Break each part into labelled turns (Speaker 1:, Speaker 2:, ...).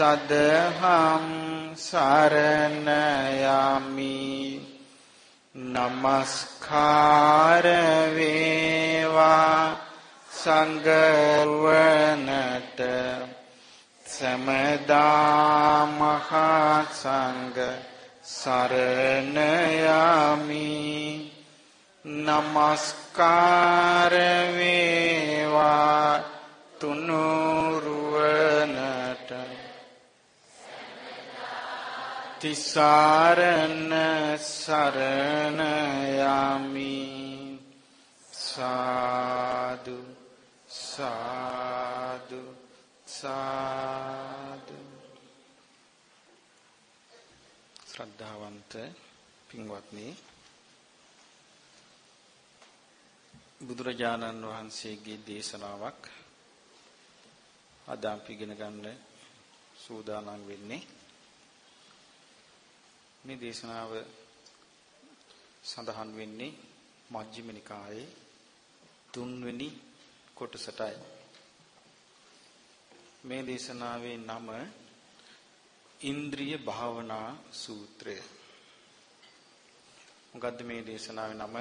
Speaker 1: සදහම් සරණ යමි නමස්කාර වේවා සංගරුවනට සමදා මහා සංඝ සරණ යමි නමස්කාර වේවා තුනුරුවනට තිසරණ සරණ යමි සාදු සාදු සාදු. ශ්‍රද්ධාවන්ත පින්වත්නි බුදුරජාණන් වහන්සේගේ දේශනාවක් අද අපි ඉගෙන ගන්න සූදානම් වෙන්නේ මේ දේශනාව සඳහන් වෙන්නේ මජ්ක්‍ධිම නිකායේ තුන්වෙනි කොටසටයි. මේ දේශනාවේ නම ඉන්ද්‍රිය භාවනා සූත්‍රය. මොකද්ද මේ දේශනාවේ නම?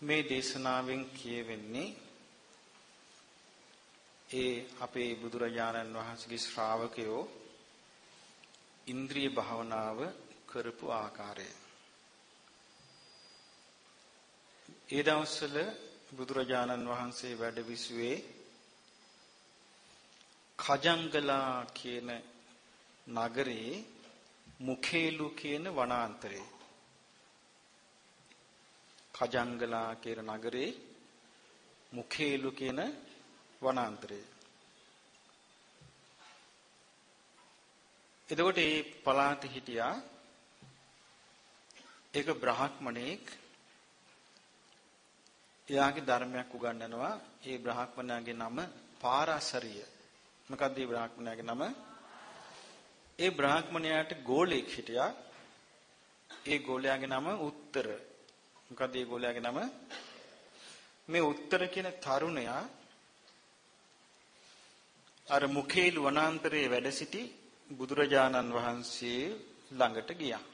Speaker 1: මේ දේශනාවෙන් කියවෙන්නේ ඒ අපේ බුදුරජාණන් වහන්සේගේ ශ්‍රාවකයෝ ඉන්ද්‍රිය භාවනාව කරපු ආකාරය. ඒ දවස්වල බුදුරජාණන් වහන්සේ වැඩ විසුවේ කජංගලා කියන නගරේ මුඛේලු කියන වනාන්තරේ. කජංගලා කියන නගරේ මුඛේලු කියන වනාන්තරේ. එතකොට මේ පළාතේ හිටියා. ඒක බ්‍රහ්මණෙක්. එයාගේ ධර්මයක් උගන්වනවා. ඒ බ්‍රහ්මණයාගේ නම පාරාසරිය. මොකක්ද මේ බ්‍රහ්මණයාගේ නම? ඒ බ්‍රහ්මණයාට ගෝලෙක් හිටියා. ඒ ගෝලයාගේ නම උත්තර. මොකක්ද ඒ ගෝලයාගේ නම? මේ උත්තර කියන තරුණයා අර මුඛේලු වනාන්තරයේ වැඩ සිටි බුදුරජාණන් වහන්සේ ළඟට ගියා.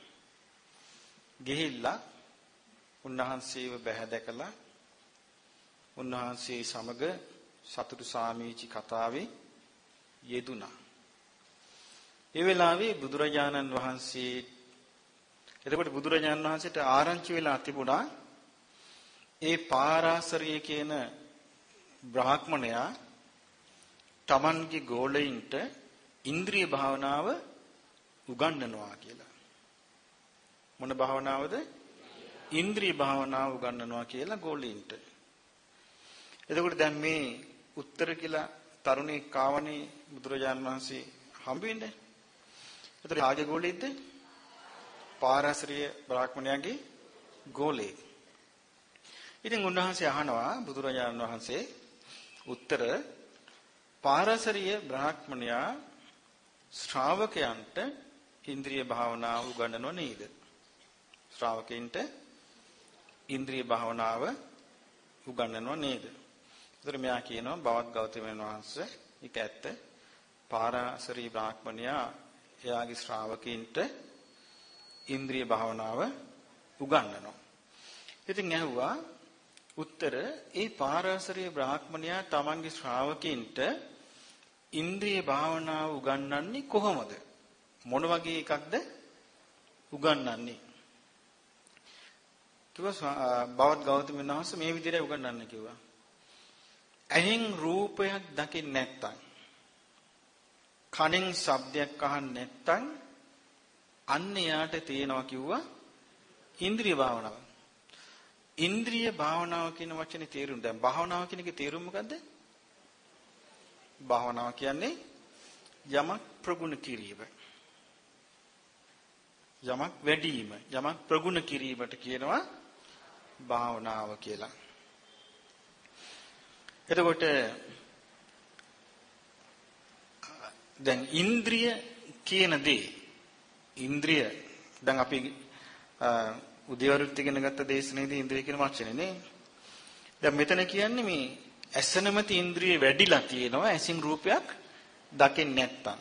Speaker 1: ගිහිල්ලා උන්වහන්සේව බැහැ දැකලා උන්වහන්සේ සමග සතුටු සාමීචි කතාවේ යෙදුනා. ඒ වෙලාවේ බුදුරජාණන් වහන්සේ එතකොට බුදුරජාණන් වහන්සේට ආරංචි වෙලා තිබුණා ඒ පාරාසරිය කියන බ්‍රාහ්මණයා තමන්ගේ ගෝලයින්ට ඉන්ද්‍රිය භාවනාව උගන්වනවා කියලා. මොන භාවනාවද? ඉන්ද්‍රිය භාවනාව උගන්වනවා කියලා ගෝලීන්ට. එතකොට දැන් මේ උත්තර කියලා තරුණේ කාවනේ බුදුරජාණන් වහන්සේ හම්බ වෙන්නේ. ඒතර ආගේ ගෝලීද්ද? පාරාශ්‍රිය බ්‍රාහ්මණයාගේ ගෝලේ. ඉතින් උන්වහන්සේ අහනවා බුදුරජාණන් වහන්සේ උත්තර පාරාශ්‍රිය බ්‍රාහ්මණයා ශ්‍රාවකයන්ට ඉන්ද්‍රිය භාවනාව උගන්වනව නේද? ශ්‍රාවකයන්ට ඉන්ද්‍රිය භාවනාව උගන්වනව නේද? ඒතර මෙයා කියනවා බවත් ගෞතමයන් වහන්සේ ඒක ඇත්ත. පාරාසරී බ්‍රාහ්මණයා එයාගේ ශ්‍රාවකයන්ට ඉන්ද්‍රිය භාවනාව උගන්වනවා. ඉතින් ඇහුවා උත්තර ඒ පාරාසරී බ්‍රාහ්මණයා තමන්ගේ ශ්‍රාවකයන්ට ඉන්ද්‍රිය භාවනාව උගන්වන්නේ කොහොමද? මොන වගේ එකක්ද උගන්වන්නේ? කිව්වා බවත් ගෞතමයන් වහන්සේ මේ විදිහට උගන්වන්න කිව්වා. ඇහෙන් රූපයක් දකින්න නැත්තම් කනෙන් ශබ්දයක් අහන්න නැත්තම් අන්න යාට තේනවා කිව්වා ඉන්ද්‍රිය භාවනාව. ඉන්ද්‍රිය භාවනාව කියන වචනේ තේරුම් දැන් භාවනාව කියන එකේ තේරුම මොකද්ද? භාවනාව කියන්නේ යමක් ප්‍රගුණ කිරීම. යමක් වැඩිම යමක් ප්‍රගුණ කිරීමට කියනවා භාවනාව කියලා. එතකොට දැන් ඉන්ද්‍රිය කියන දේ ඉන්ද්‍රිය දැන් අපි උදේවරුත් ඉගෙන ගත්ත දේශනේදී ඉන්ද්‍රිය කියන වචනේ නේ. දැන් මෙතන කියන්නේ මේ ඇසනමති ඉන්ද්‍රිය වැඩිලා තියෙනවා ඇසින් රූපයක් දකින්නේ නැත්තම්.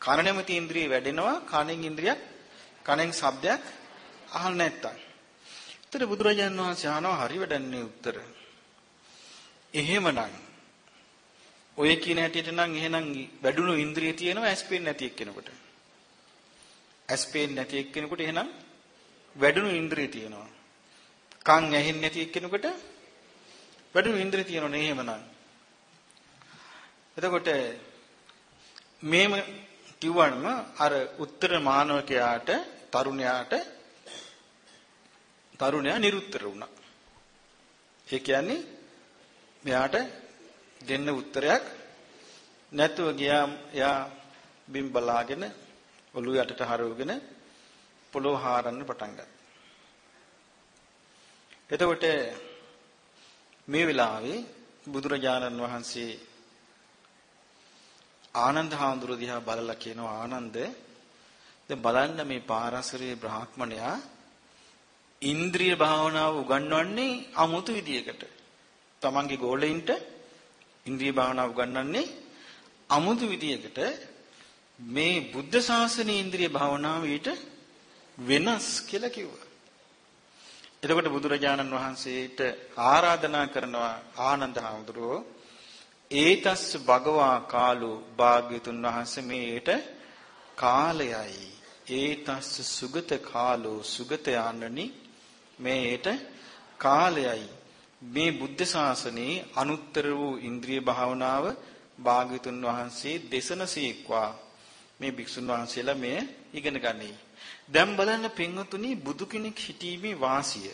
Speaker 1: කන නැමති ඉන්ද්‍රිය වැඩෙනවා කනෙන් ඉන්ද්‍රියක් කනෙන් ශබ්දයක් අහන්න නැත්තම්. ඒතර බුදුරජාණන් වහන්සේ අහනවා හරි වැඩන්නේ උත්තර. එහෙමනම් ඔය කියන හැටියට නම් එහෙනම් වැඩුණු ඉන්ද්‍රිය තියෙනවා ඇස් පේන්නේ නැති එක්කෙනෙකුට. ඇස් පේන්නේ නැති එක්කෙනෙකුට එහෙනම් වැඩුණු ඉන්ද්‍රිය තියෙනවා. කන් ඇහෙන්නේ නැති එක්කෙනෙකුට වැඩුණු ඉන්ද්‍රිය තියෙනවනේ එහෙමනම්. එතකොට මේම කිව්වනම අර උත්තර මානවකයාට තරුණයාට තරුණයා නිරුත්තර වුණා. ඒ කියන්නේ මෙයාට දෙන්න උත්තරයක් නැතුව ගියා එයා බිම් බලාගෙන ඔළුව යටට හරවගෙන පොළොව හාරන්න පටන් ගත්තා. එතකොට මේ වෙලාවේ බුදුරජාණන් වහන්සේ ආනන්ද හාමුදුර දිහා බලලා කියනවා ආනන්ද දැන් බලන්න මේ පාරසරේ බ්‍රාහ්මණයා ඉන්ද්‍රිය භාවනාව උගන්වන්නේ අමුතු විදියකට. තමන්ගේ ගෝලෙයින්ට ඉන්ද්‍රිය භාවනාව උගන්වන්නේ අමුතු විදියකට මේ බුද්ධ ශාසනයේ ඉන්ද්‍රිය භාවනාව ඊට වෙනස් කියලා කිව්වා. එතකොට බුදුරජාණන් වහන්සේට ආරාධනා කරනවා ආනන්ද හාමුදුරුවෝ ඒතස් භගවා කාලෝ භාග්‍යතුන් වහන්සේ මේට කාලයයි. ඒතස් සුගත කාලෝ සුගත යන්නනි මේට කාලයයි. මේ බුද්ධ ශාසනයේ අනුත්තර වූ ඉන්ද්‍රිය භාවනාව භාග්‍යතුන් වහන්සේ දේශනසීක්වා මේ භික්ෂුන් වහන්සේලා මේ ඉගෙන ගනී. දැන් බලන්න පින්වතුනි බුදු කෙනෙක් හිටීමේ වාසිය.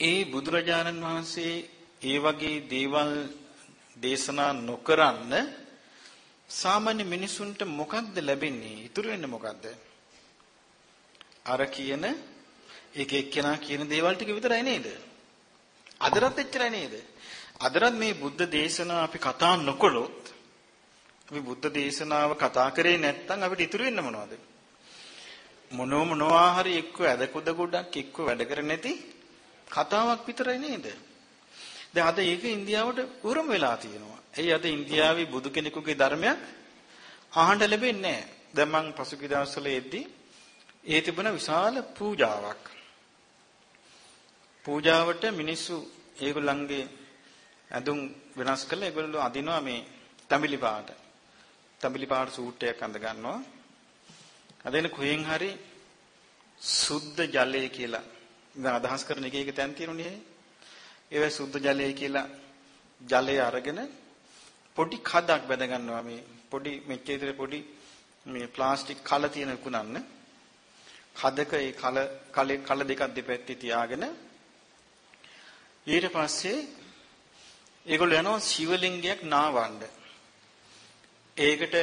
Speaker 1: ඒ බුදුරජාණන් වහන්සේ ඒ වගේ දේවල් දේශනා නොකරන්න සාමාන්‍ය මිනිසුන්ට මොකක්ද ලැබෙන්නේ? ඉතුරු වෙන්නේ මොකක්ද? අර කියන එක එක්කෙනා කියන දේවල් ටික විතරයි නේද? අදරත් එච්චරයි නේද? අදරත් මේ බුද්ධ දේශනාව අපි කතා නොකළොත් අපි බුද්ධ දේශනාව කතා කරේ නැත්නම් අපිට ඉතුරු වෙන්නේ මොනවද? මොනෝ මොනවා හරි එක්ක ඇදකුද ගොඩක් එක්ක වැඩ කර නැති කතාවක් විතරයි නේද? දැන් අද ඒක ඉන්දියාවට උරම වෙලා තියෙනවා. එයි අද ඉන්දියාවේ බුදු කෙනෙකුගේ ධර්මයක් අහන්න ලැබෙන්නේ නැහැ. දැන් මං පසුගිය දවස්වල එද්දී ඒ තිබුණ විශාල පූජාවක්. පූජාවට මිනිස්සු ඒගොල්ලන්ගේ ඇඳුම් වෙනස් කරලා ඒගොල්ලෝ අදිනවා මේ තමිලි පාට. තමිලි පාට සූට් එකක් අඳ ගන්නවා. අදින කොහෙන් හරි සුද්ධ ජලය කියලා දැන් අදහස් කරන එක එක තැන් තියෙනුනේ. ඒවයි සුද්ධ ජලය කියලා ජලය අරගෙන පොඩි කඩක් බැඳ ගන්නවා මේ පොඩි මෙච්චර විතර පොඩි මේ ප්ලාස්ටික් කල තියෙන කුණන්න කදක ඒ කල කලේ කල දෙකක් දෙපැත්තේ තියාගෙන ඊට පස්සේ ඒගොල්ලෝ යනවා ශිවලිංගයක් නාවන්න. ඒකට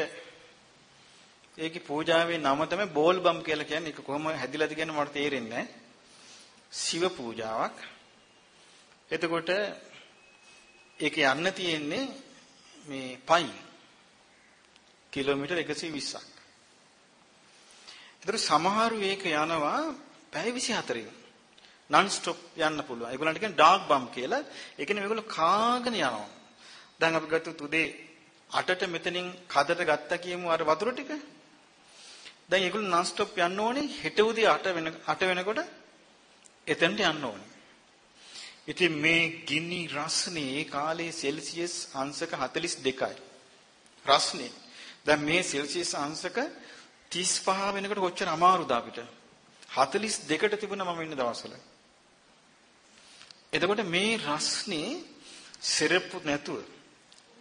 Speaker 1: ඒකේ පූජාවේ නම තමයි බෝල් බම් කියලා කියන්නේ. ඒක කොහොම හැදිලාද කියන්නේ මට තේරෙන්නේ නැහැ. ශිව පූජාවක්. එතකොට ඒක යන්න තියෙන්නේ මේ පයින් කිලෝමීටර් 120ක්. ඒතර සමහරු ඒක යනවා පැය 24ක්. non stop යන්න පුළුවන්. ඒගොල්ලන්ට කියන්නේ ඩාග් බම් කියලා. ඒ කියන්නේ මේගොල්ලෝ කාගෙන යනවා. දැන් අපි ගත්තොත් උදේ 8ට මෙතනින් කදට ගත්තා කියමු අර වතුර ටික. දැන් ඒගොල්ලෝ non stop යන්න ඕනේ හෙට උදේ 8 වෙන 8 වෙනකොට එතනට යන්න ඕනේ. ඉතින් මේ ගිනි රස්නේ ඒ කාලේ සෙල්සියස් අංශක 42යි. රස්නේ. දැන් මේ සෙල්සියස් අංශක 35 වෙනකොට කොච්චර අමාරුද අපිට? 42ට තිබුණා මම ඉන්න දවස්වල. එතකොට මේ රස්නේ සිරප්පු නැතුව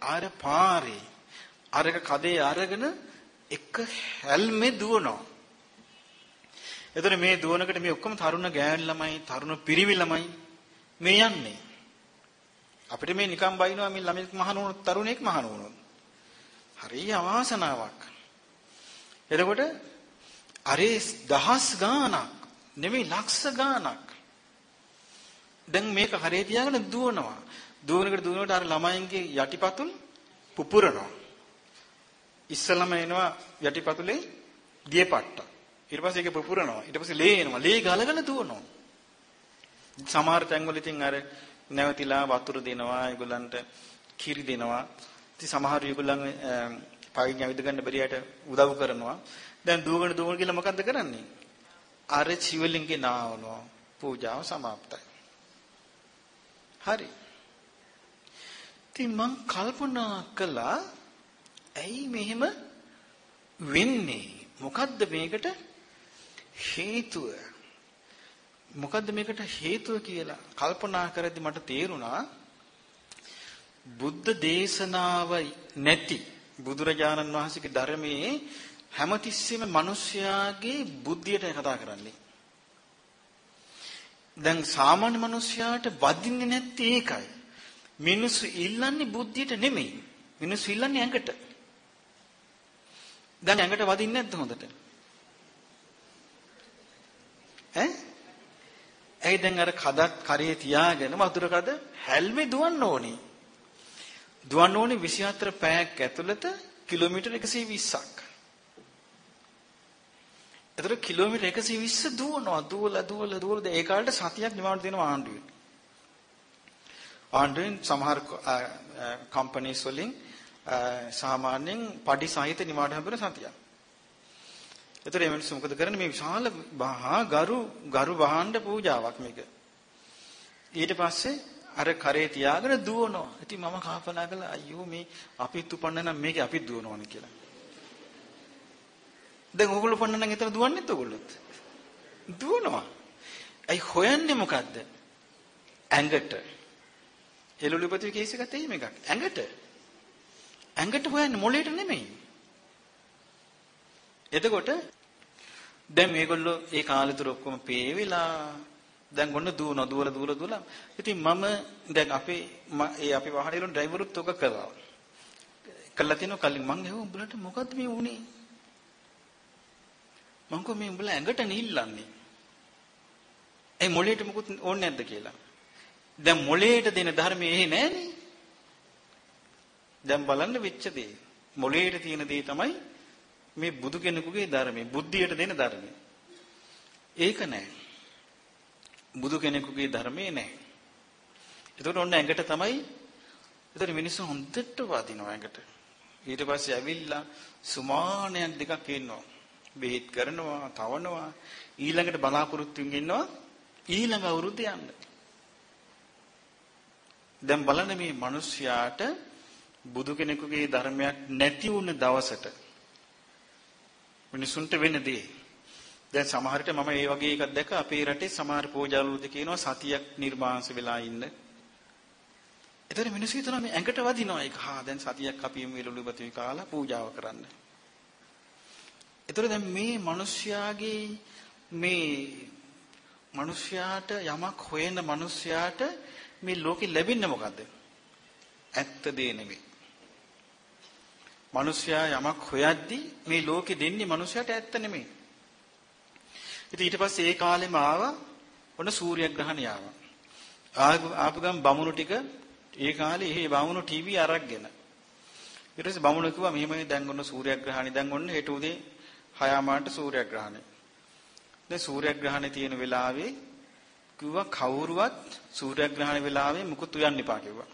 Speaker 1: ආර පාරේ අරක කදේ අරගෙන එක හැල්මේ දුවනවා. එතන මේ දුවනකට මේ ඔක්කොම තරුණ ගෑනු ළමයි, තරුණ පිරිමි ළමයි මේ යන්නේ. අපිට මේ නිකම් බයිනවා මේ ළමෙක් මහණ වුණොත් තරුණෙක් මහණ වුණොත්. හරි අවාසනාවක්. එතකොට අරේ දහස් ගාණක් නෙමෙයි ලක්ෂ ගාණක්. දැන් මේක හරේ තියාගෙන දුවනවා. දුවනකට දුවනකොට අර ළමයින්ගේ යටිපතුල් පුපුරනවා. ඉස්සලම එනවා යටිපතුලේ දියපට්ට. ඊට පස්සේ ඒක පුපුරනවා. ඊට පස්සේ ලේ එනවා. ලේ ගලගල දුවනවා. සමහර තැන්වල ඉතින් අර නැවතිලා වතුර දෙනවා ඒගොල්ලන්ට කිරි දෙනවා. ඉතින් සමහර ඒගොල්ලන් පයින් ඇවිද ගන්න බැරියට උදව් කරනවා. දැන් දුවගෙන දුවගෙන කියලා මොකද්ද කරන්නේ? අර සිවලින්ගේ නාවනවා. පූජාව સમાප්තයි. හරි. ඉතින් මං කල්පනා කළා ඇයි මෙහෙම වෙන්නේ? මොකද්ද මේකට හේතුව? මොකද්ද මේකට හේතුව කියලා කල්පනා කරද්දි මට තේරුණා බුද්ධ දේශනාව නැති බුදුරජාණන් වහන්සේගේ ධර්මයේ හැමතිස්සෙම මිනිස්යාගේ බුද්ධියට කතා කරන්නේ. දැන් සාමාන්‍ය මිනිස්යාට වදින්නේ නැත්තේ ඒකයි. මිනිස්සු ඉල්ලන්නේ බුද්ධියට නෙමෙයි. මිනිස්සු ඉල්ලන්නේ ඇඟට. දැන් ඇඟට වදින්නේ නැද්ද හොඳට? ඈ? ඇයි දැන් අර කදත් කරේ තියාගෙන වතුර කද හැල්මේ දුවන්න ඕනේ. දුවන්න ඕනේ 24 පැයක් ඇතුළත කිලෝමීටර් 120ක්. ඒතර කිලෝමීටර් 120 දුවනවා දුවලා දුවලා දුවලා ඒ කාලේට සතියක් නිවාඩු දෙනවා ආණ්ඩුවෙන්. ආණ්ඩුවෙන් සමහර කම්පැනිස් වලින් සාමාන්‍යයෙන් පඩි සහිත නිවාඩු හැබෙන සතියක්. ඒතර මේ මිනිස්සු මොකද කරන්නේ මේ විශාල මහා ගරු ගරු වහන්න පූජාවක් මේක. ඊට පස්සේ අර කරේ තියාගෙන දුවනවා. ඉතින් මම කල්පනා කළා අයියෝ මේ අපිත් උපන්න නම් මේක අපිත් දුවනවනේ කියලා. දැන් ඕගොල්ලෝ පන්න නම් එතන දුවන්නේත් ඕගොල්ලොත්. දුවනවා. අයි හොයන්නේ මොකද්ද? ඇඟට. එළුලිපති කේස් එකත් එහෙම එකක්. ඇඟට. ඇඟට හොයන්නේ මොළේට නෙමෙයි. එතකොට දැන් මේගොල්ලෝ ඒ කාලේ තුර ඔක්කොම පේවිලා දැන් ගොන්න දුවන දුවල දුවල දුවල ඉතින් මම දැන් අපේ ඒ අපි වාහනේ වල ඩ්‍රයිවරුත් ඔක කරා. කළා තිනෝ කලින් මං ඇහුවා උඹලට මොකද්ද මේ වුනේ? මං කෝ මේ උඹලා ඇඟට නිල්ලන්නේ. ඒ මොළේට මොකුත් ඕනේ නැද්ද කියලා. දැන් මොළේට දෙන ධර්මයේ එහෙ නැහනේ. දැන් බලන්න වෙච්ච දේ. මොළේට තියෙන දේ තමයි මේ බුදු කෙනෙකුගේ ධර්මයේ බුද්ධියට දෙන ධර්මයේ. ඒක නෑ. බුදු කෙනෙකුගේ ධර්මයේ නෑ. ඒතකොට ඔන්න ඇඟට තමයි ඒතකොට මිනිස්සු හොඳට වදිනවා ඇඟට. ඊට පස්සේ ඇවිල්ලා සුමානයක් දෙකක් ඉන්නවා. බෙහෙත් කරනවා, තවනවා, ඊළඟට බලාපොරොත්තුෙන් ඉන්නවා ඊළඟ අවුරුද්ද යන්න. දැන් බලන්න මේ මිනිස්යාට බුදු කෙනෙකුගේ ධර්මයක් නැති වුණ දවසට මිනිසුන්ට වෙන දේ. දැන් සමහරට මම ඒ වගේ එකක් දැක අපේ රටේ සමහර පූජාලුද කියනවා සතියක් නිර්මාංශ වෙලා ඉන්න. ඒතර මිනිස්සු හිතනවා මේ ඇඟට වදිනවා ඒක. හා දැන් සතියක් අපි මේ ලුළුබති කාලා පූජාව කරන්න. ඒතර දැන් මේ මිනිස්යාගේ මේ මිනිස්යාට යමක් හොයන මිනිස්යාට මේ ලෝකෙ ලැබෙන්නේ මොකද්ද? ඇත්ත දේ නෙමෙයි. මිනිස්යා යමක් හොයද්දී මේ ලෝකෙ දෙන්නේ මිනිස්යාට ඇත්ත නෙමෙයි. ඉතින් ඊට පස්සේ ඒ කාලෙම ආවා ඔන්න සූර්යග්‍රහණය ආවා. ආපු ගම් බමුණු ටික ඒ කාලේ එහෙ බමුණු ටීවී අරක්ගෙන. ඊට පස්සේ බමුණු කිව්වා මෙහෙමයි දැන් ඔන්න සූර්යග්‍රහණي දැන් ඔන්න හෙට උදේ හයාමාට සූර්යග්‍රහණය. දැන් සූර්යග්‍රහණය තියෙන වෙලාවේ කිව්වා කවුරුවත් සූර්යග්‍රහණ වෙලාවේ මුකුත් උයන්න එපා කිව්වා.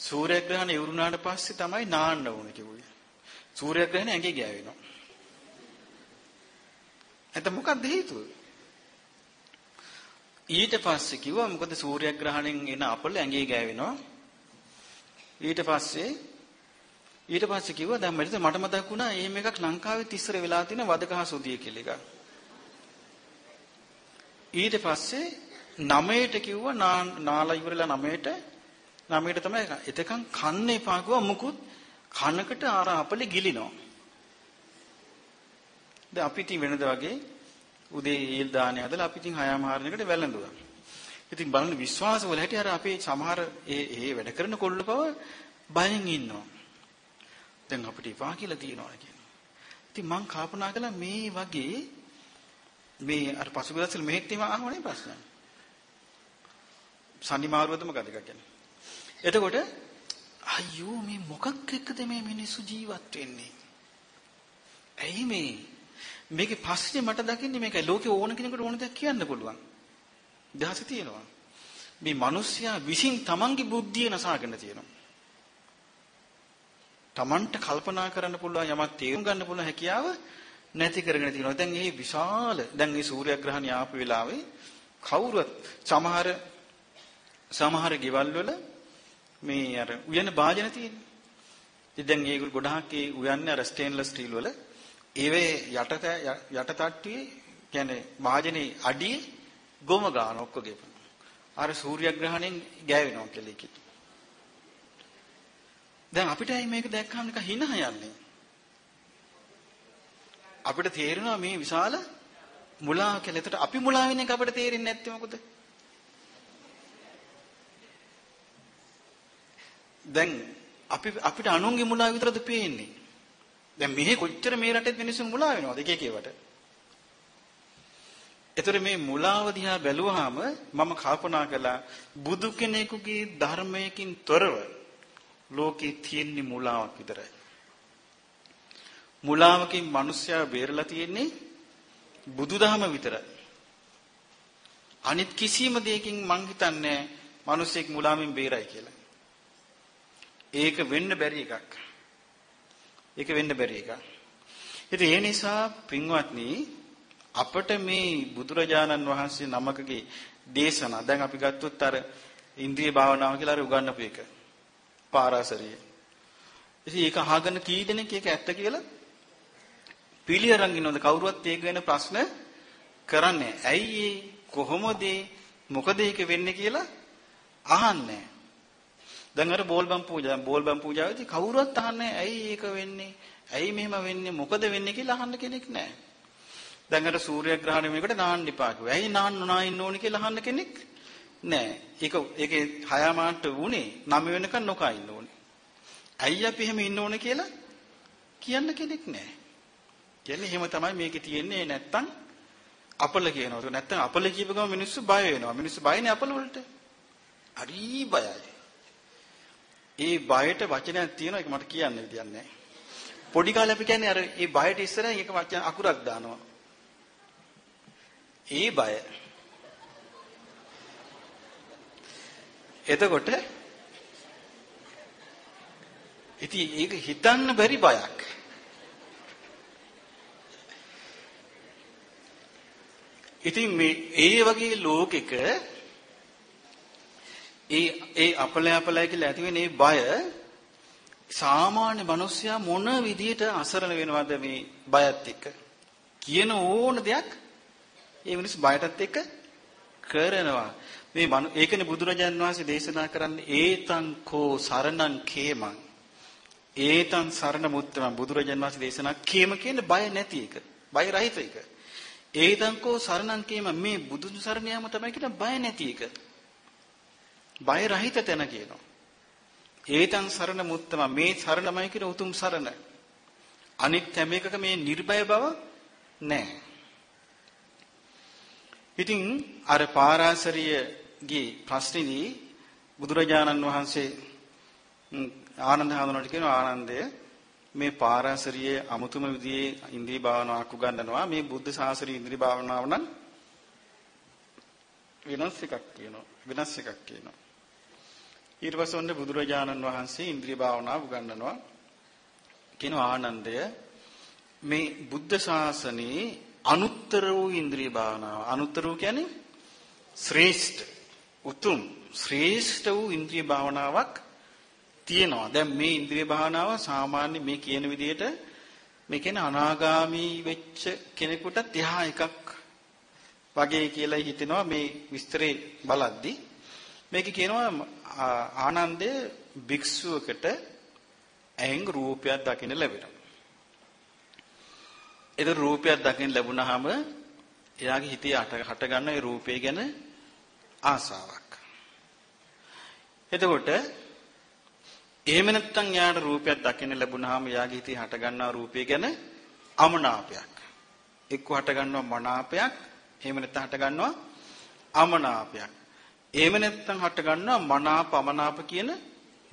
Speaker 1: සූර්යග්‍රහණය ඉවරුනාට පස්සේ තමයි නාන්න ඕනේ කිව්වේ. සූර්යග්‍රහණය ඇඟේ ගෑවෙනවා. එතකොට මොකක්ද හේතුව? ඊට පස්සේ කිව්වා මොකද සූර්යග්‍රහණයෙන් එන අපල ඇඟේ ගෑවෙනවා. ඊට පස්සේ ඊට පස්සේ කිව්වා දැන් මට මට මතක් වුණා එහෙම එකක් ලංකාවේ තිස්සර වෙලා තියෙන වදකහ සුදිය කියලා එකක්. ඊට පස්සේ 9ට කිව්වා නාලා ඉවරලා 9ට ළමයට තමයි එතකන් කන්න එපා කිව්වා මුකුත් කනකට ආරාපලි ගිලිනවා. දැන් අපි ඉතින් වෙනද වගේ උදේ ඊල් දානේ හදලා අපි ඉතින් හයාමාරණයකට වැළඳුවා. ඉතින් බලන්න විශ්වාස වල හැටි අර අපේ සමහර ඒ ඒ වැඩ කරන කොල්ලපව බයෙන් ඉන්නවා. දැන් අපිට ඉපා කියලා තියනවා කියනවා. ඉතින් මං කල්පනා කළා මේ වගේ මේ අර පසුගිය දවස්වල මෙහෙත් එහෙම ආවනේ ප්‍රශ්න. සනි මාරුවද මොකද කියන්නේ? එතකොට අයියෝ මේ මොකක් එක්කද මේ මිනිස්සු ජීවත් වෙන්නේ? ඇයි මේ මේකේ පස්සේ මට දකින්නේ මේකයි ලෝකේ ඕන කෙනෙකුට ඕන දෙයක් කියන්න පුළුවන්. දහස තියෙනවා. මේ මිනිස්සයා විසින් තමන්ගේ බුද්ධිය නසාගෙන තියෙනවා. තමන්ට කල්පනා කරන්න පුළුවන් යමක් තේරුම් ගන්න පුළුවන් හැකියාව නැති කරගෙන තියෙනවා. දැන් මේ විශාල දැන් මේ සූර්යග්‍රහණය ආපු වෙලාවේ කවුරුත් සමහර සමහර ගෙවල් වල මේ අර උයන භාජන තියෙනවා. ඉතින් දැන් ඒගොල්ලෝ ගොඩාක් ඒ උයන්නේ අර ස්ටේන්ලස් ස්ටීල් වල ඒවේ යට යට තට්ටුවේ කියන්නේ භාජනේ අඩියේ ගොම ගන්න ඔක්කොගේ. අර සූර්යග්‍රහණයෙන් ගෑවෙනවා කියලා කිව්වා. දැන් අපිට ඇයි මේක දැක්කම නිකන් හිනහ යන්නේ? අපිට තේරෙනවා මේ විශාල මුලා කියලා. එතකොට අපි මුලා වෙන එක අපිට තේරෙන්නේ නැත්තේ මොකද? දැන් අපි අපිට අනුන්ගේ මුලා විතරද පේන්නේ. දැන් මෙහි කොච්චර මේ රටේ මිනිස්සු මුලා වෙනවද එක එක ඒවට. ඒතර මේ මුලාව දිහා බැලුවාම මම කල්පනා කළා බුදු කෙනෙකුගේ ධර්මයකින් තොරව ලෝකේ තියෙන්නේ මුලාවක් විතරයි. මුලාවකින් මිනිස්සයා බේරලා තියෙන්නේ බුදුදහම විතරයි. අනිත් කිසිම දෙයකින් මං හිතන්නේ මිනිස්සෙක් මුලාවෙන් බේරයි කියලා. ඒක වෙන්න බැරි එකක්. ඒක වෙන්න බැරි එකක්. ඉතින් ඒ නිසා පින්වත්නි අපට මේ බුදුරජාණන් වහන්සේ නමකගේ දේශනා දැන් අපි ගත්තොත් අර ඉන්ද්‍රිය භාවනාව කියලා අර උගන්වපු එක. පාරාසරිය. ඉතින් ඒක අහගෙන කී දෙනෙක් ඒක ඇත්ත කියලා පිළිඅරන් ඉන්නවද කවුරුවත් ඒක ගැන ප්‍රශ්න කරන්නේ. ඇයි කොහොමද මොකද ඒක වෙන්නේ කියලා අහන්නේ. දැන් අර බෝල්බම් පූජා බෝල්බම් පූජාවේදී කවුරුවත් අහන්නේ ඇයි ඒක වෙන්නේ? ඇයි මෙහෙම වෙන්නේ? මොකද වෙන්නේ කියලා අහන්න කෙනෙක් නැහැ. දැන් අර සූර්යග්‍රහණය මේකට නාන්න එපා කිව්වා. ඇයි නාන්න නොනා ඉන්න ඕනේ කියලා අහන්න කෙනෙක් නෑ. ඒක ඒකේ හයමාන්ට වුණේ නම වෙනකන් නොකා ඉන්න ඕනේ. ඇයි අපි එහෙම ඉන්න ඕනේ කියලා කියන්න කෙනෙක් නෑ. කියන්නේ එහෙම තමයි මේකේ තියෙන්නේ නැත්තම් අපල කියනවා. නැත්තම් අපල කියපු ගමන් මිනිස්සු බය වෙනවා. මිනිස්සු බයනේ අපල වලට. හරි බයයි. ඒ බයට වචනයක් තියෙනවා ඒක මට කියන්න විදියක් නැහැ. පොඩි කාලේ අපි කියන්නේ අර ඒ බයට ඉස්සරහින් එක වචන අකුරක් දානවා. ඒ බය. එතකොට ඉතින් ඒක හිතන්න බැරි බයක්. ඉතින් මේ ඒ වගේ ලෝකෙක ඒ ඒ අපලය අපලය කියලා ඇති වෙන මේ බය සාමාන්‍ය මිනිස්සයා මොන විදියට අසරණ වෙනවද මේ බයත් එක්ක? කියන ඕන දෙයක් ඒ මිනිස් බයටත් එක්ක කරනවා. මේ ඒකනේ බුදුරජාන් වහන්සේ දේශනා කරන්නේ ඒතං කෝ සරණං කේමං. ඒතං සරණ මුත්තම. බුදුරජාන් වහන්සේ දේශනා කේම කියන්නේ බය නැති එක. බය රහිත එක. ඒතං කෝ සරණං කේම. මේ බුදුන් සරණ යාම තමයි කියන බය නැති එක. බය රහිත තැන කියනවා. ඒතං සරණ මුත්තම මේ සරණමයි කියන උතුම් සරණ. අනිත් හැම එකක මේ නිර්භය බව නැහැ. ඉතින් අර පාරාසරියගේ ප්‍රශ්නේදී බුදුරජාණන් වහන්සේ ආනන්ද හඳුනනට කියන ආනන්දය මේ පාරාසරියේ අමුතුම විදිහේ ඉන්ද්‍රිය භාවනාවක් උගන්වනවා මේ බුද්ධ ශාසනයේ ඉන්ද්‍රිය භාවනාව නම් වෙනස් එකක් කියනවා වෙනස් එකක් කියනවා ඊට පස්සේ ඔන්න බුදුරජාණන් වහන්සේ ඉන්ද්‍රිය භාවනාව උගන්වනවා. කියන ආනන්දය මේ බුද්ධ ශාසනයේ අනුත්තර වූ ඉන්ද්‍රිය භාවනාව අනුත්තර වූ කියන්නේ ශ්‍රේෂ්ඨ උතුම් ශ්‍රේෂ්ඨ වූ ඉන්ද්‍රිය භාවනාවක් තියෙනවා. දැන් මේ ඉන්ද්‍රිය භාවනාව සාමාන්‍ය මේ කියන විදිහට මේ කියන්නේ අනාගාමි වෙච්ච කෙනෙකුට එහා එකක් වගේ කියලා හිතෙනවා මේ විස්තරේ බලද්දි. මේක කියනවා ආනන්දේ භික්ෂුවකට ඇහෙන් රූපයක් දකින්න ලැබෙනවා. ඒක රූපයක් දකින්න ලැබුණාම එයාගේ හිතේ හට ගන්න ඒ රූපය ගැන ආසාවක්. එතකොට එහෙම නැත්නම් යාට රූපයක් දකින්න ලැබුණාම යාගේ හිතේ හට ගන්නා රූපය ගැන අමනාපයක්. එක්ක හට ගන්නවා මනාපයක්, එහෙම නැත්නම් හට ගන්නවා අමනාපයක්. එහෙම නැත්නම් හට ගන්නවා මනාප අමනාප කියන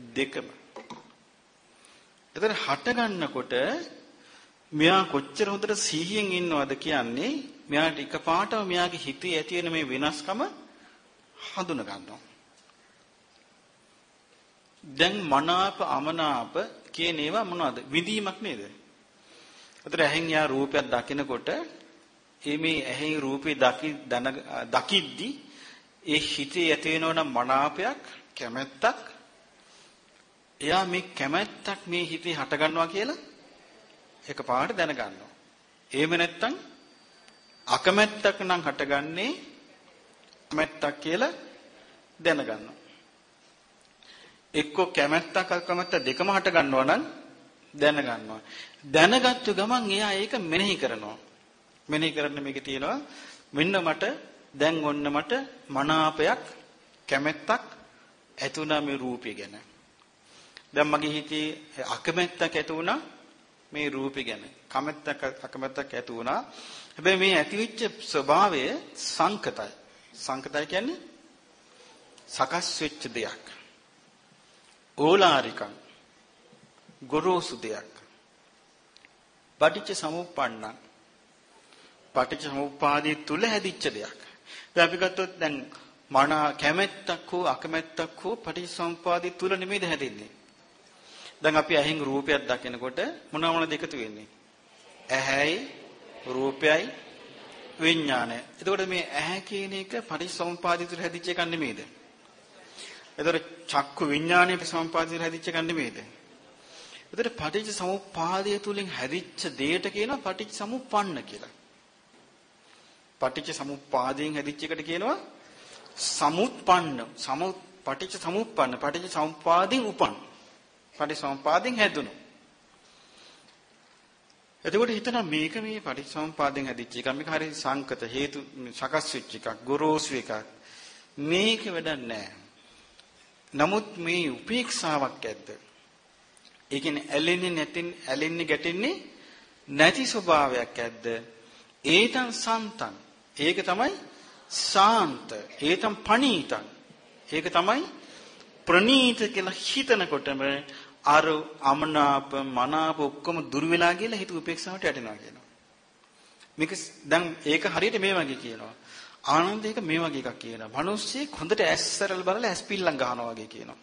Speaker 1: දෙකම. එතන හට ගන්නකොට මෙයා කොච්චර හොඳට සිහියෙන් ඉන්නවද කියන්නේ මෙයාට එකපාරටම මෙයාගේ හිතේ ඇති වෙන මේ වෙනස්කම හඳුන ගන්නවා. දැන් මනාප අමනාප කියන ඒවා මොනවද? විඳීමක් නේද? ඒතර ඇහෙන් යා රූපයක් දකිනකොට ඒ මේ ඇහෙන් රූපේ දකි දකිද්දි ඒ හිතේ ඇති වෙනවනම් මනාපයක් කැමැත්තක් එයා මේ කැමැත්තක් මේ හිතේ හට ගන්නවා කියලා එකපාරට දැනගන්නවා. එහෙම නැත්නම් අකමැත්තක් නම් හටගන්නේ කැමැත්තක් කියලා දැනගන්නවා. එක්ක කැමැත්තක් අකමැත්ත දෙකම හට ගන්නවා නම් දැනගන්නවා. දැනගත්තු ගමන් එයා ඒක මෙනෙහි කරනවා. මෙනෙහි කරන්න මේකේ තියෙනවා මෙන්න මට දැන් ඔන්න මට මනාපයක් කැමැත්තක් ඇති වුණා මේ රූපය ගැන. දැන් මගේ හිතේ අකමැත්තක් ඇති වුණා මේ රූපය ගැන. කැමැත්තක් අකමැත්තක් ඇති වුණා. හැබැයි මේ ඇතිවෙච්ච ස්වභාවය සංකතයි. සංකතයි කියන්නේ සකස් වෙච්ච දෙයක්. ඕලාරිකං ගොරෝසු දෙයක්. පටිච්ච සමුප්පන්න. පටිච්ච සමුප්පාදයේ තුල හැදිච්ච දෙයක්. දැන් අපි ගත්තොත් දැන් මන කැමැත්තක් හෝ අකමැත්තක් හෝ පටිච්ච සමුප්පාදයේ තුල නෙමෙයිද හැදෙන්නේ. දැන් අපි ඇහෙන් රූපයක් දකිනකොට මොන මොනද එකතු වෙන්නේ? ඇහැයි රූපයයි විඥානය. එතකොට මේ ඇහැ කියන එක පටිච්චසමුපාදිත තුළ හැදිච්ච එකක් නෙමෙයිද? එතකොට චක්කු විඥානයේ සම්පාදිත හැදිච්ච එකක් නෙමෙයිද? එතකොට පටිච්චසමුපාදය තුලින් හැදිච්ච දෙයට කියනවා පටිච්චසමුප්පන්න කියලා. පටිච්චසමුපාදයෙන් හැදිච්ච එකට කියනවා සමුප්පන්න. සමු පටිච්චසමුප්පන්න. පටිච්චසමුපාදයෙන් උපන්. පටිච්චසමුපාදයෙන් හැදුණු. එතකොට හිතනවා මේක මේ පටිච්චසමුපාදයෙන් හැදිච්ච එකක්. මේක හරිය සංකත හේතු සකස් වෙච්ච එකක්. ගොරෝසු එකක්. මේක වැඩක් නැහැ. නමුත් මේ උපේක්ෂාවක් ඇද්ද? ඒ කියන්නේ ඇලෙන්නේ නැතින් ඇලෙන්නේ ගැටෙන්නේ නැති ස්වභාවයක් ඇද්ද? ඒතං සන්තං. ඒක තමයි සාන්ත. ඒතං පණීතං. ඒක තමයි ප්‍රණීත කියලා හිතනකොටම අර අමනාප මනාප ඔක්කොම දුර වෙලා ගිහලා හිත උපේක්ෂාවට යටෙනවා කියනවා. මේක දැන් ඒක හරියට මේ වගේ කියනවා. ආනන්ද ඒක මේ වගේ එකක් කියනවා. මිනිස්සෙක් හොඳට ඇස් සැරල බලලා ඇස් පිල්ලම් ගහනවා වගේ කියනවා.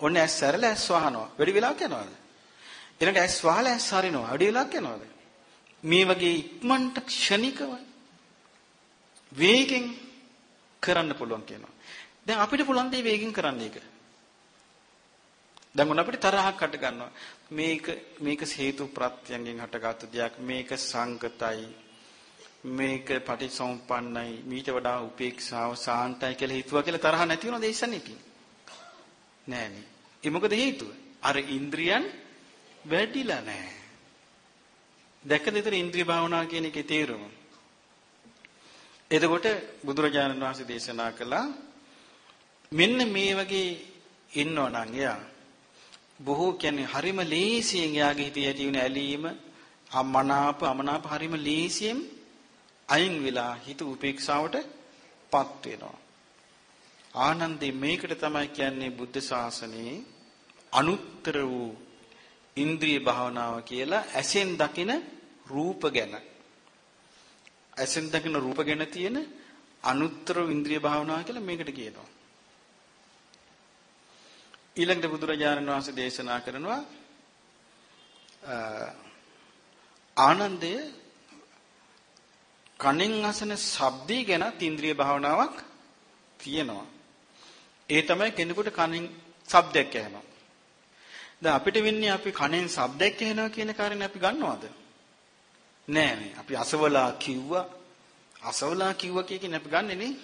Speaker 1: ඔන්න ඇස් සැරලා ඇස් වහනවා. වැඩි වෙලාවක් යනවද? ඊළඟට ඇස් වහලා ඇස් හරිනවා. වැඩි වෙලාවක් යනවද? මේ වගේ ඉක්මනට ක්ෂණිකව වේගෙන් කරන්න පුළුවන් කියනවා. දැන් අපිට පුළුවන් දේ වේගෙන් කරන්න ඒක. දැන් උන අපිට තරහක් හට ගන්නවා. මේක මේක හේතු ප්‍රත්‍යයෙන් හටගත්තු දෙයක්. මේක සංගතයි. මේක පටිසම්පන්නයි. මීට වඩා උපේක්ෂාව සාන්තයි කියලා හිතුවා කියලා තරහ නැති වෙනවද ඒ ඉස්සන්නේකින්? නෑනේ. ඒ මොකද හේතුව? අර ඉන්ද්‍රියන් වැඩිලා නැහැ. දැකද ඉතින් ඉන්ද්‍රිය භාවනා කියන එකේ තේරුම. එතකොට බුදුරජාණන් වහන්සේ දේශනා කළා මෙන්න මේ වගේ ඉන්නවනම් එයා බොහෝ කියන්නේ හරිම ලේසියෙන් එයාගේ හිතේ ඇති වෙන ඇලීම අමනාප අමනාප හරිම ලේසියෙන් අයින් වෙලා හිත උපේක්ෂාවටපත් වෙනවා. ආනන්දේ මේකට තමයි කියන්නේ බුද්ධ ශාසනයේ අනුත්තර වූ ඉන්ද්‍රිය භාවනාව කියලා ඇසෙන් දකින රූප ගැන. ඇසෙන් දකින රූප ගැන තියෙන අනුත්තර ඉන්ද්‍රිය භාවනාව කියලා මේකට කියනවා. ඊළඟට බුදුරජාණන් වහන්සේ දේශනා කරනවා ආනන්දය කණෙන් අසන ශබ්දය ගැන ඉන්ද්‍රිය භාවනාවක් තියෙනවා. ඒ තමයි කෙනෙකුට කණෙන් ශබ්දයක් ඇහෙනවා. දැන් අපිට වෙන්නේ අපි කණෙන් ශබ්දයක් ඇහෙනවා කියන කාරණේ අපි ගන්නවද? නෑ නේ. අපි අසවලා කිව්වා අසවලා කිව්වා කියන අපි ගන්නෙ නේ.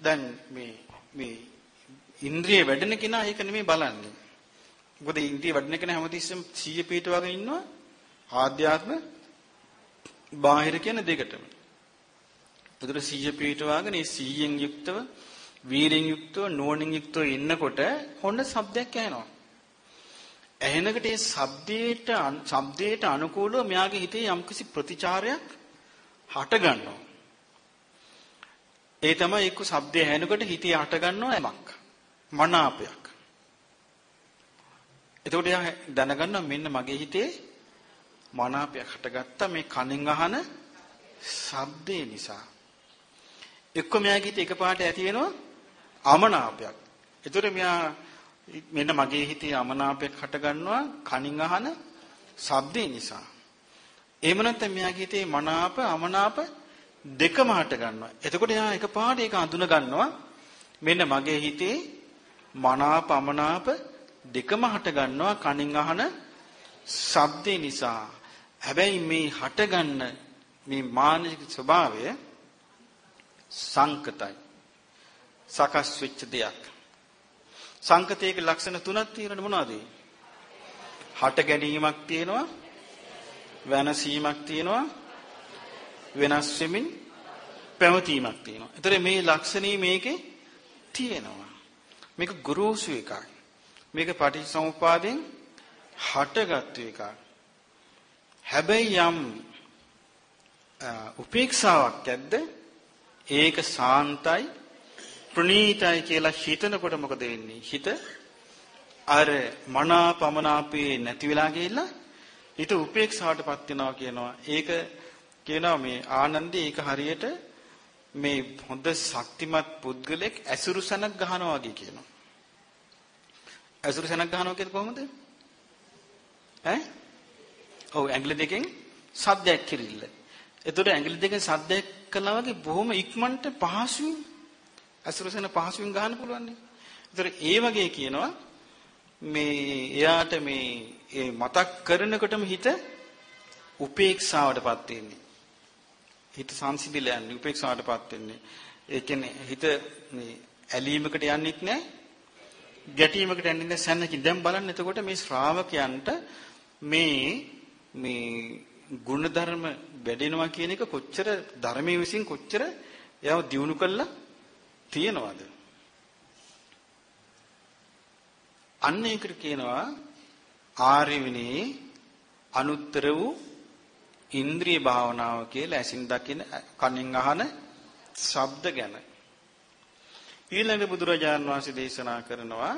Speaker 1: දැන් මේ මේ ඉන්ද්‍රිය වැඩෙන කෙනා ඒක නෙමෙයි බලන්නේ. මොකද ඉන්ද්‍රිය වැඩෙන කෙනා හැමතිස්සෙම සීය පිටවගෙන ඉන්නවා ආධ්‍යාත්ම බාහිර කියන දෙකටම. ඒතර සීය පිටවගෙන ඒ සීයෙන් යුක්තව වීරෙන් යුක්තව නෝනින් යුක්තව ඉන්නකොට හොන්න શબ્දයක් ඇහෙනවා. ඇහෙනකොට ඒ ශබ්දයට ශබ්දයට අනුකූලව මෙයාගේ හිතේ යම්කිසි ප්‍රතිචාරයක් හට ගන්නවා. ඒ තමයි එක්ක ශබ්දය ඇහෙනකොට හිතේ හට ගන්නවා යමක්. මනාපයක්. එතකොට එයා දැනගන්නවා මෙන්න මගේ හිතේ මනාපයක් හටගත්තා මේ කනෙන් අහන ශබ්දේ නිසා. එක්ක මෙයාගේ හිතේ එකපාරට ඇති වෙනවා අමනාපයක්. එතකොට මෙයා මෙන්න මගේ හිතේ අමනාපයක් හටගන්නවා කනින් අහන ශබ්දේ නිසා. එහෙම නැත්නම් මෙයාගේ හිතේ මනාප අමනාප දෙකම හට ගන්නවා. එතකොට එයා එකපාරට ඒක අඳුන ගන්නවා. මෙන්න මගේ හිතේ මනාප අමනාප දෙකම හට ගන්නවා කනින් අහන ශබ්දේ නිසා. හැබැයි මේ හටගන්න මේ මානසික ස්වභාවය සංකතයි. සකස් වෙච්ච දෙයක්. සංකතයක ලක්ෂණ තුනක් තියෙනවනේ මොනවද? හට ගැනීමක් තියෙනවා. වෙනසීමක් තියෙනවා. වෙනස් වෙමින් පැවතීමක් තියෙනවා. ඒතර මේ ලක්ෂණී මේකේ තියෙනවා. මේක ගුරුසු එකක්. මේක පටිච්චසමුපාදයෙන් හටගත්තු එකක්. හැබැයි යම් උපේක්ෂාවක් ඇද්ද? ඒක සාන්තයි ප්‍රණීතයි කියලා හිතනකොට මොකද වෙන්නේ? හිත අර මනාපමනාපේ නැති වෙලා ගිහිල්ලා හිත උපේක්ෂාවටපත් වෙනවා කියනවා. ඒක කියනවා මේ ආනන්දේ ඒක හරියට මේ හොඳ ශක්තිමත් පුද්ගලෙක් ඇසුරු සනක් ගහනවා වගේ කියනවා. ඇසුරු සනක් ගහනවා කියන්නේ කොහොමද? ඈ? ඔව් ඇඟිලි දෙකෙන් සද්දයක් කිරිල්ල. එතකොට ඇඟිලි දෙකෙන් සද්දයක් කළා වගේ බොහොම ඉක්මනට පහසුවෙන් ඇසුරු සන පහසුවෙන් ගන්න පුළුවන් නේ. ඒතර ඒ වගේ කියනවා මේ එයාට මේ ඒ මතක් කරනකොටම හිත උපේක්ෂාවටපත් වෙන්නේ. හිත සංසිඳිලා යන්නේ උපේක්ෂාවටපත් වෙන්නේ. ඒ කියන්නේ හිත මේ ඇලීමකට යන්නෙත් නැහැ. ගැටීමකට යන්නේ නැහැ සැනකින්. දැන් බලන්න එතකොට මේ ශ්‍රාවකයන්ට මේ මේ ගුණධර්ම වැඩෙනවා කියන එක කොච්චර ධර්මයේ විසින් කොච්චර එයාව දියුණු කළා තියනවද? අන්න ඒකට කියනවා ආර්ය විනේ අනුත්තර වූ ඉන්ද්‍රිය භාවනාව කියලා ඇසින් දකින කනෙන් අහන ශබ්ද ගැන ඊළඟ බුදුරජාණන් වහන්සේ දේශනා කරනවා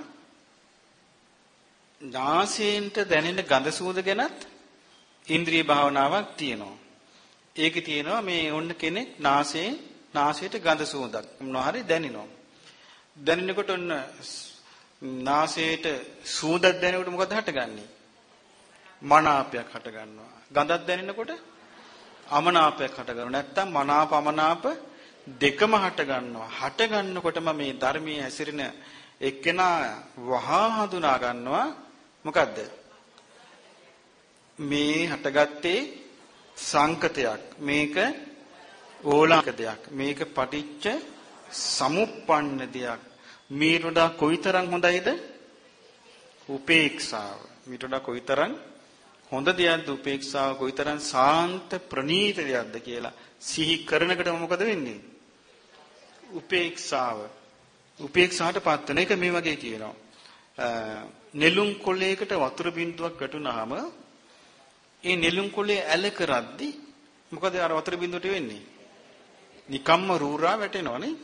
Speaker 1: නාසයෙන්ට දැනෙන ගඳ සුවඳ ගැනත් ඉන්ද්‍රිය භාවනාවක් තියෙනවා. ඒකේ තියෙනවා මේ ඔන්න කෙනෙක් නාසයෙන් නාසයට ගඳ සුවඳක් මොනවා හරි දැනෙනවා. දැනෙනකොට ඔන්න නාසයට සුවඳක් දැනෙනකොට මොකද හටගන්නේ? මනාපයක් හටගන්නවා. ගඳක් දැනෙනකොට අමනාපයක් හටගන්නවා. නැත්තම් මනාප අමනාප දෙකම හටගන්නවා. හටගන්නකොටම මේ ධර්මයේ හැසිරෙන එක්කෙනා වහා හඳුනා ගන්නවා මොකද්ද? මේ හටගත්තේ සංකතයක්. මේක ඕලාක දෙයක්. මේක පටිච්ච සමුප්පන්න දෙයක්. මේ වඩා කොයිතරම් හොඳයිද? උපේක්ෂාව. මේ වඩා කොයිතරම් හොඳ දෙයක්ද උපේක්ෂාව කොයිතරම් සාන්ත ප්‍රණීත දෙයක්ද කියලා සිහි කරනකොට මොකද වෙන්නේ? උපේක්ෂාව. උපේක්ෂාට පත්වන එක මේ වගේ කියනවා. නෙළුම් කොළයකට වතුර බින්දුවක් වැටුනහම ඒ නෙළුම් කොළේ ඇල කරද්දි මොකද අර වතුර බින්දුවට වෙන්නේ? නිකම්ම රූරා වැටෙනවනේ.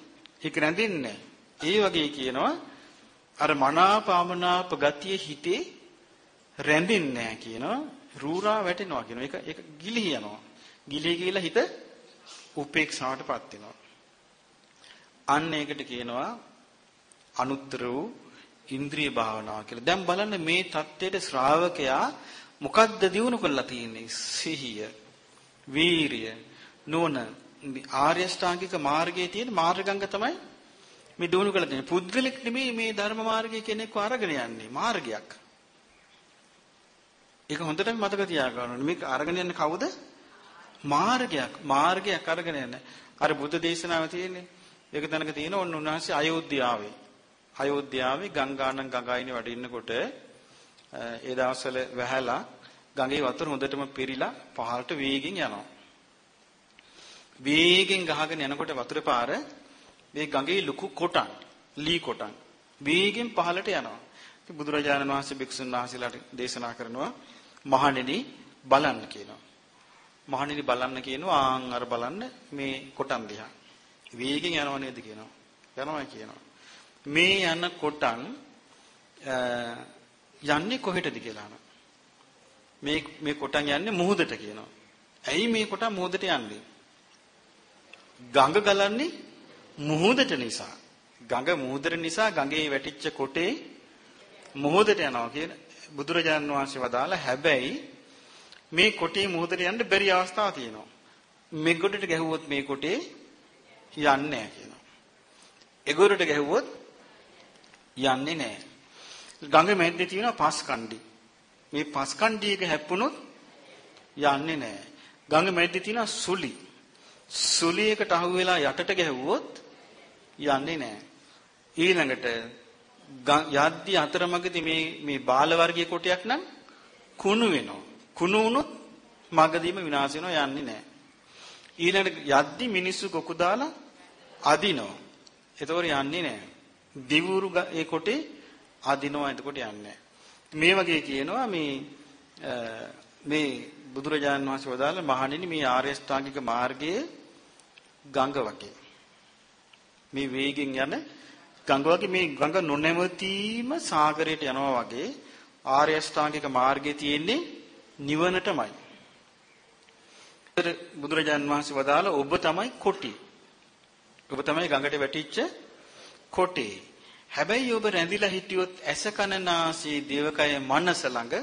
Speaker 1: හික රැඳෙන්නේ ඒ වගේ කියනවා අර මනාපමනාප ගතිය හිතේ රැඳෙන්නේ කියනවා. රූරා වැටෙනවා කියනවා. ඒක ඒක ගිලිහිනවා. ගිලී කියලා හිත උපේක්ෂාවටපත් වෙනවා. අන්න ඒකට කියනවා අනුත්තර වූ ඉන්ද්‍රිය භාවනාව කියලා. දැන් බලන්න මේ தත්ත්වයට ශ්‍රාවකයා මොකද්ද දිනු කරලා තියෙන්නේ? සිහිය, වීරිය, නුවණ, ආර්ය ශ්‍රාංගික මාර්ගයේ තියෙන මාර්ගංග තමයි මේ දිනු කරලා තියෙන්නේ. පුද්ගලික නෙමෙයි මේ ධර්ම මාර්ගයේ කෙනෙක්ව අරගෙන යන්නේ මාර්ගයක්. ඒක හොඳටම මතක තියාගන්න ඕනේ. මේක අරගෙන යන්නේ කවුද? මාර්ගයක්. මාර්ගයක් අරගෙන යන්නේ. අර බුද්ධ දේශනාවේ තියෙන්නේ. ඒක තැනක තියෙන ඔන්න උන්වහන්සේ අයෝධ්‍යාවේ. අයෝධ්‍යාවේ ගංගානම් ගඟයිනේ වඩින්නකොට ඒ දවස්වල වැහැලා ගඟේ වතුර හොඳටම පිරීලා පහළට වේගෙන් යනවා. වේගෙන් ගහගෙන යනකොට වතුර පාර මේ ගඟේ ලুকু කොටන් ලී කොටන් වේගෙන් පහළට යනවා. බුදුරජාණන් වහන්සේ භික්ෂුන් වහන්සේලාට දේශනා කරනවා මහණෙනි බලන්න කියනවා. මහණෙනි බලන්න කියනවා ආන් අර බලන්න මේ කොටන් දිහා. වේගෙන් යනව නේද කියනවා. යනවා කියනවා. මේ යන කොටන් යන්නේ කොහෙටද කියලා අහනවා. මේ මේ කොටන් යන්නේ මුහුදට කියනවා. ඇයි මේ කොටන් මුහුදට යන්නේ? ගඟ ගලන්නේ මුහුදට නිසා. ගඟ මුහුදට නිසා ගඟේ වැටිච්ච කොටේ මුහුදට යනවා කියන බුදුරජාණන් වහන්සේ වදාලා හැබැයි මේ කොටේ මුහුදට යන්න බැරි අවස්ථා තියෙනවා. මෙගොඩට ගැහුවොත් මේ කොටේ යන්නේ නැහැ කියනවා. එගොඩට ගැහුවොත් යන්නේ නැහැ. ගඟ මැද්දේ තියෙන පස් කණ්ඩි. මේ පස් කණ්ඩියක හැප්පුණොත් යන්නේ නැහැ. ගඟ මැද්දේ තියෙන සුලි. සුලියකට අහු වෙලා යටට ගැහුවොත් යන්නේ නැහැ. ඊළඟට යද්දි අතරමඟදී මේ මේ බාල වර්ගයේ කොටයක් නම් කුණු වෙනවා. කුණු වුණොත් මගදීම විනාශ වෙනවා යන්නේ නැහැ. ඊළඟට යද්දි මිනිස්සු කොකු දාලා අදිනවා. එතකොට යන්නේ නැහැ. දිවුරු ඒ කොටේ අදිනවා එතකොට යන්නේ මේ වගේ කියනවා මේ මේ බුදුරජාණන් වහන්සේ වදාළ මහණෙනි මේ ආර්ය ශ්‍රාංගික මාර්ගයේ ගඟ වගේ මේ වේගෙන් යන ගඟ වගේ මේ ගඟ නොනැවතීම සාගරයට යනවා වගේ ආර්ය ශ්‍රාංගික මාර්ගයේ තියෙන්නේ නිවනටමයි. බුදුරජාණන් වහන්සේ වදාළ ඔබ තමයි කොටි. ඔබ තමයි ගඟට වැටිච්ච කොටි. හැබැයි ඔබ රැඳිලා හිටියොත් ඇස කන නාසය දේවකය මනස ළඟ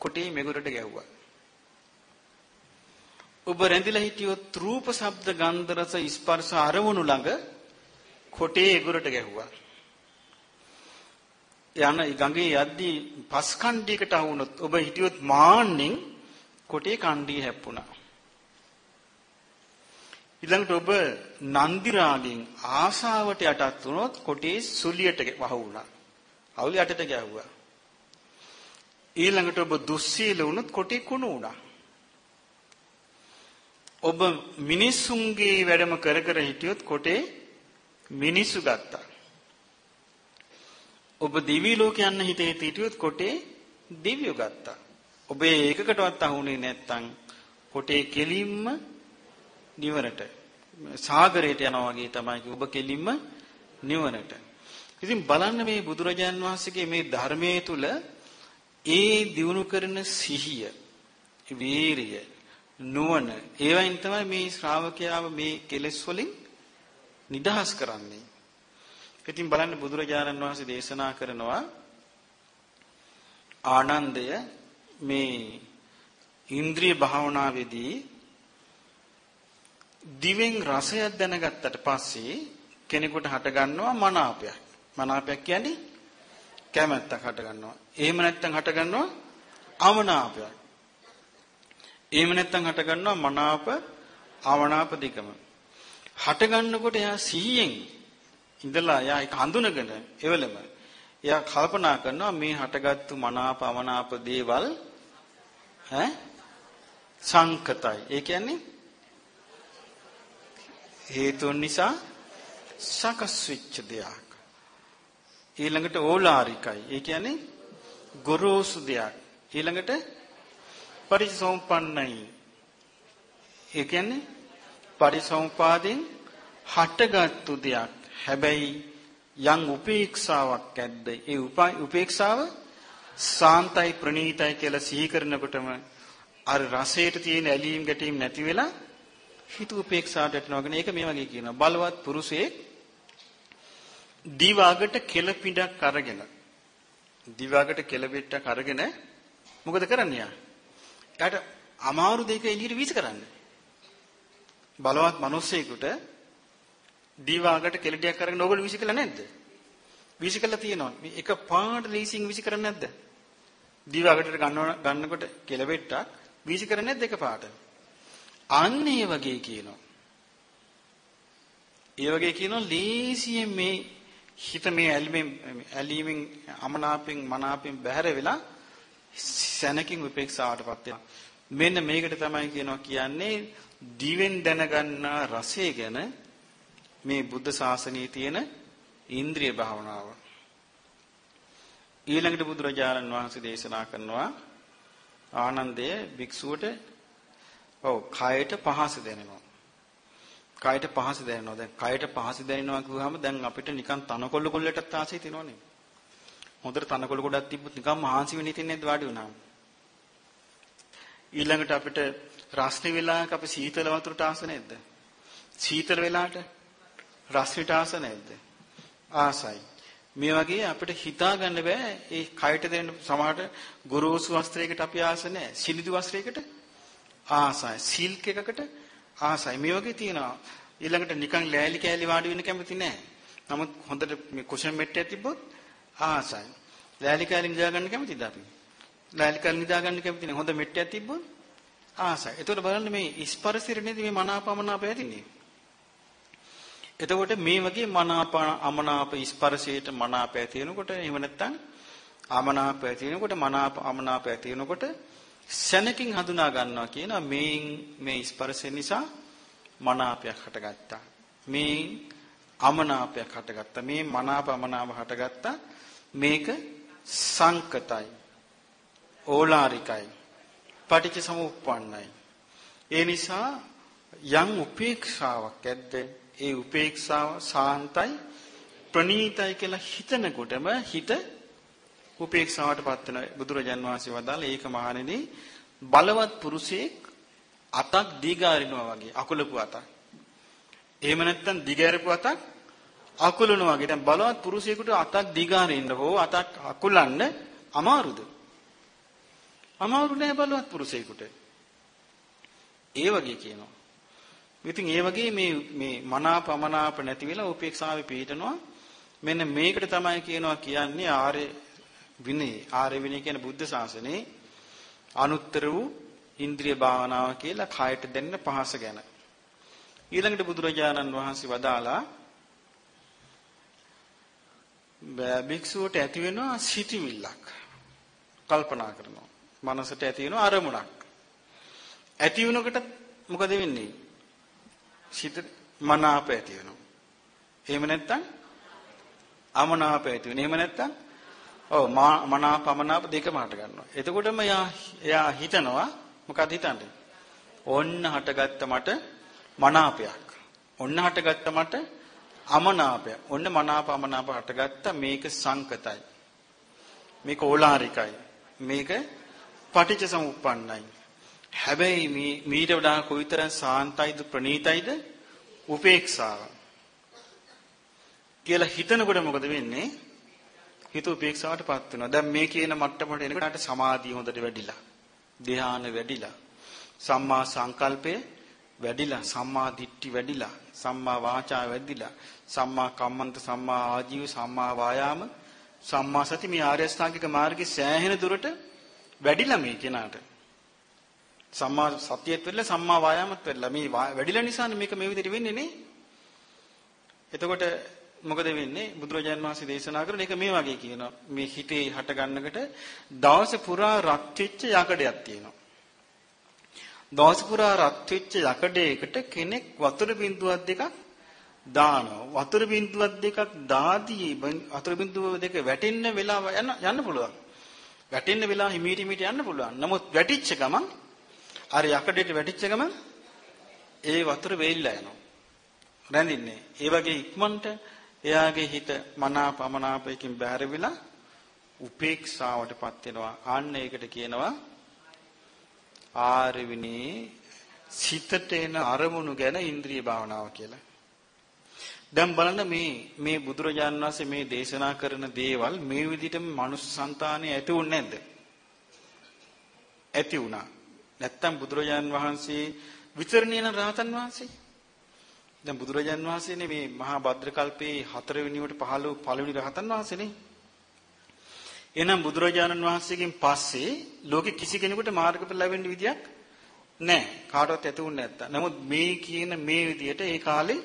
Speaker 1: කොටි මෙගුරට ගැව්වා. ඔබ රැඳිලා හිටියොත් රූප ශබ්ද ගන්ධ රස ස්පර්ශ අරමුණු ළඟ කොටේ එගුරට ගැහුවා. යන ගඟේ යද්දී පස් කණ්ඩියකට අහුනොත් ඔබ හිටියොත් මාන්නෙන් කොටේ කණ්ඩිය හැප්පුණා. ඊළඟට ඔබ නන්දි රාගෙන් ආසාවට යටත් වුණොත් කොටේ සුලියට වහ වුණා. අවුල යටට ගැහුවා. ඊළඟට ඔබ දුස්සීල වුණොත් කොටේ කුණු වුණා. ඔබ මිනිසුන්ගේ වැඩම කර කර හිටියොත් කොටේ මිනිස්සු ගත්තා. ඔබ දිවි ලෝක යන්න හිතේ හිටියොත් කොටේ දිව්‍යෝ ගත්තා. ඔබ ඒකකටවත් අහුනේ නැත්තම් කොටේ කෙලින්ම නිවනට සාගරයට යනවා වගේ තමයි ඔබ කෙලින්ම නිවනට. ඉතින් බලන්න මේ බුදුරජාන් වහන්සේගේ මේ ධර්මයේ තුල ඒ දිනු කරන සිහිය, වීරිය, නුවණ ඒවයින් තමයි මේ ශ්‍රාවකයාව මේ කෙලෙස් වලින් නිදහස් කරන්නේ. ඉතින් බලන්න බුදුරජාණන් වහන්සේ දේශනා කරනවා ආනන්දය මේ ඉන්ද්‍රිය භාවනාවේදී දිවෙන් රසයක් දැනගත්තට පස්සේ කෙනෙකුට හට ගන්නවා මනාපයක්. මනාපයක් කියන්නේ කැමැත්තක් හට ගන්නවා. එහෙම නැත්නම් හට ගන්නවා අමනාපයක්. එහෙම නැත්නම් හට ගන්නවා මනාප අවනාප දෙකම. හට ගන්නකොට එයා සිහියෙන් ඉඳලා එයා ඒක හඳුනගෙන එවලම එයා කල්පනා කරනවා මේ හටගත්තු මනාප අවනාප දේවල් ඈ සංකතයි. ඒ කියන්නේ හේතුන් නිසා සකස් වෙච්ච දෙයක්. ඊළඟට ඕලාරිකයි. ඒ කියන්නේ ගොරෝසු දෙයක්. ඊළඟට පරිසෝම්පන්නයි. ඒ කියන්නේ පරිසෝම්පාදෙන් හටගත්තු දෙයක්. හැබැයි යම් උපේක්ෂාවක් ඇද්ද? ඒ උපේක්ෂාව සාන්තයි ප්‍රණීතයි කියලා සිහි කරනකොටම අර රසයට තියෙන ඇලීම් ගැටීම් නැති වෙලා හිත උපේක්ෂාට යටනවාගෙන ඒක මේ වගේ කියනවා බලවත් පුරුෂයෙක් දිවාගට කෙලපිඩක් අරගෙන දිවාගට කෙලපිටක් අරගෙන මොකද කරන්නේ යා? එයාට අමාරු දෙයක එළියට වීසි කරන්න. බලවත් මිනිස්සෙකුට දිවාගට කෙලඩියක් අරගෙන ඕගොල්ලෝ වීසි කළා නැද්ද? වීසි කළා තියෙනවා. මේ එක පාට ලීසින් වීසි කරන්නේ නැද්ද? දිවාගටට ගන්න ගන්නකොට කෙලවෙට්ටක් වීසි කරන්නේ නැද්ද එක පාට? අන්න ඒ වගේ කියනවා. ඒ වගේ කියනවා ලේසියෙන් මේ හිත මේ ඇලීමෙන් ඇලීමෙන් අමනාපෙන් මනාපෙන් බැහැර වෙලා සැනකින් උපේක්ෂාවටපත් වෙනවා. මෙන්න මේකට තමයි කියනවා කියන්නේ දිවෙන් දැනගන්නා රසය ගැන මේ බුද්ධ ශාසනයේ තියෙන ඉන්ද්‍රිය භාවනාව. ඊළඟට බුදුරජාණන් වහන්සේ දේශනා කරනවා ආනන්දයේ භික්ෂුවට ඔව් කයට පහස දැනෙනවා. කයට පහස දැනෙනවා. දැන් කයට පහස දැනෙනවා කිව්වහම දැන් අපිට නිකන් තනකොළ කොල්ලටත් ආසයි තියෙනවනේ. හොඳට තනකොළ ගොඩක් තිබ්බොත් නිකන් මහන්සි වෙන්නේ තින්නේ නැද්ද වාඩි වුණාම. ඊළඟට අපිට රස්නේ වෙලාවක අපි සීතල වතුරට ආස නැද්ද? සීතල වෙලාවට රස්නෙට ආස නැද්ද? ආසයි. මේ වගේ අපිට හිතා ගන්න බෑ ඒ කයට දෙන්න සමහරට ගොරෝසු වස්ත්‍රයකට අපි ආස නැහැ. සිනිදු වස්ත්‍රයකට ආසයි. සිල්ක් එකකට ආසයි. මේ වගේ තියෙනවා. ඊළඟට නිකන් ලෑලි කෑලි වාඩි වෙන්න කැමති නැහැ. නමුත් හොඳට මේ කුෂන් මෙට්ටයක් තිබ්බොත් ආසයි. ලෑලි කෑලි නිදා ගන්න කැමතිද අපි? ලෑලි කෑලි නිදා ගන්න කැමති නැහැ. හොඳ මෙට්ටයක් තිබ්බොත් ආසයි. එතකොට බලන්න මේ ස්පර්ශෙ නේද මේ මනාපමනාප ඇතිනේ. එතකොට මේ වගේ මනාප අමනාප ස්පර්ශයට මනාප ඇති වෙනකොට එහෙම නැත්නම් අමනාප ඇති වෙනකොට මනාප අමනාප ඇති වෙනකොට සැනකින් හඳුනා ගන්නවා කියන මේ මේ ස්පර්ශය නිසා මනාපයක් හටගත්තා. මේ අමනාපයක් හටගත්තා. මේ මනාප අමනාප හටගත්තා. මේක සංකතයි. ඕලාරිකයි. පටිච්ච සමුප්පන්නයි. ඒ නිසා යම් උපේක්ෂාවක් ඇද්ද ඒ උපේක්ෂාව සාන්තයි ප්‍රණීතයි කියලා හිතනකොටම හිත උපේක්ෂාවටපත් වෙන බුදුරජාන් වහන්සේ වදාළ ඒක මහණෙනි බලවත් පුරුෂයෙක් අතක් දීගාරිනවා වගේ අකුලපු අතක්. එහෙම නැත්නම් දිගෑරපු අතක් අකුලනවා වගේ. දැන් බලවත් පුරුෂයෙකුට අතක් දීගාරින්න හෝ අතක් අකුලන්න අමාරුද? අමාරු නෑ බලවත් පුරුෂයෙකුට. ඒ වගේ කියනවා. ඉතින් ඒ වගේ මේ මේ මනාපමනාප නැති වෙලා උපේක්ෂාවේ පිහිටනවා. මෙන්න මේකට තමයි කියනවා කියන්නේ ආර්ය විනය. ආර්ය විනය කියන්නේ බුද්ධ ශාසනයේ අනුත්තර වූ ඉන්ද්‍රිය භාවනාව කියලා කයට දෙන්න පහස ගැන. ඊළඟට බුදුරජාණන් වහන්සේ වදාලා භික්ෂුවට ඇති වෙනවා සිටිවිල්ලක්. කල්පනා කරනවා. මනසට ඇති වෙනවා අරමුණක්. ඇති වෙනකොට මොකද වෙන්නේ? සිත මනාප ඇති වෙනවා. එහෙම නැත්නම් අමනාප ඇති වෙනවා. එහෙම නැත්නම් ඔව් මනාප අමනාප දෙකම හට ගන්නවා. එතකොටම එයා එයා හිතනවා මොකද හිතන්නේ? ඔන්න හටගත්ත මට මනාපයක්. ඔන්න හටගත්ත මට අමනාපයක්. ඔන්න මනාප අමනාප හටගත්ත මේක සංකතයි. මේක ඕලාරිකයි. මේක පටිච්ච සමුප්පන්නයි. හැබැයි මේ මීට වඩා කොයිතරම් සාන්තයිද ප්‍රණීතයිද උපේක්ෂාව කියලා හිතනකොට මොකද වෙන්නේ? හිත උපේක්ෂාවටපත් වෙනවා. දැන් මේ කියන මට්ටමට එනකොට සමාධිය හොඳට වැඩිලා. ධ්‍යාන වැඩිලා. සම්මා සංකල්පය වැඩිලා. සම්මා දිට්ඨි වැඩිලා. සම්මා වාචා වැඩිලා. සම්මා කම්මන්ත සම්මා ආජීව සම්මා වායාම සම්මා සති මේ ආර්ය අෂ්ටාංගික මාර්ගයේ සෑහෙන දුරට වැඩිලා මේ කෙනාට. සම්මා සතියෙත් වෙලා සම්මා වායාමත් වෙලා මේ වැඩිලා නිසානේ මේක මේ විදිහට වෙන්නේ නේ. එතකොට මොකද වෙන්නේ බුදුරජාණන් වහන්සේ දේශනා කරන එක මේ වගේ කියනවා මේ හිතේ හට ගන්නකට දවස පුරා රත් වෙච්ච යකඩයක් තියෙනවා දවස පුරා රත් වෙච්ච යකඩයකට කෙනෙක් වතුර බින්දුවක් දෙකක් දානවා වතුර බින්දුවක් දෙකක් දාදී වතුර බින්දුව දෙක වැටෙන්න වෙලාව යන්න යන්න පුළුවන් වැටෙන්න වෙලාව හිමීට හිමීට යන්න පුළුවන් නමුත් වැටිච්ච ගමන් අර යකඩේට වැටිච්ච ගමන් ඒ වතුර වෙයිලා යනවා. රැඳින්නේ. ඒ වගේ ඉක්මනට එයාගේ හිත මනාපමනාපයකින් බැහැර වෙලා උපේක්ෂාවටපත් වෙනවා. අන්න ඒකට කියනවා ආරවිනේ සිතට එන අරමුණු ගැන ඉන්ද්‍රිය භාවනාව කියලා. දැන් බලන්න මේ මේ බුදුරජාන් වහන්සේ මේ දේශනා කරන දේවල් මේ විදිහටම මනුස්ස సంతානෙ ඇති වුනේ නැද්ද? ඇති වුණා. නැත්තම් බුදුරජාන් වහන්සේ විතරණේන රහතන් වහන්සේ. දැන් බුදුරජාන් වහන්සේනේ මේ මහා භද්‍ර කල්පේ හතරවෙනිවට පහළ වූ පළවෙනි රහතන් වහන්සේනේ. එහෙනම් බුදුරජාණන් වහන්සේගෙන් පස්සේ ලෝකෙ කිසි කෙනෙකුට මාර්ගඵල ලැබෙන්න විදියක් නැහැ. කාටවත් ඇතුුන්නේ නැත්තා. නමුත් මේ කියන මේ විදියට ඒ කාලේ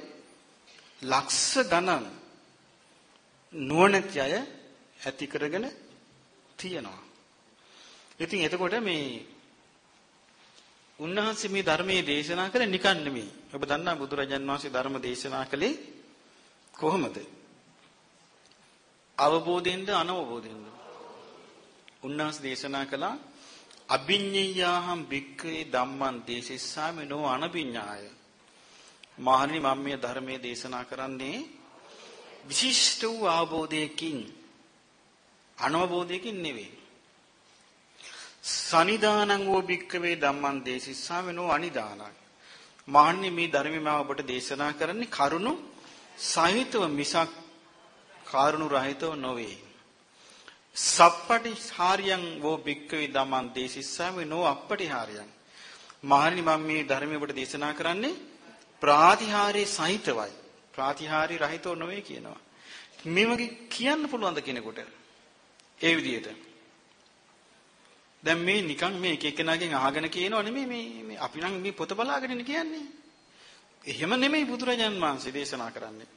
Speaker 1: ලක්ෂ ගණන් නුවණැති අය ඇති කරගෙන තියෙනවා. ඉතින් එතකොට මේ උන්වහන්සේ මේ ධර්මයේ දේශනා කළේ නිකන් නෙමෙයි. ඔබ දන්නා බුදුරජාන් වහන්සේ ධර්ම දේශනා කළේ කොහොමද? අවබෝධයෙන්ද අනවබෝධයෙන්ද? උන්වහන්සේ දේශනා කළා අභිඤ්ඤයාහම් භික්ඛවේ ධම්මං දේශිස්සාමි නෝ අනභිඤ්ඤාය. මහණනි මම මේ ධර්මයේ දේශනා කරන්නේ විශිෂ්ට වූ අවබෝධයකින් අනවබෝධයකින් නෙවෙයි. සනිදානං වූ භික්ඛවේ ධම්මං දේශිස්සාමි නෝ අනිදානං. මහණනි මේ ධර්මය මම ඔබට දේශනා කරන්නේ කරුණු සහිතව මිසක් කාරුණු රහිතව නොවේ. සප්පටි හාරියං වෝ භික්කවේ ධම්මං දේශිස්සාමි නෝ අප්පටි හාරියං. මහණනි මම මේ ධර්මය ඔබට දේශනා කරන්නේ ප්‍රාතිහාරයේ සහිතවයි. ප්‍රාතිහාරي රහිතව නොවේ කියනවා. මේ වගේ කියන්න පුළුවන්ද කෙනෙකුට? ඒ විදිහට. දැන් මේ නිකන් මේ එක එකනාගෙන් අහගෙන කියනව නෙමෙයි මේ මේ අපි නම් මේ පොත බලාගෙන කියන්නේ. එහෙම නෙමෙයි බුදුරජාන් වහන්සේ දේශනා කරන්නේ.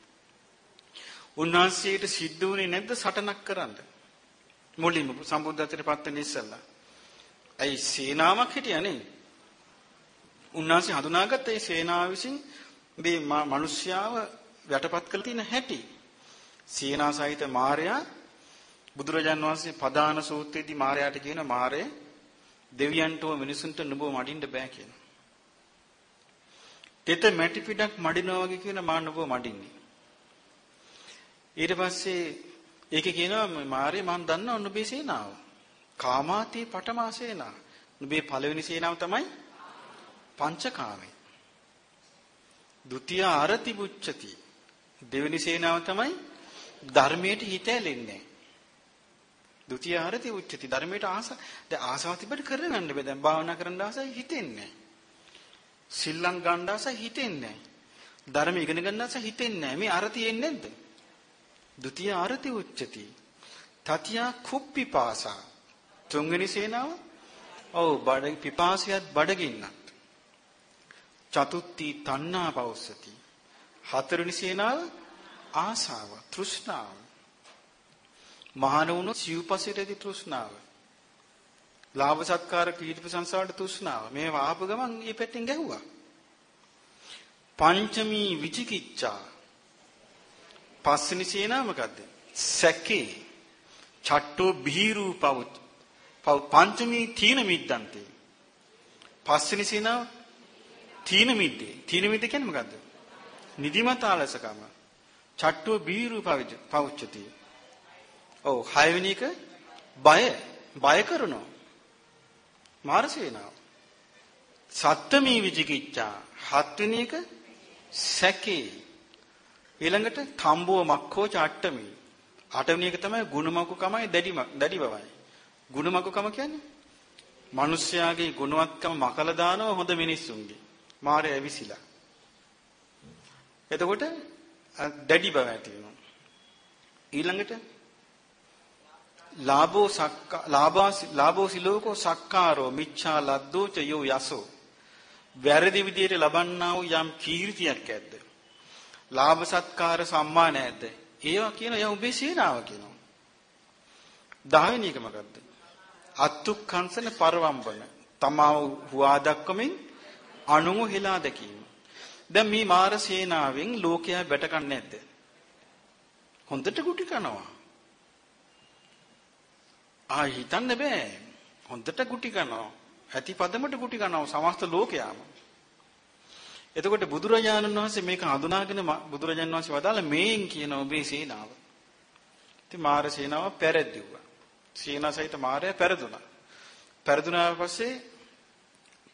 Speaker 1: උන්වහන්සේට සිද්ධ වුණේ නැද්ද සටනක් කරන්න? මුලින්ම සම්බුද්ධත්වයට පත් වෙන්න ඉස්සෙල්ලා. ඇයි සේනාවක් හිටියානේ? උන්වහන්සේ හඳුනාගත්ත ඒ සේනාව විසින් මේ මිනිස්යාව යටපත් කළ තියෙන හැටි. සේනා සහිත මාර්යා බුදුරජාන් වහන්සේ පදාන සූත්‍රයේදී මාර්යාට කියන මාර්ය දෙවියන්ටෝ මිනිසුන්ට නුඹ මඩින්න බෑ කියන. තෙත මැටි පිටක් මඩිනවා වගේ කියන මා නුඹ මඩින්නේ. ඊට පස්සේ ඒකේ කියනවා මාර්ය මම දන්නවා නුඹේ සේනාව. කාමාති පඨමා සේනා. නුඹේ පළවෙනි සේනාව තමයි පංචකාමේ. ဒုတိ ය අරති බුච්චති. දෙවෙනි සේනාව තමයි ධර්මයට හිත ඇලෙන්නේ. ဒုတိ ය අරති උච්චති ධර්මයට ආස දැන් ආසාව තිබ්බට කරගන්න බෑ. දැන් භාවනා කරන්න ආසයි හිතෙන්නේ නැහැ. සිල්ලම් ගන්න ආසයි හිතෙන්නේ නැහැ. ධර්ම ඉගෙන ගන්න ආසයි හිතෙන්නේ නැහැ. මේ අරති එන්නේ නැද්ද? ဒုတိ ය අරති උච්චති. තතියා කුප්පිපාසා. තුන්වෙනි සේනාව ඔව් බඩ පිපාසියත් බඩගින්නත්. චතුත්ති තණ්හා පෞස්සති. හතරවෙනි සේනාව ආසාව, තෘෂ්ණාව. මහාන වුණොත් සිව්පසෙටදී තෘෂ්ණාව. ලාභ සත්කාර කීර්ති ප්‍රශංසාවට තෘෂ්ණාව. මේ වාප ගමන් මේ පැත්තෙන් ගැහුවා. පංචමී විචිකිච්ඡා පස්වෙනි සේනාව මොකද්ද? සැකේ. චට්ටෝ බීරූ පවුත්. පංචමී තීන මිද්දන්තේ. පස්වෙනි සේනාව තීන මිද්දේ. තීන මිද්ද කියන්නේ මොකද්ද? නිදිමත ආලසකම. චට්ටෝ බීරූ පවුච්චති. ඔව් හයවෙනි එක බය බය කරනවා. මාර සේනාව. සත්ත්මී විචිකිච්ඡා හත්වෙනි එක සැකේ ඊළඟට තම්බුව මක්ඛෝ චට්ටමි. අටවෙනි එක තමයි ගුණමකුකමයි දැඩි දැඩි බවයි. ගුණමකුකම කියන්නේ මිනිස්යාගේ ගුණවත්කම මකලා දානවා හොඳ මිනිස්සුන්ගේ. මාරය ඇවිසිලා. එතකොට දැඩි බව ඇති වෙනවා. ඊළඟට ලාභෝ සක්කා ලාභා ලාභෝ සිලෝකෝ සක්කාරෝ මිච්ඡා ලද්දෝ ච යෝ යසෝ වැරදි විදියට ලබන්නා වූ යම් කීර්තියක් ඇද්ද ලාභ සත්කාර සම්මාන ඇද්ද? ඒවා කියන යා උඹේ සේනාව කියනවා. දහවෙනි එක මොකද්ද? අත්තුක්ඛංසන පරවම්බන. තමාව හුවා දක්වමින් අනුමු හෙලා දැකීම. දැන් මේ මාර සේනාවෙන් ලෝකයා බැටකන්නේ නැද්ද? හොඳට කුටි කනවා. ආ හිතන්න බෑ. හොඳට කුටි කනවා. ඇති පදමට කුටි කනවා සමස්ත ලෝකයාම. එතකොට බුදුරජාණන් වහන්සේ මේක හඳුනාගෙන බුදුරජාණන් වහන්සේ වදාළ මේන් කියන ඔබේ සේනාව. ඉතින් මාර සේනාව පෙරද්දුවා. සේනා සහිත මාරය පෙරදුනා. පෙරදුනාට පස්සේ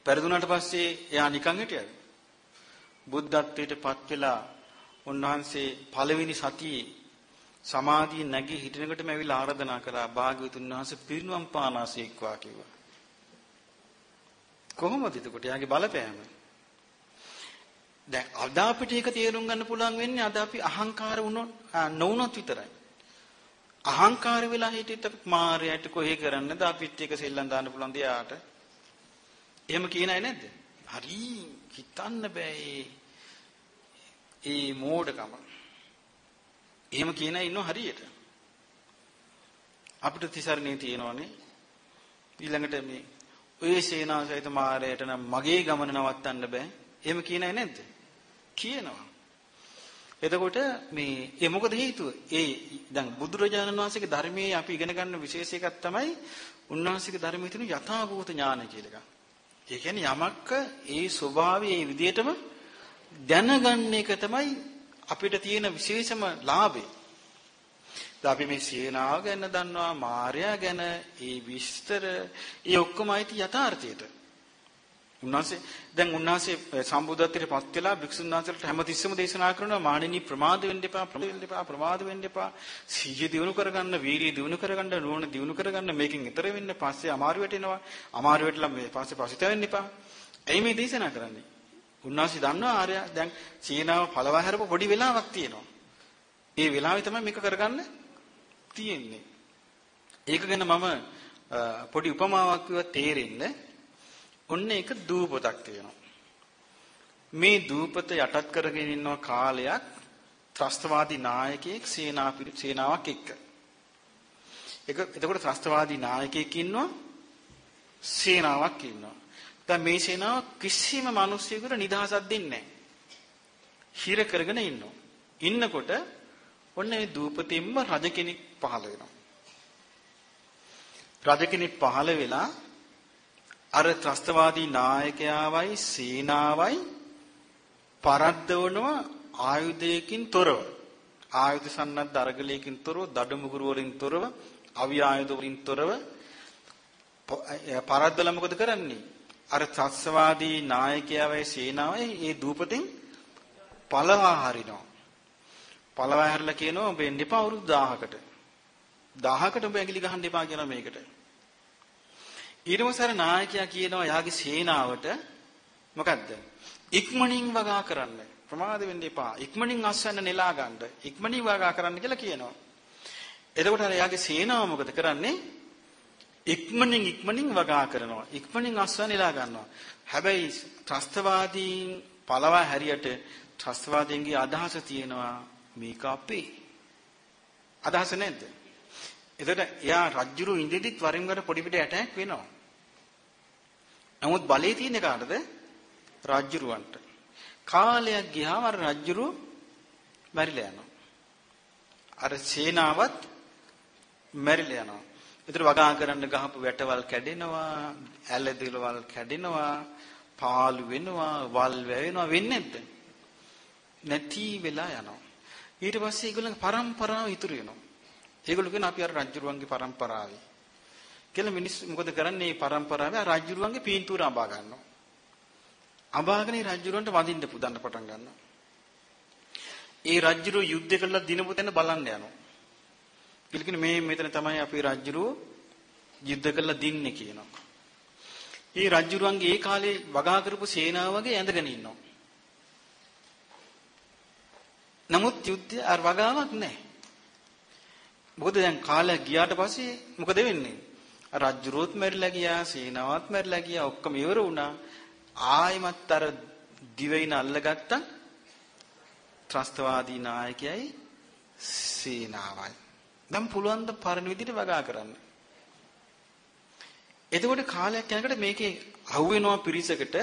Speaker 1: පෙරදුනාට පස්සේ එයා නිකන් හිටියද? බුද්ධත්වයට පත් වෙලා උන්වහන්සේ පළවෙනි සතියේ සමාධිය නැගී හිටිනකොටම ඇවිල්ලා ආරාධනා කරා භාග්‍යවතුන් වහන්සේ පිරිනුවම් පානාසීක්වා කිව්වා. කොහොමද එතකොට යාගේ බලපෑම? දැන් අද අපිට ඒක තේරුම් ගන්න පුළුවන් වෙන්නේ අද අපි අහංකාර වුණොත් නොවුනොත් විතරයි. අහංකාර වෙලා හිටියට මායයට කොහේ කරන්නද අපිත් එක සෙල්ලම් දාන්න පුළුවන් දියාට. එහෙම කියන අය නැද්ද? හරි හිතන්න බෑ ඒ මෝඩකම. එහෙම කියන අය ඉන්නව හරියට. අපිට තිසරණේ තියෙනවනේ ඊළඟට මේ ඔය සේනාසහිත මාරයට නම් මගේ ගමන නවත්තන්න බෑ. එහෙම කියන අය නැද්ද? කියනවා. එතකොට මේ ඒ මොකද හේතුව? ඒ දැන් බුදුරජාණන් වහන්සේගේ ධර්මයේ අපි ඉගෙන ගන්න විශේෂ එකක් තමයි උන්වහන්සේගේ ධර්මයේ තියෙන යථාභූත ඥානය කියලා එකක්. ඒ කියන්නේ යමක්ක ඒ ස්වභාවය ඒ විදිහටම දැනගන්න එක තමයි අපිට තියෙන විශේෂම ලාභය. අපි මේ සීනාව ගැන දන්නවා, මාර්යා ගැන, ඒ විස්තර, ඒ ඔක්කොම අයිති යථාර්ථයට. උන්වහන්සේ දැන් උන්වහන්සේ සම්බුද්ධත්වයට පත් වෙලා භික්ෂුන් වහන්සේලාට හැමතිස්සෙම දේශනා කරනවා මාණෙනි ප්‍රමාද වෙන්න එපා ප්‍රමාද වෙන්න එපා ප්‍රමාද වෙන්න එපා. සීය දිනු කරගන්න වීරිය දිනු කරගන්න නුවණ දිනු කරගන්න මේකෙන් ඈතර වෙන්න පස්සේ අමාරු වෙටෙනවා. අමාරු වෙట్లా මේ පස්සේ පසිත වෙන්න එපා. එයි මේ දේශනා කරන්නේ. උන්වහන්සේ දන්නවා ආර්ය දැන් චීනාව පළවා හැරපු පොඩි වෙලාවක් තියෙනවා. ඒ වෙලාවේ තමයි මේක කරගන්න තියෙන්නේ. ඒක ගැන මම පොඩි උපමාවක් කිව්ව තේරෙන්නේ ඔන්න ඒක දූපතක් තියෙනවා. මේ දූපත යටත් කරගෙන ඉන්න කාලයක් ත්‍රස්තවාදී නායකයෙක් සේනා සේනාවක් එක්ක. ඒක එතකොට ත්‍රස්තවාදී නායකයෙක් ඉන්නවා සේනාවක් ඉන්නවා. දැන් මේ සේනාව කිසිම මිනිස්සුෙකුට නිදහසක් දෙන්නේ නැහැ. හිර කරගෙන ඉන්නවා. ඉන්නකොට ඔන්න මේ දූපතින්ම රජ කෙනෙක් පහළ වෙනවා. රජ කෙනෙක් පහළ වෙලා අර ත්‍රස්තවාදී නායකයාවයි සීනාවයි පරද්දවනවා ආයුධයකින් තොරව. ආයුධ සන්නද්ධ අරගලයකින් තොරව දඩමුගුරු වලින් තොරව අවි ආයුධ වලින් තොරව පරද්දලා මොකද කරන්නේ? අර ත්‍රස්තවාදී නායකයාවයි සීනාවයි ඒ දූපතෙන් පළවා හරිනවා. පළවා හැරලා කියනවා ඔබ එන්න එපා අවුරුදු 1000කට 1000කට ඔබ ඇඟිලි ගහන්න එපා කියලා මේකට. ඊටමසර නායකයා කියනවා යාගේ සේනාවට මොකද්ද? ඉක්මනින් වගා කරන්න. ප්‍රමාද වෙන්න එපා. ඉක්මනින් අස්වැන්න නෙලා ගන්න. ඉක්මනින් වගා කරන්න කියලා කියනවා. එතකොට අර යාගේ සේනාව මොකද කරන්නේ? ඉක්මනින් ඉක්මනින් වගා කරනවා. ඉක්මනින් අස්වැන්න නෙලා ගන්නවා. හැබැයි ත්‍රස්තවාදීන් පළවා හැරියට ත්‍රස්තවාදීන්ගේ අදහස තියෙනවා මේක අපේ. අදහස නැද්ද? එතකොට එයා රජ්ජුරු ඉඳිදිත් වරින් වර පොඩි පිට ඇටැක් වෙනවා. නමුත් බලේ තියෙන කාටද? රාජ්‍යරුවන්ට. කාලයක් ගියාම අර රාජ්‍යරුව මැරිලා යනවා. අර සේනාවත් මැරිලා යනවා. ඒතර වගා කරන්න ගහපු වැටවල් කැඩෙනවා, ඇලදිලවල් කැඩෙනවා, පාළු වෙනවා, වල් වැවෙනවා වෙන්නේ නැද්ද? නැති වෙලා යනවා. ඊට පස්සේ ඒගොල්ලන්ගේ පරම්පරාව ඉතුරු වෙනවා. ඒගොල්ලෝ කියන අපි අර රාජ්‍යරුවන්ගේ පරම්පරාවේ කියලා මිනිස්සු මොකද කරන්නේ මේ પરම්පරාවේ ආ රජුරුවන්ගේ පීන්තූර අඹා ගන්නවා. අඹාගෙන රජුරුවන්ට වඳින්න පුදන්න පටන් ගන්නවා. ඒ රජුරුව යුද්ධ කළා දිනපු තැන බලන්න යනවා. පිළිකින මේ මෙතන තමයි අපි රජුරුව යුද්ධ කළා දින්නේ කියනවා. ඒ රජුරුවන්ගේ ඒ කාලේ වගා කරපු සේනාව වගේ ඇඳගෙන ඉන්නවා. නමුත් යුද්ධය අර වගාවක් නැහැ. මොකද දැන් කාලය ගියාට පස්සේ මොකද වෙන්නේ? රජ්ජුරුවත් මැරිලා ගියා, සීනාවත් මැරිලා ගියා, ඔක්කොම ඉවර වුණා. ආයිමත් අර දිවයින අල්ලගත්තා. ත්‍රස්තවාදී නායකයයි සීනාවයි. දැන් පුළුවන් ද පරණ විදිහට වගා කරන්න. එතකොට කාලයක් යනකොට මේකේ අහුවෙනවා පිරිසකට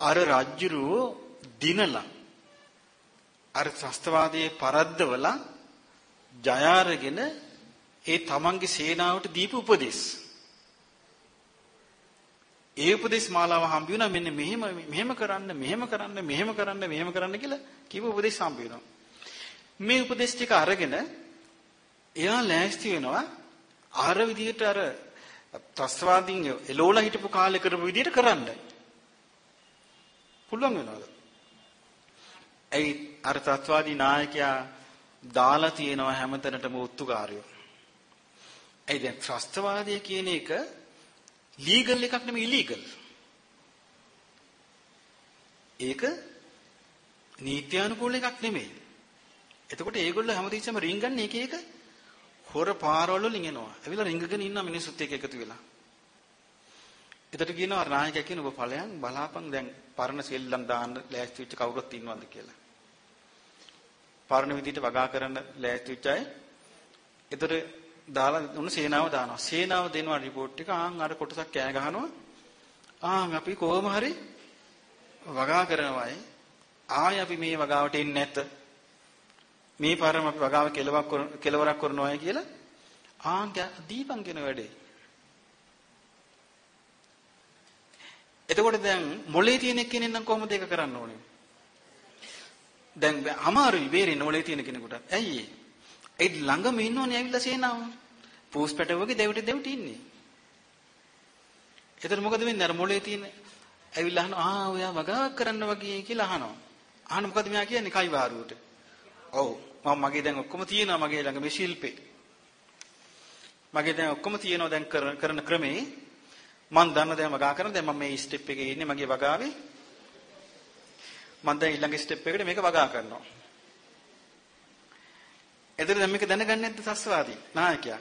Speaker 1: අර රජ්ජුරුව දිනලා අර ත්‍රස්තවාදයේ පරද්දවලා ජය අරගෙන ඒ තමන්ගේ සේනාවට දීපු උපදෙස් ඒ උපදේශ මාලාව හම්බ වුණා මෙන්න මෙහෙම මෙහෙම කරන්න මෙහෙම කරන්න මෙහෙම කරන්න මෙහෙම කරන්න කියලා කිව්ව උපදේශ හම්බ වෙනවා. මේ උපදේශ ටික අරගෙන එයා ලෑස්ති වෙනවා අර විදිහට අර ත්‍ස්වාදීන් එලෝලා හිටපු කාලේ කරපු විදිහට කරන්න. පුළුවන් වෙනවද? ඒ අර ත්‍ස්වාදී නායකයා දාලා තියෙනවා හැමතැනටම උත්තුකාරයෝ. ඒ දැන් ත්‍ස්වාදය කියන එක ලීගල් එකක් නෙමෙයි ඉලීගල්. ඒක නීත්‍යානුකූල එකක් නෙමෙයි. එතකොට ඒගොල්ලෝ හැමතිස්සෙම රින්ගන්නේ එක එක හොර පාරවල වලින් එනවා. ඇවිල්ලා රින්ගගෙන ඉන්න මිනිස්සුත් එක්ක එකතු වෙලා. එතකොට කියනවා නායකයා කියන ඔබ ඵලයන් බලාපන් දැන් පරණ සෙල්ලම් දාන්න ලෑස්ති වෙච්ච කවුරුත් ඉන්නවද කියලා. පරණ විදිහට වගා කරන්න ලෑස්ති වෙච්ච අය. එතකොට දාලා උණු සේනාව දානවා. සේනාව දෙනවා report එක. ආන් අර කොටසක් කෑ ගහනවා. ආන් අපි කොහොම හරි වගා කරනවායි. ආයි අපි මේ වගාවට එන්නේ නැත. මේ පාරම අපි වගාව කෙලවක් කෙලවරක් කරනවායි කියලා ආ දීපන් කියන වැඩේ. එතකොට දැන් මොලේ තියෙන කෙනෙක් නම් කොහොමද ඒක කරන්න ඕනේ? දැන් අමාරුයි බේරෙන්න මොලේ තියෙන කෙනෙකුට. ඇයි ඒ? ඒ ළඟම ඉන්නෝනේ ඇවිල්ලා සේනාව. පූස් පැටවගේ දෙවිට දෙවිට ඉන්නේ. එතකොට මොකද වෙන්නේ? අර මොලේ තියෙන ඇවිල්ලා අහනවා ආ ඔයා වගාවක් කරන්න වගේ කියලා අහනවා. අහන මොකද මෙයා කියන්නේ කයි වාරුවට. ඔව් මම මගේ දැන් ඔක්කොම තියෙනවා මගේ ළඟ මේ ශිල්පේ. මගේ දැන් ඔක්කොම තියෙනවා දැන් කරන ක්‍රමේ මම දන්න දැන් වගා කරන දැන් මම මේ ස්ටෙප් එකේ ඉන්නේ මගේ වගාවේ මම දැන් ඊළඟ ස්ටෙප් එකට මේක වගා කරනවා එතන දැන් මේක දැනගන්නේ නැද්ද සස්වාදී? නායකයා.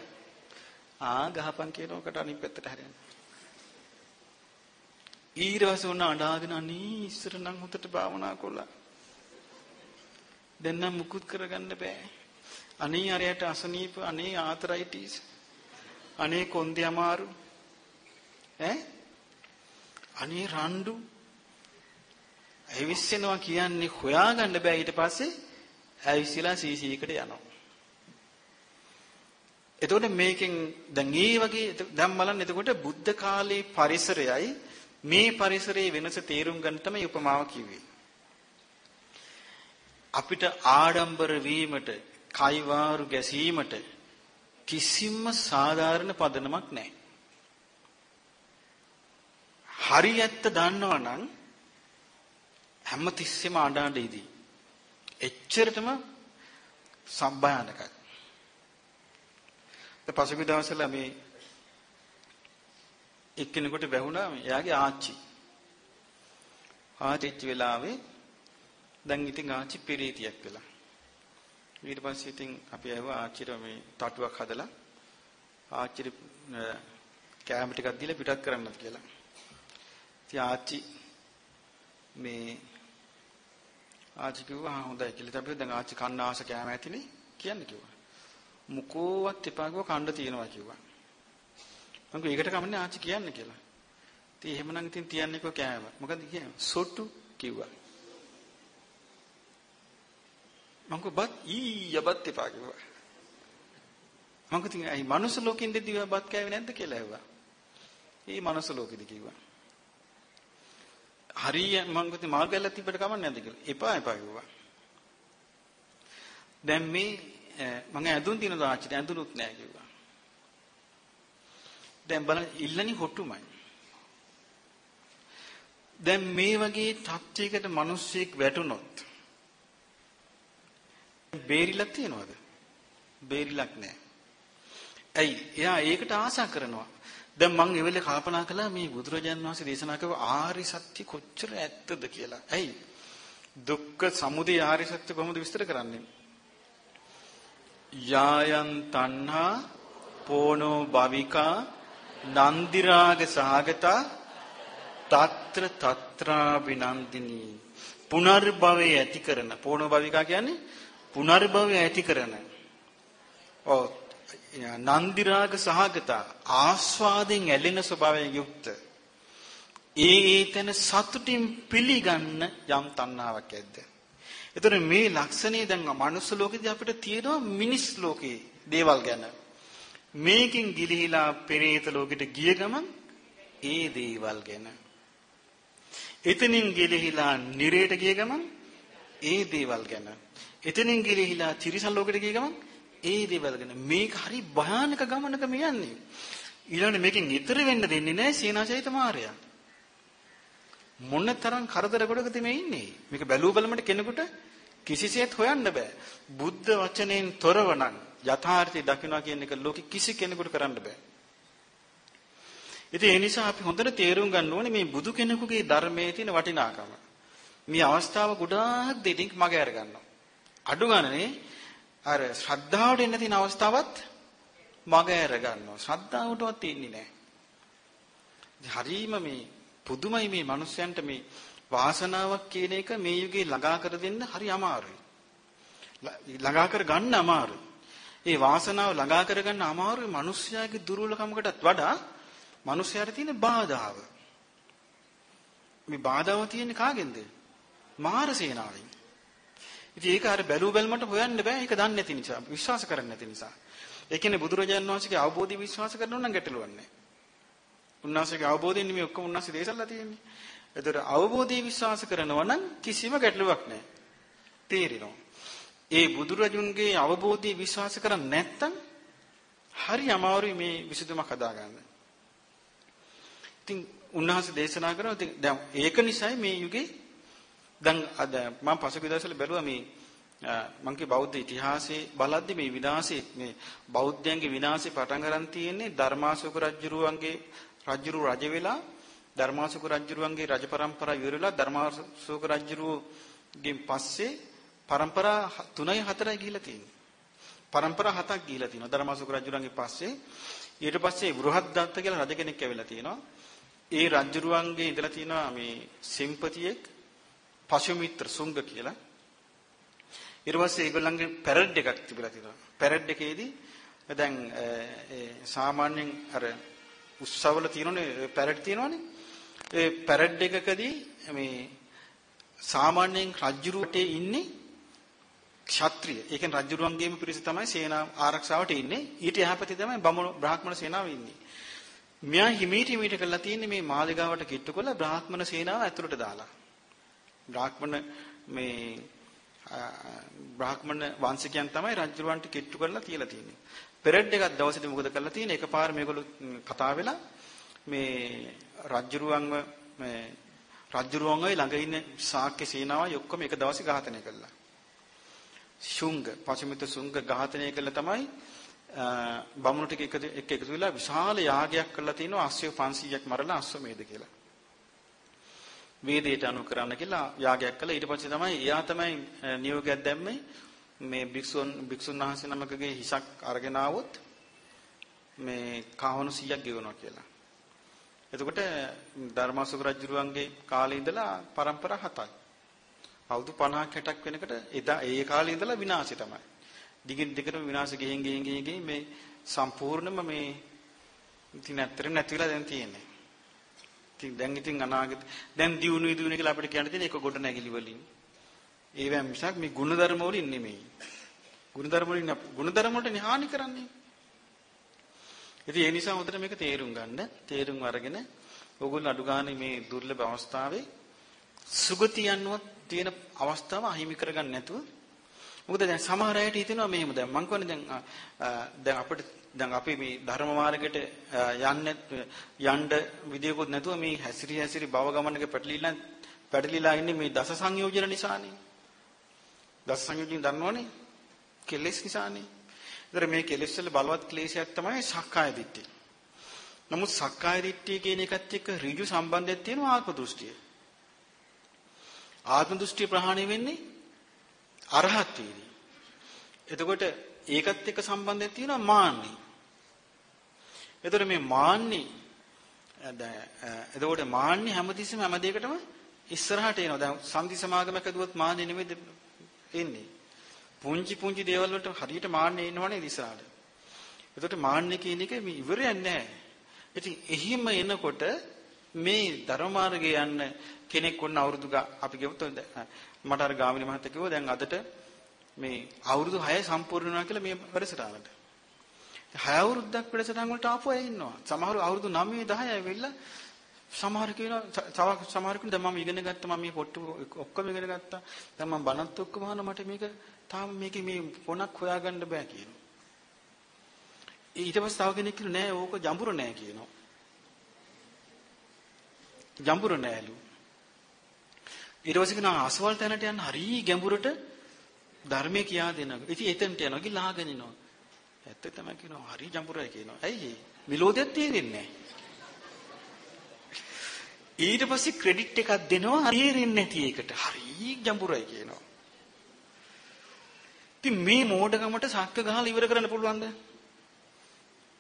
Speaker 1: ආ ගහපන් කියනකොට අනිත් පැත්තට හැරෙන්න. ඊරවස උන අඬාගෙන අනී ඉස්සර නම් හොතට භාවනා කළා. දැන් නම් මුකුත් කරගන්න බෑ. අනේ අරයට අසනීප අනේ ආතරයිටිස්. අනේ කොන්දේ අමාරු. ඈ? අනේ රණ්ඩු. ඇවිස්සෙනවා කියන්නේ හොයාගන්න බෑ. ඊට පස්සේ ඇවිස්සලා සීසී එකට යනවා. එතකොට මේකෙන් දැන් මේ වගේ දැන් බලන්න එතකොට බුද්ධ කාලේ පරිසරයයි මේ පරිසරයේ වෙනස තේරුම් ගන්න තමයි උපමාව කිව්වේ. අපිට ආඩම්බර වීමට, කයිවාරු ගැසීමට කිසිම සාධාරණ පදනමක් නැහැ. හරි ඇත්ත දන්නවනම් හැමතිස්සෙම අඬ ඉදී. එච්චරටම සම්භයානකයි. පසුගිය දවස්වල මේ එක්කෙනෙකුට වැහුණා එයාගේ ආච්චි. ආච්චිච්ච වෙලාවේ දැන් ඉතින් ආච්චි පිරීතියක් වෙලා. ඊට පස්සේ ඉතින් අපි ආවා ආච්චිට මේ තටුවක් හදලා ආච්චිට කෑම ටිකක් දීලා පිටත් කරන්නත් කියලා. ඉතින් ආච්චි මේ ආච්චි කිව්වා හොඳයි කියලා. අපි දැන් ආච්චි කන්න ආස කෑම ඇතිනේ කියන්න කිව්වා. මුකෝවත් එපා කිව්වා කන්න තියනවා කිව්වා. මම කිව්වා ඒකට කමන්නේ ආච්චි කියන්න කියලා. ඉතින් එහෙමනම් ඉතින් තියන්නේකෝ කෑම. මොකද කියන්නේ? සොට්ටු කිව්වා. මම කිව්වා බත් ඊය බත් එපා කිව්වා. මම කිව්වා අයි මනුස්ස ලෝකෙින් දෙදී බත් කෑවේ නැද්ද කියලා ඇහුවා. ඒ මනුස්ස ලෝකෙදි කිව්වා. හරිය මම කිව්වා මාල් ගැල්ලක් තිබ්බට කමක් නැද්ද කියලා. එපා එපා කිව්වා. දැන් මේ මම ඇඳුම් දිනන ආච්චිට ඇඳුනුත් නැහැ කිව්වා. දැන් බලන්න ඉල්ලනි හොට්ටුමයි. දැන් මේ වගේ තත්යකට මිනිස්සෙක් වැටුනොත් බේරිලක් තියනවද? බේරිලක් නැහැ. ඇයි? එයා ඒකට ආසා කරනවා. දැන් මම ඒ වෙලේ කල්පනා කළා මේ බුදුරජාන් වහන්සේ දේශනා කරපු ආරි සත්‍ය කොච්චර ඇත්තද කියලා. ඇයි? දුක්ඛ සමුදය ආරි සත්‍ය කොහොමද විස්තර කරන්නේ? යායන් තණ්හා පෝනෝ භවිකා නන්දිරාග සහගතා తත්‍ර తත්‍රා විනන්දිනී. පුනර්භවය ඇති කරන පෝනෝ භවිකා කියන්නේ පුනර්භවය ඇති කරන. ඔව් නන්දිරාග සහගත ආස්වාදයෙන් ඇලෙන ස්වභාවයෙන් යුක්ත. ඒ ඒතන සතුටින් පිළිගන්න යම් තණ්හාවක් ඇද්ද? එතකොට මේ ලක්ෂණේ දැන් මනුස්ස ලෝකෙදී අපිට තියෙනවා මිනිස් ලෝකේ දේවල් ගැන මේකෙන් ගිලිහිලා පෙරේත ලෝකෙට ගිය ගමන් ඒ දේවල් ගැන එතනින් ගිලිහිලා නිරේට ගිය ගමන් ඒ දේවල් ගැන එතනින් ගිලිහිලා තිරිසන් ලෝකෙට ගිය ගමන් ඒ දේවල් ගැන මේක හරි භයානක ගමනක මේ යන්නේ. ඊළඟට මේකෙන් ඈතර වෙන්න දෙන්නේ නැහැ සීනාචෛත මාරයා. මොනතරම් කරදර ගොඩකද මේ ඉන්නේ? මේක බැලුව බලමට කෙනෙකුට කිසිසේත් හොයන්න බෑ. බුද්ධ වචනයෙන් තොරව නම් යථාර්ථය දකිනවා කියන එක ලෝකෙ කිසි කෙනෙකුට කරන්න බෑ. ඉතින් ඒ නිසා අපි හොඳට තේරුම් ගන්න ඕනේ මේ බුදු කෙනෙකුගේ ධර්මයේ තියෙන වටිනාකම. මේ අවස්ථාව ගොඩාක් දෙටින් මග අර ගන්නවා. අඩු ගන්නනේ අර ශ්‍රද්ධාවට එන්න තියෙන අවස්ථාවත් මග ඇර ගන්නවා. ශ්‍රද්ධාවටවත් ඉන්නේ නැහැ. හරීම මේ පුදුමයි මේ මිනිස්යන්ට මේ වාසනාවක් කියන එක මේ යුගයේ ළඟා කර දෙන්න හරි අමාරුයි. ළඟා කර ගන්න අමාරුයි. ඒ වාසනාව ළඟා කර ගන්න අමාරුයි මිනිස්යාගේ දුර්වලකමකටත් වඩා මිනිස්යාට තියෙන බාධාව. මේ බාධාව තියෙන්නේ කාගෙන්ද? මාර සේනාවෙන්. ඉතින් ඒක අර බැලු බැලමට හොයන්න බෑ. ඒක දන්නේ නැති නිසා, විශ්වාස කරන්නේ නැති නිසා. ඒ කියන්නේ බුදුරජාණන් වහන්සේගේ අවබෝධය විශ්වාස කරනවා නම් ගැටලුවක් නැහැ. උන්වහන්සේගේ අවබෝධයෙන් මේ ඔක්කොම උන්වහන්සේ දේශල්ලා තියෙන්නේ. ඒතර අවබෝධය විශ්වාස කරනවා නම් කිසිම ගැටලුවක් නැහැ. තේරෙනවා. ඒ බුදුරජුන්ගේ අවබෝධය විශ්වාස කරන්නේ නැත්නම් හරි අමාරුයි මේ විසඳුමක් හදාගන්න. ඉතින් උන්වහන්සේ දේශනා කරනවා ඉතින් දැන් ඒක නිසායි මේ යුගේ දැන් අද මම පසුගිය දවස්වල බැලුවා මේ මම කිය බෞද්ධ ඉතිහාසයේ බලද්දි මේ විනාශේ මේ බෞද්ධයන්ගේ විනාශේ පටන් ගන්න තියෙන්නේ ධර්මාශෝක රජුරුවන්ගේ රජුරු රජ වෙලා ධර්මාශෝක රජුරුවන්ගේ රජ પરම්පරාව ඉවර වෙලා ධර්මාශෝක රජුරුවගෙන් පස්සේ પરම්පරා 3යි 4යි ගිහිලා තියෙනවා. પરම්පරා 7ක් ගිහිලා තියෙනවා ධර්මාශෝක රජුරුවන්ගේ පස්සේ. ඊට පස්සේ බෘහද්දත්ත කියලා රජ කෙනෙක් ඇවිල්ලා තියෙනවා. ඒ රජුරුවන්ගේ ඉඳලා තියෙනවා මේ සෙම්පතියෙක් පසුමිත්‍ර සුංග කියලා. ඊට පස්සේ ඒගොල්ලන්ගේ පැරඩ් එකක් තිබිලා තියෙනවා. පැරඩ් එකේදී දැන් සාමාන්‍යයෙන් අර උත්සවවල තියෙනනේ පැරඩ් තියෙනවනේ. ඒ පැරඩ් එකකදී මේ සාමාන්‍යයෙන් රජුරුවටේ ඉන්නේ ක්ෂත්‍රිය. ඒ කියන්නේ රජුරුවන්ගේම පිරිස තමයි සේනා ආරක්ෂාවට ඉන්නේ. ඊට එහාපැත්තේ තමයි බමුණු බ්‍රාහ්මණ සේනාව ඉන්නේ. මෙයා හිමීට හිමීට කරලා තියෙන්නේ මේ මාලිගාවට කිට්ටු කරලා බ්‍රාහ්මණ සේනාව ඇතුළට දාලා. බ්‍රාහ්මණ මේ බ්‍රාහ්මණ වංශිකයන් තමයි රජුරවන්ට කිට්ටු කරලා තියලා තියෙන්නේ. පෙරඩ් එකක් දවසේදී මොකද කරලා තියෙන්නේ? එකපාර මේගොල්ලෝ කතා වෙලා මේ රජුරුවන්ව මේ රජුරුවන්ගේ ළඟ ඉන්න ශාක්‍ය සේනාවයි ඔක්කොම එක දවසේ ඝාතනය කළා. ශුංග, පචමිත ශුංග ඝාතනය කළා තමයි බමුණු ටික එක එක එකතු වෙලා විශාල යාගයක් කරලා තිනවා අශ්වය 500ක් මරලා අශ්වමේධ කියලා. වේදයට අනු කරන්න කියලා යාගයක් කළා. ඊට පස්සේ තමයි එයා තමයි නියෝගයක් දැම්මේ මේ භික්ෂුන් භික්ෂුන් වහන්සේ නමකගේ හිසක් අරගෙන ආවොත් මේ කහවණු 100ක් ගෙවනවා කියලා. එතකොට ධර්මාසුක රජුරුවන්ගේ කාලේ ඉඳලා પરම්පරා හතයි. අවුරුදු 50ක් 60ක් වෙනකොට එදා ඒ කාලේ ඉඳලා විනාශය තමයි. දිගින් දිගටම විනාශ ගෙහින් ගෙහින් ගෙහින් මේ සම්පූර්ණම මේ ඉතින් ඇත්තට නැතිලා දැන් තියෙන්නේ. ඉතින් දැන් ඉතින් අනාගත දැන් දියුණු දියුණු කියලා අපිට කියන්න තියෙන එක ගොඩ නැගිලි වලින්. ඒවැ මිසක් මේ ಗುಣධර්ම වලින් නෙමෙයි. ಗುಣධර්ම වලින් ಗುಣධර්ම වලට හානි කරන්නේ. ඉතින් ඒ නිසා හොඳට මේක තේරුම් ගන්න. තේරුම් අරගෙන ඕගොල්ලෝ අඩු ගානේ මේ දුර්ලභ අවස්ථාවේ සුගතියන්වත් තියෙන අවස්ථාව අහිමි කරගන්න නැතුව මොකද දැන් සමහර අයට හිතෙනවා මෙහෙම දැන් මං කියන්නේ දැන් දැන් අපිට දැන් අපි මේ ධර්ම මාර්ගයට යන්න යන්න විදියකුත් නැතුව මේ හැසිරි හැසිරි භව ගමනක පැටලිලා පැටලිලා ඉන්නේ මේ දස සංයෝජන නිසානේ දස සංයෝජන දන්නවනේ? කෙලෙස් නිසානේ. ඒතර මේ කෙලෙස් වල බලවත් ක්ලේශයක් තමයි සක්කාය දිට්ඨිය. නමුත් සක්කාය දිට්ඨිය කියන එකත් එක්ක ඍජු සම්බන්ධයක් තියෙනවා ආත්ම දෘෂ්ටිය. ආත්ම දෘෂ්ටිය ප්‍රහාණය වෙන්නේ අරහත් වේදී. එතකොට ඒකත් එක්ක සම්බන්ධයක් තියෙනවා මාන්නි. එතකොට මේ මාන්නි එතකොට මාන්නි හැමතිස්සෙම හැම දෙයකටම ඉස්සරහට එනවා. දැන් සම්දි සමාගමක දුවත් මාන්නි නෙමෙයි එන්නේ. පුංචි පුංචි දේවල් වලට හරියට මාන්නේ එනවනේ ඉස්සරහට. එතකොට මාන්නේ කියන එක මේ ඉවරයක් නැහැ. ඉතින් එහිම එනකොට මේ ධර්ම මාර්ගයේ යන්න කෙනෙක් වුණ අවුරුදු අපි ගෙවුත් මට අර ගාමිණී මහත්තයා කිව්වා දැන් අදට මේ අවුරුදු 6 සම්පූර්ණ වෙනවා කියලා මේ වැඩසටහනට. 6 අවුරුද්දක් වැඩසටහන් වලට ආපු අය ඉන්නවා. සමහරව අවුරුදු 9 10 ඇවිල්ලා සමහර කියනවා තව සමහර කෙනෙක් දැන් මම ඉගෙන ගත්තා මම මේ පොට්ටු ඔක්කොම ඉගෙන ගත්තා. දැන් මම බණත් ඔක්කොම අහන මට මේක තාම මේකේ මේ පොණක් හොයාගන්න බෑ කියනවා. ඊට පස්සේ තව කෙනෙක් කිව්වා නෑ ඕක ජඹුර නෑ කියනවා. ජඹුර නෑලු. ඊට පස්සේ කියනවා අසවල් තැනට යන්න හරි ගැඹුරට ධර්මයේ කියා දෙනවා. ඉතින් එතනට යනවා ගිහලා අහගෙන ඉනවා. ඇත්ත තමයි කියනවා හරි ජඹුරයි කියනවා. ඇයි මිලෝදයක් තේරෙන්නේ ඊට පස්සේ ක්‍රෙඩිට් එකක් දෙනවා තේරෙන්නේ නැති එකට. හරි ජඹුරයි කියනවා. ඉතින් මේ මෝඩකමට සක්ක ගහලා ඉවර කරන්න පුළුවන්ද?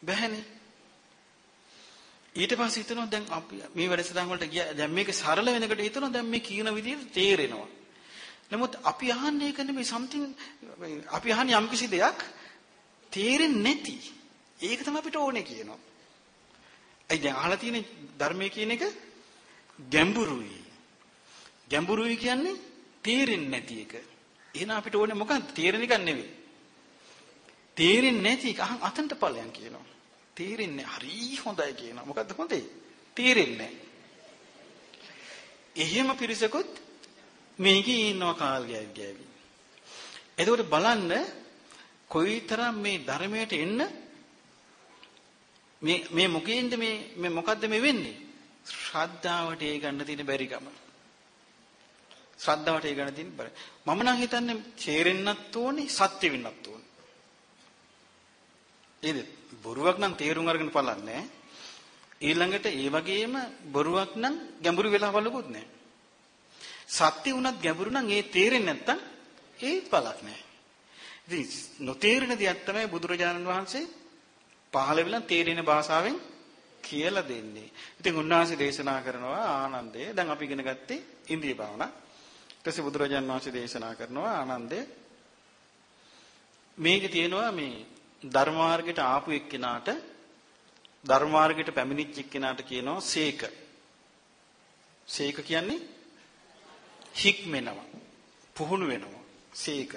Speaker 1: බැහැනේ. ඊට පස්සේ හිතනවා දැන් අපි මේ වැඩසටහන් වලට ගියා දැන් මේක සරල වෙනකොට හිතනවා දැන් මේ කියන විදිහට තේරෙනවා. නමුත් අපි අහන්නේ ඒක නෙමෙයි something අපි අහන්නේ යම්කිසි දෙයක් තේරෙන්නේ නැති. ඒක තමයි අපිට ඕනේ කියනවා. ඒ දැන් අහලා තියෙන ධර්මයේ කියන එක ගැඹුරුයි. ගැඹුරුයි කියන්නේ තේරෙන්නේ නැති එක. එහෙනම් අපිට ඕනේ මොකක්ද? තේරෙන එකක් නෙවෙයි. තේරෙන්නේ නැති එක අතන්ට ඵලයන් කියනවා. තේරෙන්නේ හරි හොඳයි කියනවා. මොකද්ද හොඳේ? තේරෙන්නේ එහෙම පිරිසකුත් මේකේ ඉන්නවා කාල් ගෑවි ගෑවි. එතකොට බලන්න කොයිතරම් මේ ධර්මයට එන්න මේ මේ මොකෙන්ද මේ මේ මොකද්ද මේ වෙන්නේ? ශ්‍රද්ධාවට ඒ ගන්න තියෙන බැරිකම. ශ්‍රද්ධාවට ඒ ගන්න තියෙන බැරි. මම නම් හිතන්නේ තේරෙන්නත් ඕනේ සත්‍ය වෙන්නත් ඕනේ. ඒද බොරුවක් නම් තේරුම් අරගෙන පලන්නේ ඊළඟට ඒ වගේම බොරුවක් නම් ගැඹුරු වෙලා බලකුත් නැහැ. සත්‍ය වුණත් ගැඹුරු නම් ඒ තේරෙන්නේ නැත්තම් ඒත් බලක් නැහැ. ඉතින් නොතේරෙන දෙයක් තමයි බුදුරජාණන් වහන්සේ පහළ වෙලා තේරෙන භාෂාවෙන් කියලා දෙන්නේ. ඉතින් උන්වහන්සේ දේශනා කරනවා ආනන්දේ දැන් අපි ඉගෙන ගත්තේ ඉන්ද්‍රිය භාවනා. ඊට පස්සේ බුදුරජාණන් වහන්සේ දේශනා කරනවා ආනන්දේ මේකේ තියෙනවා මේ ධර්මාර්ගයට ආපු එක්කෙනාට ධර්මාර්ගයට පැමිණිච්ච එක්කෙනාට කියනවා සීක. සීක කියන්නේ හික්මෙනවා. පුහුණු වෙනවා. සීක.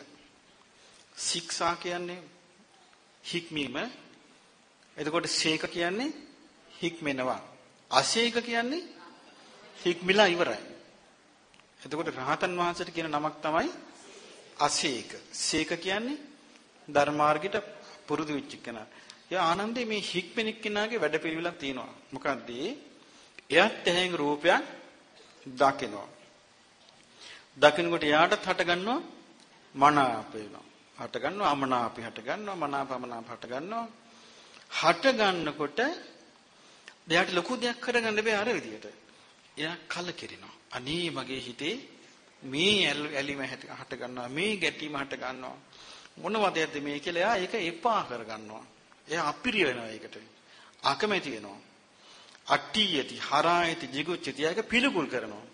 Speaker 1: ශික්ෂා කියන්නේ හික්මීම. එතකොට සීක කියන්නේ හික්මෙනවා. අසීක කියන්නේ හික්මිලා ඉවරයි. එතකොට රහතන් වහන්සේට කියන නමක් තමයි අසීක. සීක කියන්නේ ධර්මාර්ගයට පුරුදු වෙච්ච කෙනා. එයා ආනන්දේ මේ හික්මෙනෙක් කෙනාගේ වැඩපිළිවෙලක් තියෙනවා. මොකද්ද? එයත් ඇහෙන් රූපයක් දකිනවා. දකිනකොට එයාටත් හට ගන්නවා මනාප වෙනවා. හට ගන්නවා අමනාපි හට ගන්නවා මනාපමනාප හට ගන්නවා. හට ගන්නකොට එයාට ලොකු දෙයක් කරගන්න බෑ අර විදියට. එයා කලකිරිනවා. අනේ මගේ හිතේ මේ ඇලිම හට ගන්නවා මේ ගැටීම හට ගන්නවා මොනවදයක්ද මේ කියලා එයා ඒක එපා කරගන්නවා. එයා අපිරිය වෙනවා ඒකට. අකමැති වෙනවා. අට්ටියති හරායති jigucchati ඒක පිළිකුල් කරනවා.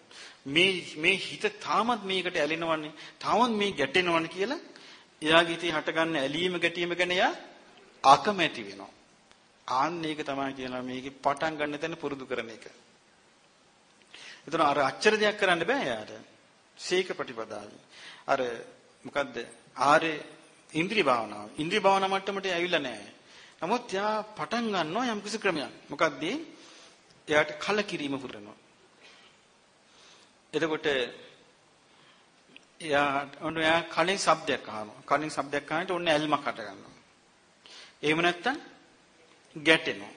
Speaker 1: මේ මේ හිත තාමත් මේකට ඇලෙනවන්නේ තාමත් මේ ගැටෙනවන්නේ කියලා එයාගේ හිතේ හටගන්න ඇලීම ගැටීම ගැන එයා අකමැති වෙනවා. ආන්න ඒක තමයි කියනවා මේකේ පටන් ගන්න තැන පුරුදු කරන එක. එතන අර අච්චර දෙයක් කරන්න බෑ යාට. සීක ප්‍රතිපදාව. අර මොකද්ද? ආරේ ඉන්ද්‍රිය භාවනාව. ඉන්ද්‍රිය භාවනාව මට්ටමට ඇවිල්ලා නැහැ. නමුත් යා පටන් ගන්නවා යම් කිසි ක්‍රමයක්. මොකද්ද? එයාට කලකිරීම පුරනවා. එතකොට එයා ඔන්න එයා කලින් શબ્දයක් අහනවා. කලින් શબ્දයක් අහනට ඔන්න ඇල්මකට ගන්නවා. එහෙම නැත්නම් ගැටෙනවා.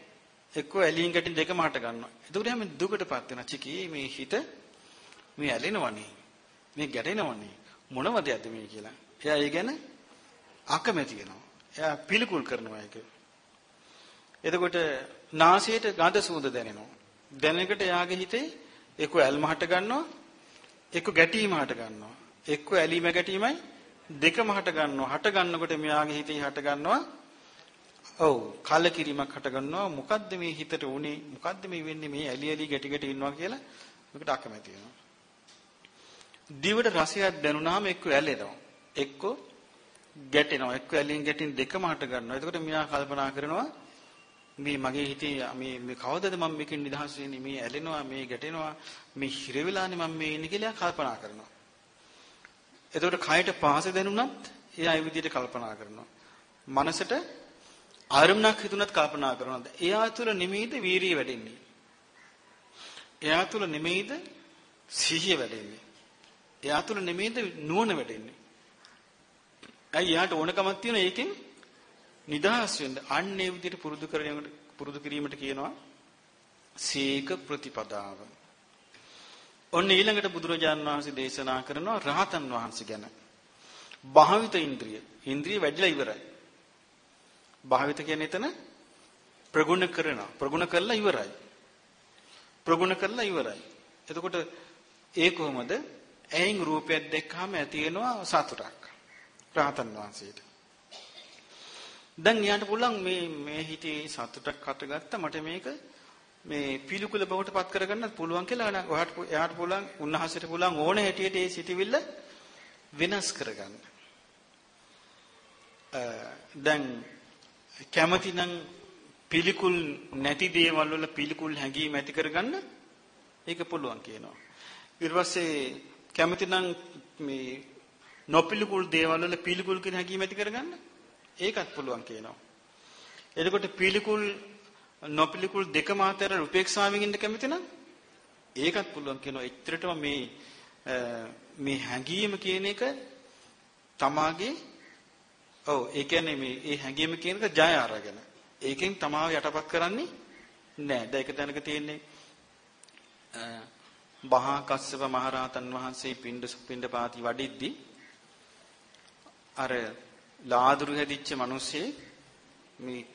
Speaker 1: එක්ක ඇලීම් ගැටීම් දෙකම හට ගන්නවා. එතකොට එයා මේ දුකටපත් වෙනවා. චිකී මේ හිත මේ ඇලෙනවනේ. මේ ගැටෙනවනේ. මොනවද යද මේ කියලා. එයා ඒ ගැන අකමැති වෙනවා. එයා පිළිකුල් කරනවා ඒක. එතකොට නාසයට ගඳ සුවඳ දැනෙනවා. දැනෙකට එයාගේ හිතේ එක්ක ඇල්ම හට ගන්නවා, එක්ක ගැටීම හට ගන්නවා. එක්ක ඇලීම ගැටීමයි දෙකම හට ගන්නවා. හට ගන්නකොට මෙයාගේ හිතේ හට ගන්නවා ඔව් කලකිරීමක් හට ගන්නවා. මොකද්ද මේ හිතට උනේ? මොකද්ද මේ වෙන්නේ? මේ ඇලි ඇලි ගැටි ගැටි ඉන්නවා කියලා මේකට අකමැති වෙනවා. දිවට රසයක් දැනුණාම එක්ක ඇලෙනවා. එක්ක ගැටෙනවා. එක්ක ඇලින් ගැටින් දෙකම හට ගන්නවා. එතකොට මෙයා කල්පනා කරනවා මේ මගේ හිතේ මේ මේ කවදද මම මේකෙන් නිදහස් වෙන්නේ? මේ ඇලෙනවා, මේ ගැටෙනවා, මේ හිර වෙලානේ මම මේ ඉන්නේ කියලා කල්පනා කරනවා. එතකොට කයට පාස දැනුණත් එයා ඒ විදිහට කල්පනා කරනවා. මනසට ආරම්ණක් හිතුණත් කල්පනා කරනවා. එයා තුල නිමෙයිද වීරිය වැඩෙන්නේ. එයා තුල නිමෙයිද සිහිය වැඩෙන්නේ. එයා තුල නිමෙයිද නුවණ වැඩෙන්නේ. ඇයි යාට ඕනකමක් තියෙන ඒකෙන් නිදහස් වෙන්න. අන්න ඒ විදිහට පුරුදු කරගෙන පුරුදු කිරීමට කියනවා සීක ප්‍රතිපදාව. ඔන්න ඊළඟට බුදුරජාණන් වහන්සේ දේශනා කරනවා රහතන් වහන්සේ ගැන. භාවිත ඉන්ද්‍රිය. ඉන්ද්‍රිය වැඩිලා ඉවරයි. භාවිත කියන්නේ එතන ප්‍රගුණ කරනවා. ප්‍රගුණ කළා ඉවරයි. ප්‍රගුණ කළා ඉවරයි. එතකොට ඒ කොහොමද? ඇයින් රූපයක් දැක්කම ඇති වෙනවා සතුටක්. රහතන් වහන්සේට. දැන් යාට පුළුවන් මේ මේ හිතේ සතුටක් හටගත්තා මට මේක මේ පිළිකුල බවට පත් කරගන්නත් පුළුවන් කියලා නේද? ඔයාට එයාට පුළුවන් උන්වහන්සේට පුළුවන් ඕන හැටියට ඒ සිටිවිල්ල වෙනස් කරගන්න. දැන් කැමති නම් පිළිකුල් නැති දේවල් වල පිළිකුල් හැඟීම් ඇති කරගන්න ඒක පුළුවන් කියනවා. ඊට පස්සේ කැමති නම් මේ නොපිළිකුල් දේවල් වල පිළිකුල් කියන හැඟීම ඇති කරගන්න ඒකත් පුළුවන් කියනවා. එතකොට පිළිකුල් නොපිළිකුල් දෙකම අතර උපේක්ෂාවෙන් ඉන්න කැමති නම් ඒකත් පුළුවන් කියනවා. එච්චරටම මේ මේ හැඟීම කියන එක තමාගේ ඔව් ඒ කියන්නේ මේ ඒ හැඟීම කියන එක ජය අරගෙන ඒකෙන් තමාව යටපත් කරන්නේ නැහැ. දැන් ඒක දැනක තියෙන්නේ බහා කස්සප මහරහතන් වහන්සේ පින්ඩ පින්ඩ පාති වඩිද්දී අර ලාදුරු හැදිච්ච මිනිස්සේ මේ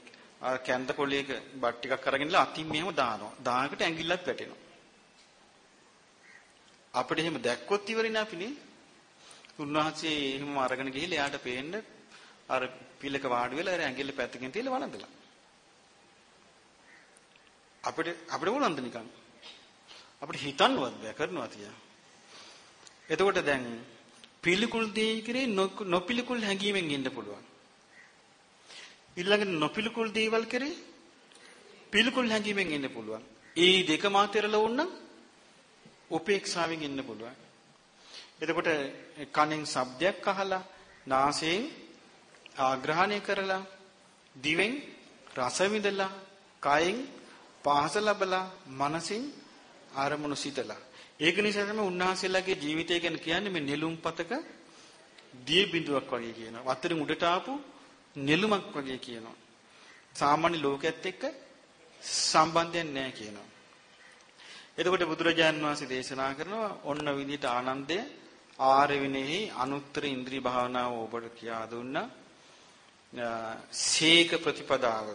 Speaker 1: අර කැන්ද කොළයක බත් ටිකක් අරගෙනලා අතින් මෙහෙම දානවා. දායකට ඇඟිල්ලක් වැටෙනවා. අපිට එහෙම දැක්කොත් ඉවරනේ අපිනේ. උන්වහන්සේ එහෙම අරගෙන ගිහිල්ලා එයාට පේන්න අර පිලක වාඩි වෙලා අර ඇඟිල්ල පැත්තකින් තියලා වළඳලා. අපිට අපිට වුණාද නිකන්? අපිට හිතන්නවත් බෑ කරනවා තියා. එතකොට දැන් පිළිකුල් දෙයි කරේ නොපිළිකුල් හැඟීමෙන් ඉන්න පුළුවන්. ඊළඟට නොපිළිකුල් දේවල් කරේ පිළිකුල් හැඟීමෙන් ඉන්න පුළුවන්. ඒ දෙක මාතරලා වුණනම් උපේක්ෂාවෙන් ඉන්න පුළුවන්. එතකොට කනෙන් ශබ්දයක් අහලා නාසයෙන් ආග්‍රහණය කරලා දිවෙන් රස විඳලා කයෙන් පහස ලැබලා මනසින් ආරමුණු සිතලා ඒක නිසා තමයි උන්වහන්සේලාගේ ජීවිතය ගැන කියන්නේ මේ නෙළුම් පතක දිය බිඳුවක් වගේ කියනවා. වතුරින් උඩට ආපු නෙළුමක් වගේ කියනවා. සාමාන්‍ය ලෝකයේත් එක්ක සම්බන්ධයක් නැහැ කියනවා. එතකොට බුදුරජාන් වහන්සේ දේශනා කරනවා ඔන්න විදිහට ආනන්දය ආර්ය විනේහි අනුත්තර ඉන්ද්‍රිය භාවනාව ඔබට කියා දුන්නා. සීක ප්‍රතිපදාව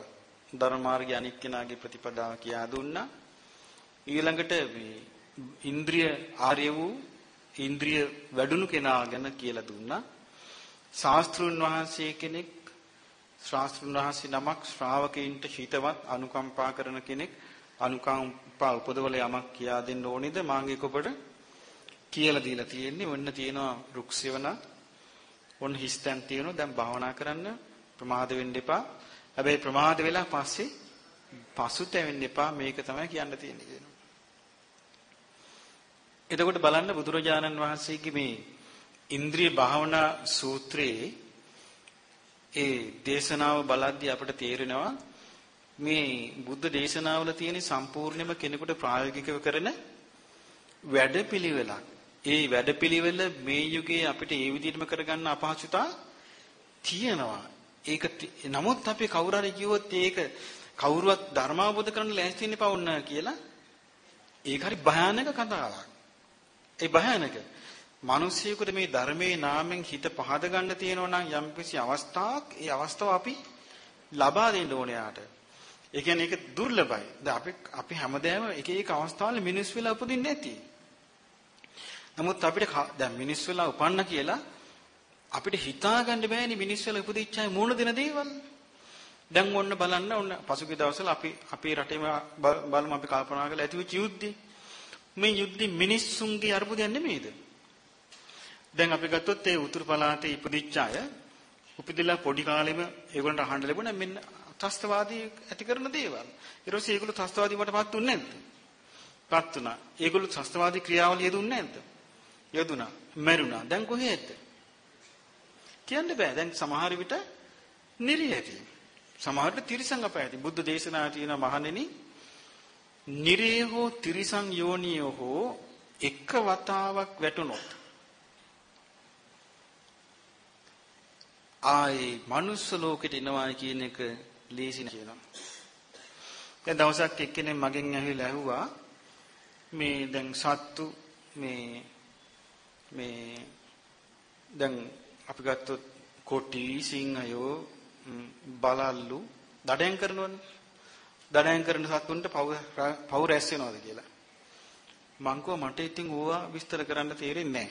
Speaker 1: ධර්මාර්ගය අනික් කෙනාගේ ප්‍රතිපදාව කියා දුන්නා. ඊළඟට මේ ඉන්ද්‍රිය ආර්ය වූ ඉන්ද්‍රිය වැඩුණු කෙනා ගැන කියලා දුන්නා. ශාස්ත්‍රුන් වහන්සේ කෙනෙක් ශාස්ත්‍රුන් වහන්සේ නමක් ශ්‍රාවකයින්ට හිතවත් අනුකම්පා කරන කෙනෙක් අනුකම්පා උපදවල යමක් කියා දෙන්න ඕනේද මාගේ ඔබට කියලා දීලා තියෙන්නේ ඔන්න තියෙනවා රුක්සෙවන ඔන්න හිස්තන් තියෙනවා දැන් භාවනා කරන්න ප්‍රමාද වෙන්න එපා හැබැයි ප්‍රමාද වෙලා පස්සේ පසුතැවෙන්න එපා මේක තමයි කියන්න තියෙන්නේ කියනවා එතකොට බලන්න බුදුරජාණන් වහන්සේගේ මේ ඉන්ද්‍රිය භාවනා සූත්‍රයේ ඒ දේශනාව බලද්දී අපිට තේරෙනවා මේ බුද්ධ දේශනාවල තියෙන සම්පූර්ණයෙන්ම කෙනෙකුට ප්‍රායෝගිකව කරන වැඩපිළිවෙලක්. ඒ වැඩපිළිවෙල මේ යුගයේ අපිට ඒ විදිහටම කරගන්න අපහසුතා තියෙනවා. ඒක නමුත් අපි කවුරු හරි කිව්වොත් ඒක කවුරුවත් ධර්මාවබෝධ කරන්න ලෑස්ති වෙන්න පවුන්න කියලා ඒක හරි භයානක කතාවක්. ඒ භයානක. මිනිසියෙකුට මේ ධර්මයේ නාමෙන් හිත පහද ගන්න තියෙනවා නම් යම්කිසි අවස්ථාවක් ඒ අවස්ථාව අපි ලබා දෙන්න ඕනේ යාට. ඒ කියන්නේ ඒක දුර්ලභයි. දැන් අපි අපි හැමදාම එක එක අවස්ථාවල මිනිස් වෙලා උපදින්නේ නැති. නමුත් අපිට දැන් මිනිස් වෙලා උපන්න කියලා අපිට හිතා ගන්න බෑනේ මිනිස් වෙලා උපදිච්ච අය මූණ දෙන දේවල්. දැන් ඔන්න බලන්න ඔන්න පසුගිය දවස්වල අපි අපේ රටේම බලමු අපි කල්පනා කරලා ඇතිවෙච්ච යුද්ධේ මේ යුද්ධි මිනිස්සුන්ගේ අර්බුදයක් නෙමෙයිද? දැන් අපි ගත්තොත් ඒ උතුරු පළාතේ ඉපදිච්ච අය උපදිලා පොඩි කාලෙම ඒගොල්ලන්ට අහන්න ලැබුණා මෙන්න ත්‍ස්තවාදී ඇති කරන දේවල්. ඊට පස්සේ ඒගොල්ලෝ ත්‍ස්තවාදී වටපත් උන්නේ නැද්ද? පත් වුණා. ඒගොල්ලෝ ත්‍ස්තවාදී ක්‍රියාවල යෙදුන්නේ නැද්ද? යෙදුණා. මැරුණා. දැන් කොහේද? කියන්න බෑ. දැන් සමහර විට නිරිය ඇති. සමහරට තිරිසංග පැහැති. බුද්ධ දේශනා තියෙන මහණෙනි නිරේ හෝ තිරිසං යෝනිය හෝ එක වතාවක් වැටුනොත් ආයේ මනුස්ස ලෝකෙට එනවා කියන එක ලේසි කියනවා. දැන් දවසක් එක්කෙනෙක් මගෙන් ඇහිලා ඇහුවා මේ දැන් සත්තු මේ මේ දැන් අපි ගත්තොත් කොටි සිංහයෝ බලල්ලු දඩයන් කරනවනේ දඩයන් කරන සත්තුන්ට පව් පව් රැස් වෙනවද කියලා. මං කව මට ඉතින් ඕවා විස්තර කරන්න තේරෙන්නේ නැහැ.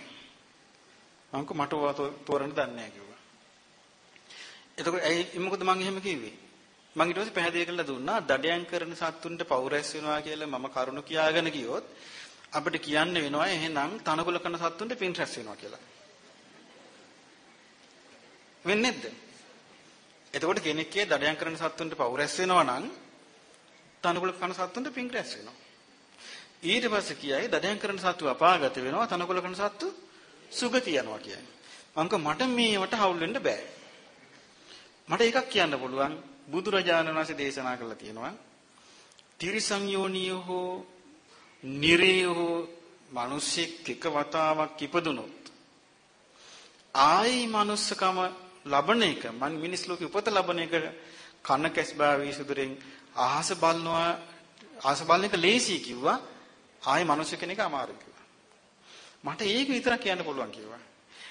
Speaker 1: මං කව මට ඕවා තෝරන්න දන්නේ නැහැ කිව්වා. එතකොට ඇයි මොකද මං එහෙම කිව්වේ? මං ඊට පස්සේ පැහැදිලි කරලා දුන්නා දඩයන් කරන සත්තුන්ට පව් රැස් වෙනවා කියලා මම කරුණු කියාගෙන ගියොත් අපිට කියන්න වෙනවා එහෙනම් තනකොළ කරන සත්තුන්ට පින් රැස් වෙනවා කියලා. වෙන්නේ නැද්ද? එතකොට කෙනෙක් කියේ දඩයන් කරන සත්තුන්ට පව් රැස් වෙනවා නම් තනකොළ කන සත්තුන්ට පිං රැස් වෙනවා. ඊට පස්සේ කියයි දඩයන් කරන සත්තු අපාගත වෙනවා තනකොළ කන සත්තු සුගති යනවා කියන්නේ. අංක මට මේවට හවුල් වෙන්න බෑ. මට එකක් කියන්න පුළුවන් බුදුරජාණන් වහන්සේ දේශනා කළා තියෙනවා. තිරිසං යෝනිය හෝ නිරේ හෝ මිනිස්සෙක් එක වතාවක් ඉපදුනොත් ආයි manussකම ලබන එක මන් මිනිස් ලෝකේ උපත ලබන එක කන කැස් බාවී සුදුරෙන් අහස බලනවා අහස බලන එක ලේසි කිව්වා. ආයි මිනිස් කෙනෙක් අමාරු කිව්වා. මට ඒක විතරක් කියන්න පුළුවන් කිව්වා.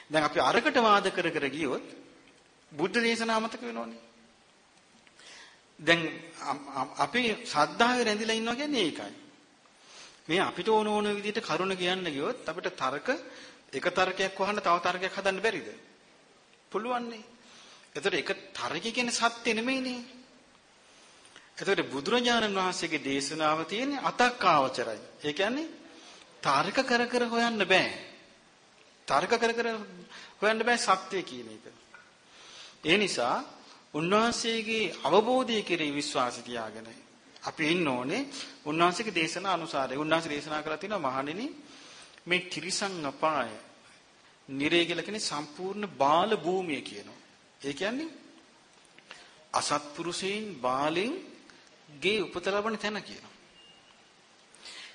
Speaker 1: දැන් අපි අරකට වාද කර කර ගියොත් බුද්ධ දේශනාව මතක වෙනෝනේ දැන් අපි ශ්‍රද්ධාවේ රැඳිලා ඉන්නවා කියන්නේ ඒකයි. මේ අපිට ඕන ඕන විදිහට කරුණ කියන්න ගියොත් අපිට තර්ක එක තර්කයක් වහන්න තව තර්කයක් හදන්න බැරිද? පුළුවන් නේ. එතකොට එක තර්කය කියන්නේ සත්‍ය නෙමෙයිනේ. එතකොට බුදුරජාණන් වහන්සේගේ දේශනාව තියෙන්නේ අතක්කාවචරයි. ඒ කියන්නේ තර්ක කර කර හොයන්න බෑ. තර්ක කර කර හොයන්න බෑ සත්‍ය කියන එක. ඒ නිසා උන්වහන්සේගේ අවබෝධය කෙරෙහි විශ්වාසය තියාගෙන අපි ඉන්න ඕනේ උන්වහන්සේගේ දේශනා අනුසාරය. උන්වහන්සේ දේශනා කරලා තිනවා මහණෙනි මේ ත්‍රිසං අපාය නිරේ කියලා කියන්නේ සම්පූර්ණ බාල භූමිය කියනවා. ඒ කියන්නේ අසත්පුරුෂයින් බාලෙන් ගේ උපත ලබන තැන කියනවා.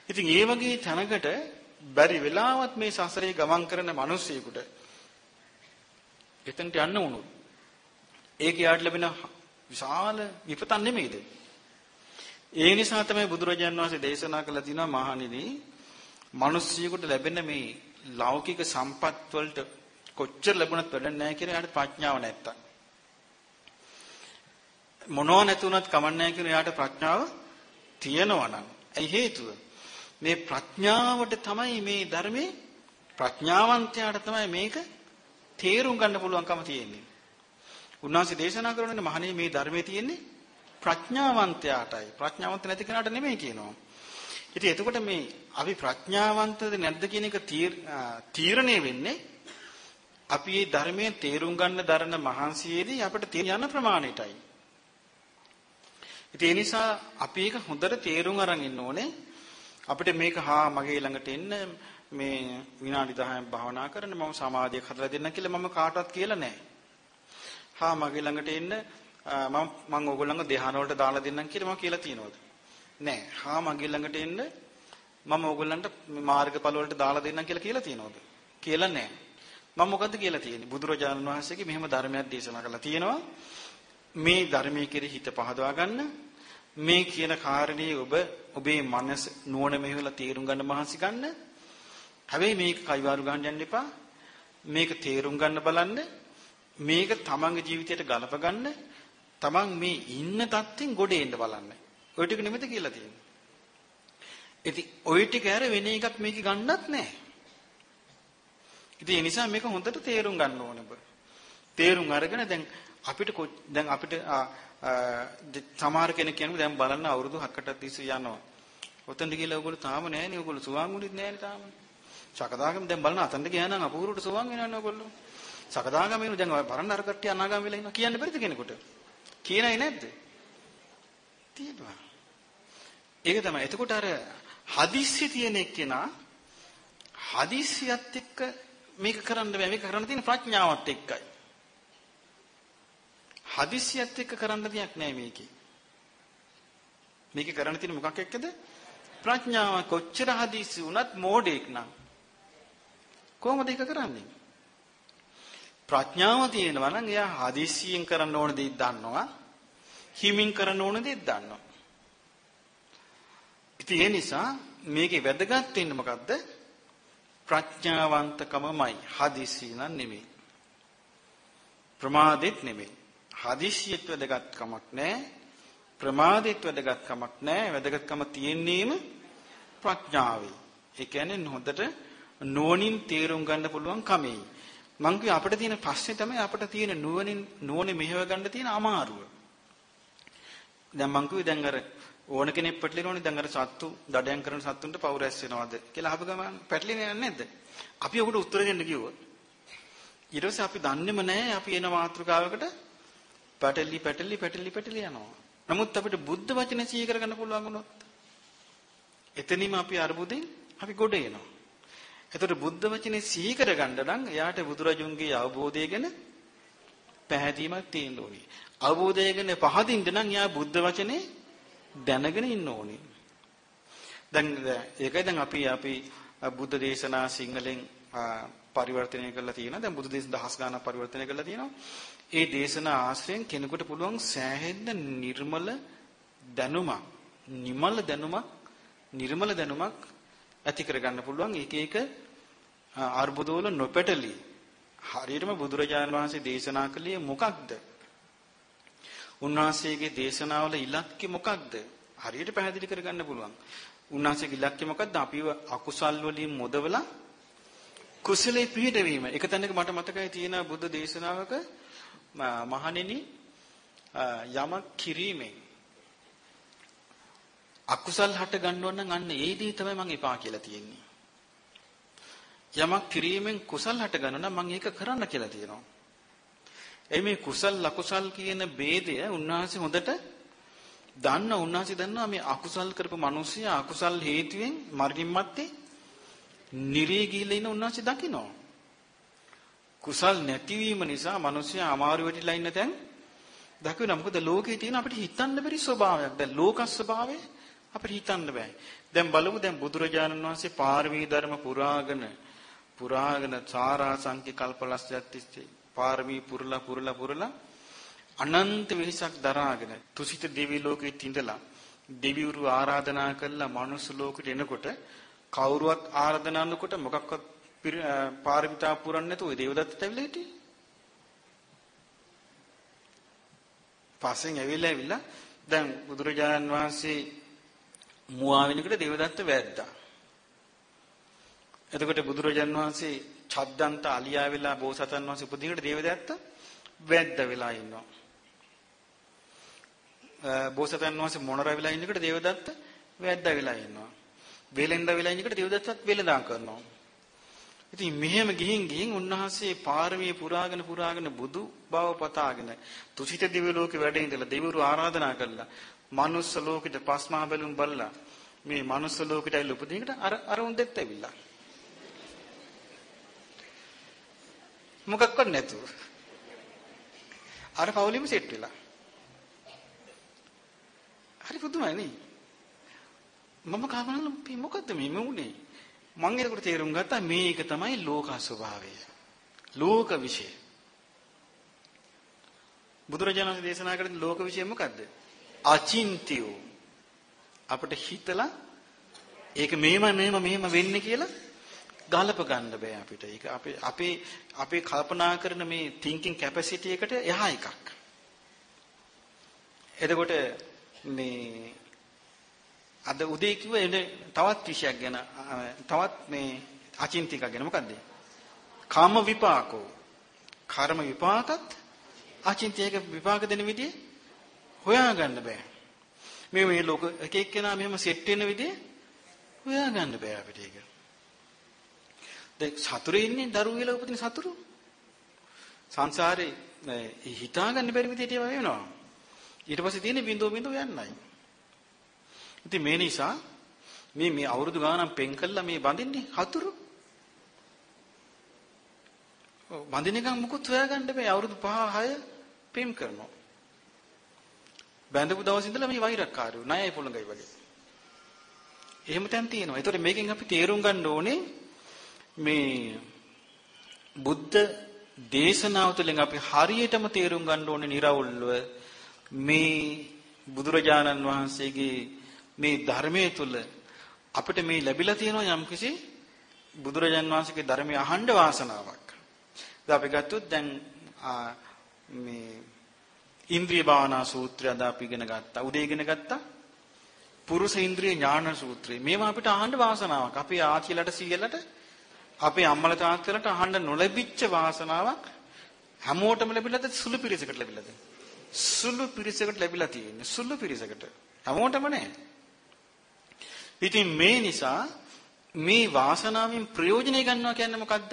Speaker 1: ඉතින් ඒ වගේ තැනකට බැරි වෙලාවත් මේ සසරේ ගමන් කරන මිනිස්සෙකුට එතනට යන්න වුණොත් ඒක යාට ලැබෙන විශාල විපතක් නෙමෙයිද? ඒ නිසා තමයි බුදුරජාන් වහන්සේ දේශනා කළ තිනවා මහණෙනි මිනිස්සියෙකුට ලැබෙන මේ ලෞකික සම්පත් වලට කොච්චර ලැබුණත් වැඩක් නැහැ කියන යාට ප්‍රඥාව නැත්තම් මොනෝ නැතුණත් කමන්නේ නැහැ කියන යාට ප්‍රඥාව තියෙනවා නම් ඒ හේතුව මේ ප්‍රඥාවට තමයි මේ ධර්මයේ ප්‍රඥාවන්තයාට තමයි මේක තේරුම් ගන්න පුළුවන්කම තියෙන්නේ. උන්වහන්සේ දේශනා කරන්නේ මහණේ මේ ධර්මයේ තියෙන්නේ ප්‍රඥාවන්තයාටයි. ප්‍රඥාවන්ත නැති කෙනාට නෙමෙයි කියනවා. ඉතින් එතකොට මේ අපි ප්‍රඥාවන්තද නැද්ද කියන එක තීරණය වෙන්නේ අපි මේ ධර්මයේ තේරුම් ගන්න දරන මහන්සියේදී අපිට තියෙන යන ප්‍රමාණයටයි. ඉතින් ඒ නිසා අපි ඒක හොඳට තේරුම් අරන් ඉන්න ඕනේ. අපිට මේක හා මගේ ළඟට එන්න මේ විනාඩි 10ක් භාවනා කරන්න මම සමාධියක් හදලා දෙන්න කියලා මම කාටවත් කියලා නැහැ. හා මගේ ළඟට එන්න මම මම ඕගොල්ලන්ව ධ්‍යාන වලට දාලා දෙන්නම් කියලා මම කියලා තියනවද? නෑ. හා මගේ ළඟට එන්න මම ඕගොල්ලන්ට මේ මාර්ගඵල වලට දාලා දෙන්නම් කියලා කියලා තියෙනවද? කියලා නෑ. මම මොකද්ද කියලා තියෙන්නේ? බුදුරජාණන් වහන්සේගේ මෙහෙම ධර්මයක් දේශනා කරලා තියෙනවා. මේ ධර්මයේ කෙරෙහි හිත පහදවා ගන්න මේ කියන කාරණේ ඔබ ඔබේ මනස නුවණ මෙහෙवला තේරුම් ගන්න මහන්සි ගන්න. හැබැයි මේක කයිවාරු ගන්න යන්න එපා. මේක තේරුම් ගන්න බලන්න මේක තමන්ගේ ජීවිතයට ගලප ගන්න තමන් මේ ඉන්න තත්ත්වෙන් ගොඩ එන්න බලන්න ওই ටික නෙමෙද කියලා තියෙන්නේ. ඉතින් ওই ටික ඇර වෙන එකක් මේක ගන්නත් නැහැ. ඉතින් ඒ නිසා මේක හොඳට තේරුම් ගන්න ඕනේ ඔබ. තේරුම් අරගෙන දැන් අපිට දැන් අපිට සමහර කෙනෙක් කියනවා දැන් බලන්න අවුරුදු 7කට තිස්සේ යනවා. ඔතනට ගිහලා ඔයගොල්ලෝ තාම නැහැනේ ඔයගොල්ලෝ සුවාන් වුණිත් නැහැනේ තාම. සකදාගම දැන් බලන්න අතනට ගියා නම් අපූර්වට සුවාන් වෙනවනේ ඔයගොල්ලෝ. සකදාගම වෙන දැන් බලන්න අර කට්ටිය අනාගම වෙලා ඉන්නවා කියන්න බැරිද කෙනෙකුට? කියනයි නැද්ද? තියෙනවා. ඒක තමයි. එතකොට අර හදිස්සි තියෙන එක්කෙනා හදිස්සියත් එක්ක මේක කරන්න බෑ. මේක කරන්න තියෙන ප්‍රඥාවත් එක්කයි. හදිස්සියත් එක්ක කරන්න දෙයක් නෑ මේකේ. මේක කරන්න තියෙන මොකක් එක්කද? ප්‍රඥාව කොච්චර හදිස්සි වුණත් මෝඩෙක් නම් කොහොමද ඒක කරන්නේ? ප්‍රඥාව තියෙනවා නම් එයා හදිස්සියෙන් කරන්න ඕන දේ දන්නවා. හිමින් කරන්න ඕන දේ දන්නවා. ඉතින් ඒ නිසා මේකේ වැදගත් වෙන්නේ මොකද්ද? ප්‍රඥාවන්තකමමයි. හදිස්සි නම් නෙමෙයි. ප්‍රමාදෙත් නෙමෙයි. හදිස්සියට වැදගත්කමක් නැහැ. ප්‍රමාදෙත් වැදගත්කමක් නැහැ. වැදගත්කම තියෙන්නේම ප්‍රඥාවේ. ඒ කියන්නේ හොඳට නෝනින් තේරුම් ගන්න පුළුවන් කමෙයි. මං කිය අපිට තියෙන ප්‍රශ්නේ තමයි අපිට තියෙන නුවණින් නුවණ මෙහෙව ගන්න තියෙන අමාරුව. දැන් මං කිව්වේ දැන් අර ඕන කෙනෙක් පැටලෙනවනේ දැන් අර සත්තු දඩයන් කරන සත්තුන්ට පව් රැස් වෙනවද කියලා අහපු ගමන් පැටලෙන්නේ නැද්ද? අපි ඔකට උත්තර දෙන්න කිව්වොත් ඊට පස්සේ අපි දන්නේම නැහැ අපි එන මාතෘකාවකට පැටලි පැටලි පැටලි පැටලි යනවා. නමුත් අපිට බුද්ධ වචනේ සිහි කරගන්න පුළුවන් වුණොත් එතනින්ම අපි අරුබුදින් අපි ගොඩ එනවා. එතකොට බුද්ධ වචනේ සිහි කරගන්න නම් එයාට බුදුරජුන්ගේ අවබෝධය ගැන පැහැදීමක් තියෙන්න ඕනේ. අවබෝධය ගැන පහදින්න නම් එයා බුද්ධ වචනේ දැනගෙන ඉන්න ඕනේ. දැන් ඒකයි දැන් අපි අපි බුද්ධ දේශනා සිංහලෙන් පරිවර්තනය කරලා තියෙනවා. දැන් බුදු දේශන දහස් ගාණක් පරිවර්තනය කරලා තියෙනවා. ඒ දේශනා ආශ්‍රයෙන් කෙනෙකුට පුළුවන් සෑහෙන්න නිර්මල දැනුමක්, නිමල දැනුමක්, නිර්මල දැනුමක් ඇති කරගන්න පුළුවන්. එක එක අර්බුදවල නොපැටලී හරියටම බුදුරජාණන් වහන්සේ දේශනා කළේ මොකක්ද? උන්වහන්සේගේ දේශනාවල ඉලක්කය මොකක්ද? හරියට පැහැදිලි කරගන්න පුළුවන්. උන්වහන්සේගේ ඉලක්කය මොකක්ද? අපිව අකුසල් වලින් මොදවලා කුසලයේ පිහිටවීම. එක තැනක මට මතකයි තියෙන බුද්ධ දේශනාවක මහණෙනි යමක් කිරීමෙන් අකුසල් හට ගන්නව නම් අන්න ඒ දේ තමයි මම එපා කියලා තියෙන්නේ. යමක් කිරීමෙන් කුසල් හට ගන්න නම් මම ඒක කරන්න කියලා තියෙනවා. එයි මේ කුසල් අකුසල් කියන ભેදය උන්වහන්සේ හොඳට දන්න උන්වහන්සේ දන්නවා මේ අකුසල් කරපු මිනිස්සයා අකුසල් හේතුවෙන් මරණින් මත්තේ නිරේ ගිහිල්ලා ඉන්න උන්වහන්සේ දකිනවා. කුසල් නැතිවීම නිසා මිනිස්සයා අමාරු වෙටිලා ඉන්න තැන් දකිනවා. මොකද ලෝකේ තියෙන අපිට හිතන්න බැරි ස්වභාවයක්. දැන් ලෝක ස්වභාවය අපිට හිතන්න බෑ. දැන් බලමු දැන් බුදුරජාණන් වහන්සේ පාරමී ධර්ම පුරාගෙන පුරාගෙන සාරා සංඛ්‍ය කල්පලස්සයක් තිස්සේ පාරමී පුරලා පුරලා පුරලා අනන්ත වෙහසක් දරාගෙන තුසිත දෙවි ලෝකෙත් ඉඳලා දෙවිවරු ආරාධනා කළා මනුස්ස ලෝකෙට එනකොට කවුරුවත් ආරාධනා කරනකොට මොකක්වත් පාරමිතා පුරන්නේ නැතුව ඒ දේවදත්තට ඇවිල්ලා හිටියේ. පස්සෙන් ඇවිල්ලා ඇවිල්ලා දැන් බුදුරජාණන් වහන්සේ මුවා වෙනකොට දේවදත්ත වැද්දා. එතකොට බුදුරජාන් වහන්සේ චද්දන්ත අලියා වෙලා බෝසතන් වහන්සේ උපදිනකොට දේවදත්ත වැද්ද වෙලා ඉන්නවා. බෝසතන් වහන්සේ මොණර වෙලා ඉන්නකොට දේවදත්ත වැද්ද වෙලා ඉන්නවා. වෙලෙන්ද වෙලා ඉන්නකොට දේවදත්තත් වෙලඳා කරනවා. ඉතින් මෙහෙම ගිහින් ගිහින් උන්වහන්සේ පාරමී පුරාගෙන පුරාගෙන බුදු බව පතාගෙන තුසිත දිව්‍ය ලෝකේ වැඩ ඉඳලා දෙවිවරු ආරාධනා කළා. මනුස්ස ලෝකෙට පස්මහා බැලුම් බලලා මේ මනුස්ස ලෝකෙට ඇවිල්ලා උපදිනකොට අර අර උන් දෙත් ඇවිල්ලා. මොකක්වත් නැතුව. අර පවුලෙම සෙට් වෙලා. හරි පුදුමයි නේ. මම කවදාවත් මේ මොකද්ද මේ මුනේ? මම ඒකට තේරුම් ගත්තා මේක තමයි ලෝක ස්වභාවය. ලෝක විශ්ය. බුදුරජාණන් දේශනා කරන ලෝක විශ්ය මොකද්ද? අචින්තියෝ. අපිට හිතලා ඒක මෙහෙම මෙහෙම මෙහෙම වෙන්නේ කියලා ගලප ගන්න බෑ අපිට. ඒක අපේ අපේ අපේ කල්පනා කරන මේ thinking capacity එකට එහා එකක්. එතකොට මේ අද උදේ කිව්ව තවත් විෂයක් ගැන තවත් මේ අචින්තික ගැන මොකද්ද? කාම විපාකෝ. කර්ම විපාකත් අචින්තියක විපාක දෙන විදිය හොයාගන්න බෑ. මේ මේ ලෝක එක එක්කෙනා මෙහෙම සෙට් වෙන විදිය හොයාගන්න බෑ අපිට ඒක. දැන් සතුරේ ඉන්නේ දරුවෝ කියලා උපදින සතුරු. සංසාරේ හිතාගන්න බැරි විදිහට ඒවා වෙනවා. ඊට පස්සේ තියෙන්නේ බිඳුව බිඳුව යන්නයි. ඉතින් මේ නිසා මේ මේ අවුරුදු ගානක් පෙන් කළා මේ බඳින්නේ හතුරු. ඔව් බඳින එක මුකුත් හොයාගන්න බෑ අවුරුදු 5 6 පෙම් කරනවා. බැඳපු දවස් ඉඳලා මේ වෛරක්කාරයෝ ණයයි පොළඟයි වගේ. එහෙම තැන් තියෙනවා. ඒතකොට මේකෙන් අපි තේරුම් ගන්න ඕනේ මේ බුද්ධ දේශනාව තුළින් අපි හරියටම තේරුම් ගන්න ඕනේ निराවුල්ව මේ බුදුරජාණන් වහන්සේගේ මේ ධර්මයේ තුල අපිට මේ ලැබිලා තියෙන යම්කිසි බුදුරජාණන් වහන්සේගේ ධර්මය අහන්න වාසනාවක්. දැන් අපි ගත්තොත් දැන් මේ ඉන්ද්‍රිය භාවනා සූත්‍රය අද අපි ඉගෙන ගත්තා. උදේ ඉගෙන ගත්තා. පුරුෂ ඉන්ද්‍රිය ඥාන සූත්‍රය. මේවා අපිට අහන්න වාසනාවක්. අපි ආචිලට සීයලට අපේ අම්මලා තාත්තලාට අහන්න නොලැබිච්ච වාසනාවක් හැමෝටම ලැබිලාද සුළු පිරිසකට ලැබිලාද? සුළු පිරිසකට ලැබිලා තියෙන්නේ. සුළු පිරිසකට. හැමෝටම නෑ. ඉතින් මේ නිසා මේ වාසනාවෙන් ප්‍රයෝජනය ගන්නවා කියන්නේ මොකද්ද?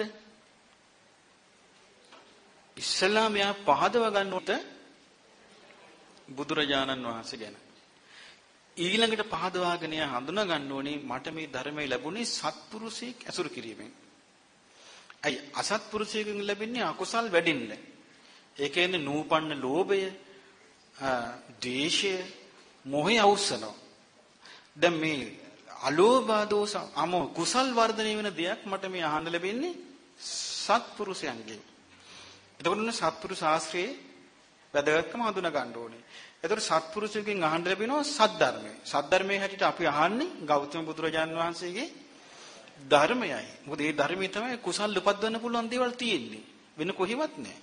Speaker 1: ඉස්සලාම යා පහදව ගන්නකොට බුදුරජාණන් වහන්සේ ගැන ඊළඟට පහදවාගෙන හඳුනා ගන්න ඕනේ මට මේ ධර්මය ලැබුණේ සත්පුරුෂයෙක් ඇසුරු කිරීමෙන්. අයි අසත්පුරුෂයෙකුගෙන් ලැබෙන්නේ අකුසල් වැඩින්න. ඒ කියන්නේ නූපන්න ලෝභය, ද්වේෂය, මොහේ අවසනවා. දැන් මේ අලෝභ දෝෂ අම කුසල් වර්ධනය වෙන දෙයක් මට මේ අහන්න ලැබෙන්නේ සත්පුරුෂයන්ගෙන්. එතකොට නේ සත්පුරුෂ ශාස්ත්‍රයේ වැදගත්කම හඳුනා ගන්න ඕනේ. එතකොට සත්පුරුෂයෙකුගෙන් අහන්න ලැබෙනවා සද්ධර්මය. සද්ධර්මයේ හැටියට අපි අහන්නේ ගෞතම බුදුරජාන් වහන්සේගේ ධර්මයයි. මොකද මේ ධර්මයේ තමයි කුසල් උපද්දවන්න පුළුවන් දේවල් තියෙන්නේ. වෙන කොහෙවත් නැහැ.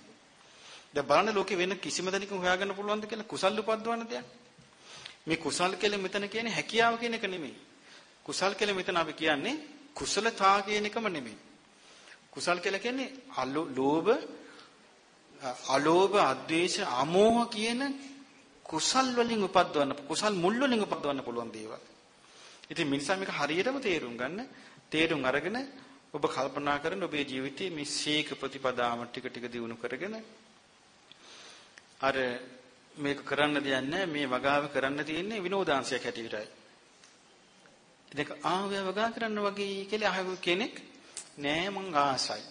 Speaker 1: දැන් බලන්න ලෝකේ වෙන කිසිම දෙයකින් හොයාගන්න පුළුවන්ද කියලා කුසල් උපද්දවන්න දෙයක්. මේ කුසල් කියලා මෙතන කියන්නේ හැකියාව කියන එක නෙමෙයි. කුසල් කියලා මෙතන අපි කියන්නේ කුසලතා කියන එකම නෙමෙයි. කුසල් කියලා කියන්නේ අලෝභ අලෝභ අද්වේෂ අමෝහ කියන කුසල් වලින් උපද්දවන්න කුසල් මුල් වලින් උපද්දවන්න පුළුවන් දේවල්. ඉතින් මිනිසා මේක හරියටම තේරුම් ගන්න තේරුම් අරගෙන ඔබ කල්පනා කරන ඔබේ ජීවිතයේ මේ සීක ප්‍රතිපදාම ටික ටික දිනු කරගෙන අර මේක කරන්න දෙයක් නැහැ මේ වගාව කරන්න තියෙන්නේ විනෝදාංශයක් හැටියටයි. ඉතින් ආවය වගා කරන්න වගේ කියලා අහපු කෙනෙක් නෑ මං ආසයි.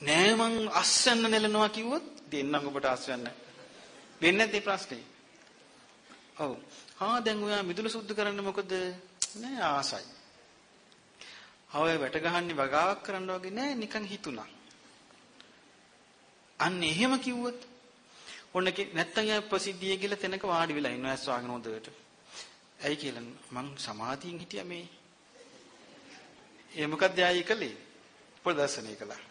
Speaker 1: නෑ මං අස්වැන්න නෙලනවා කිව්වොත් දෙන්නම් ඔබට අස්වැන්න. වෙන්නේ නැද්ද ප්‍රශ්නේ? ඔව්. ආ දැන් ඔයා මිදුළු සුද්ධ කරන්න මොකද? නෑ ආසයි. ආවය වැට ගහන්නේ වගාවක් කරන්න වගේ නෑ නිකන් හිතුණා. අන්න එහෙම කිව්වොත් ඔන්න නැත්තම් යා ප්‍රසිද්ධිය කියලා තැනක වාඩි වෙලා ඉන්නවා ඇස් වාගෙන හොඳට. ඇයි කියලා මං සමාධියෙන් හිටියා මේ. ඒ මොකද්ද ආයි කළේ? ප්‍රදර්ශනය කළා.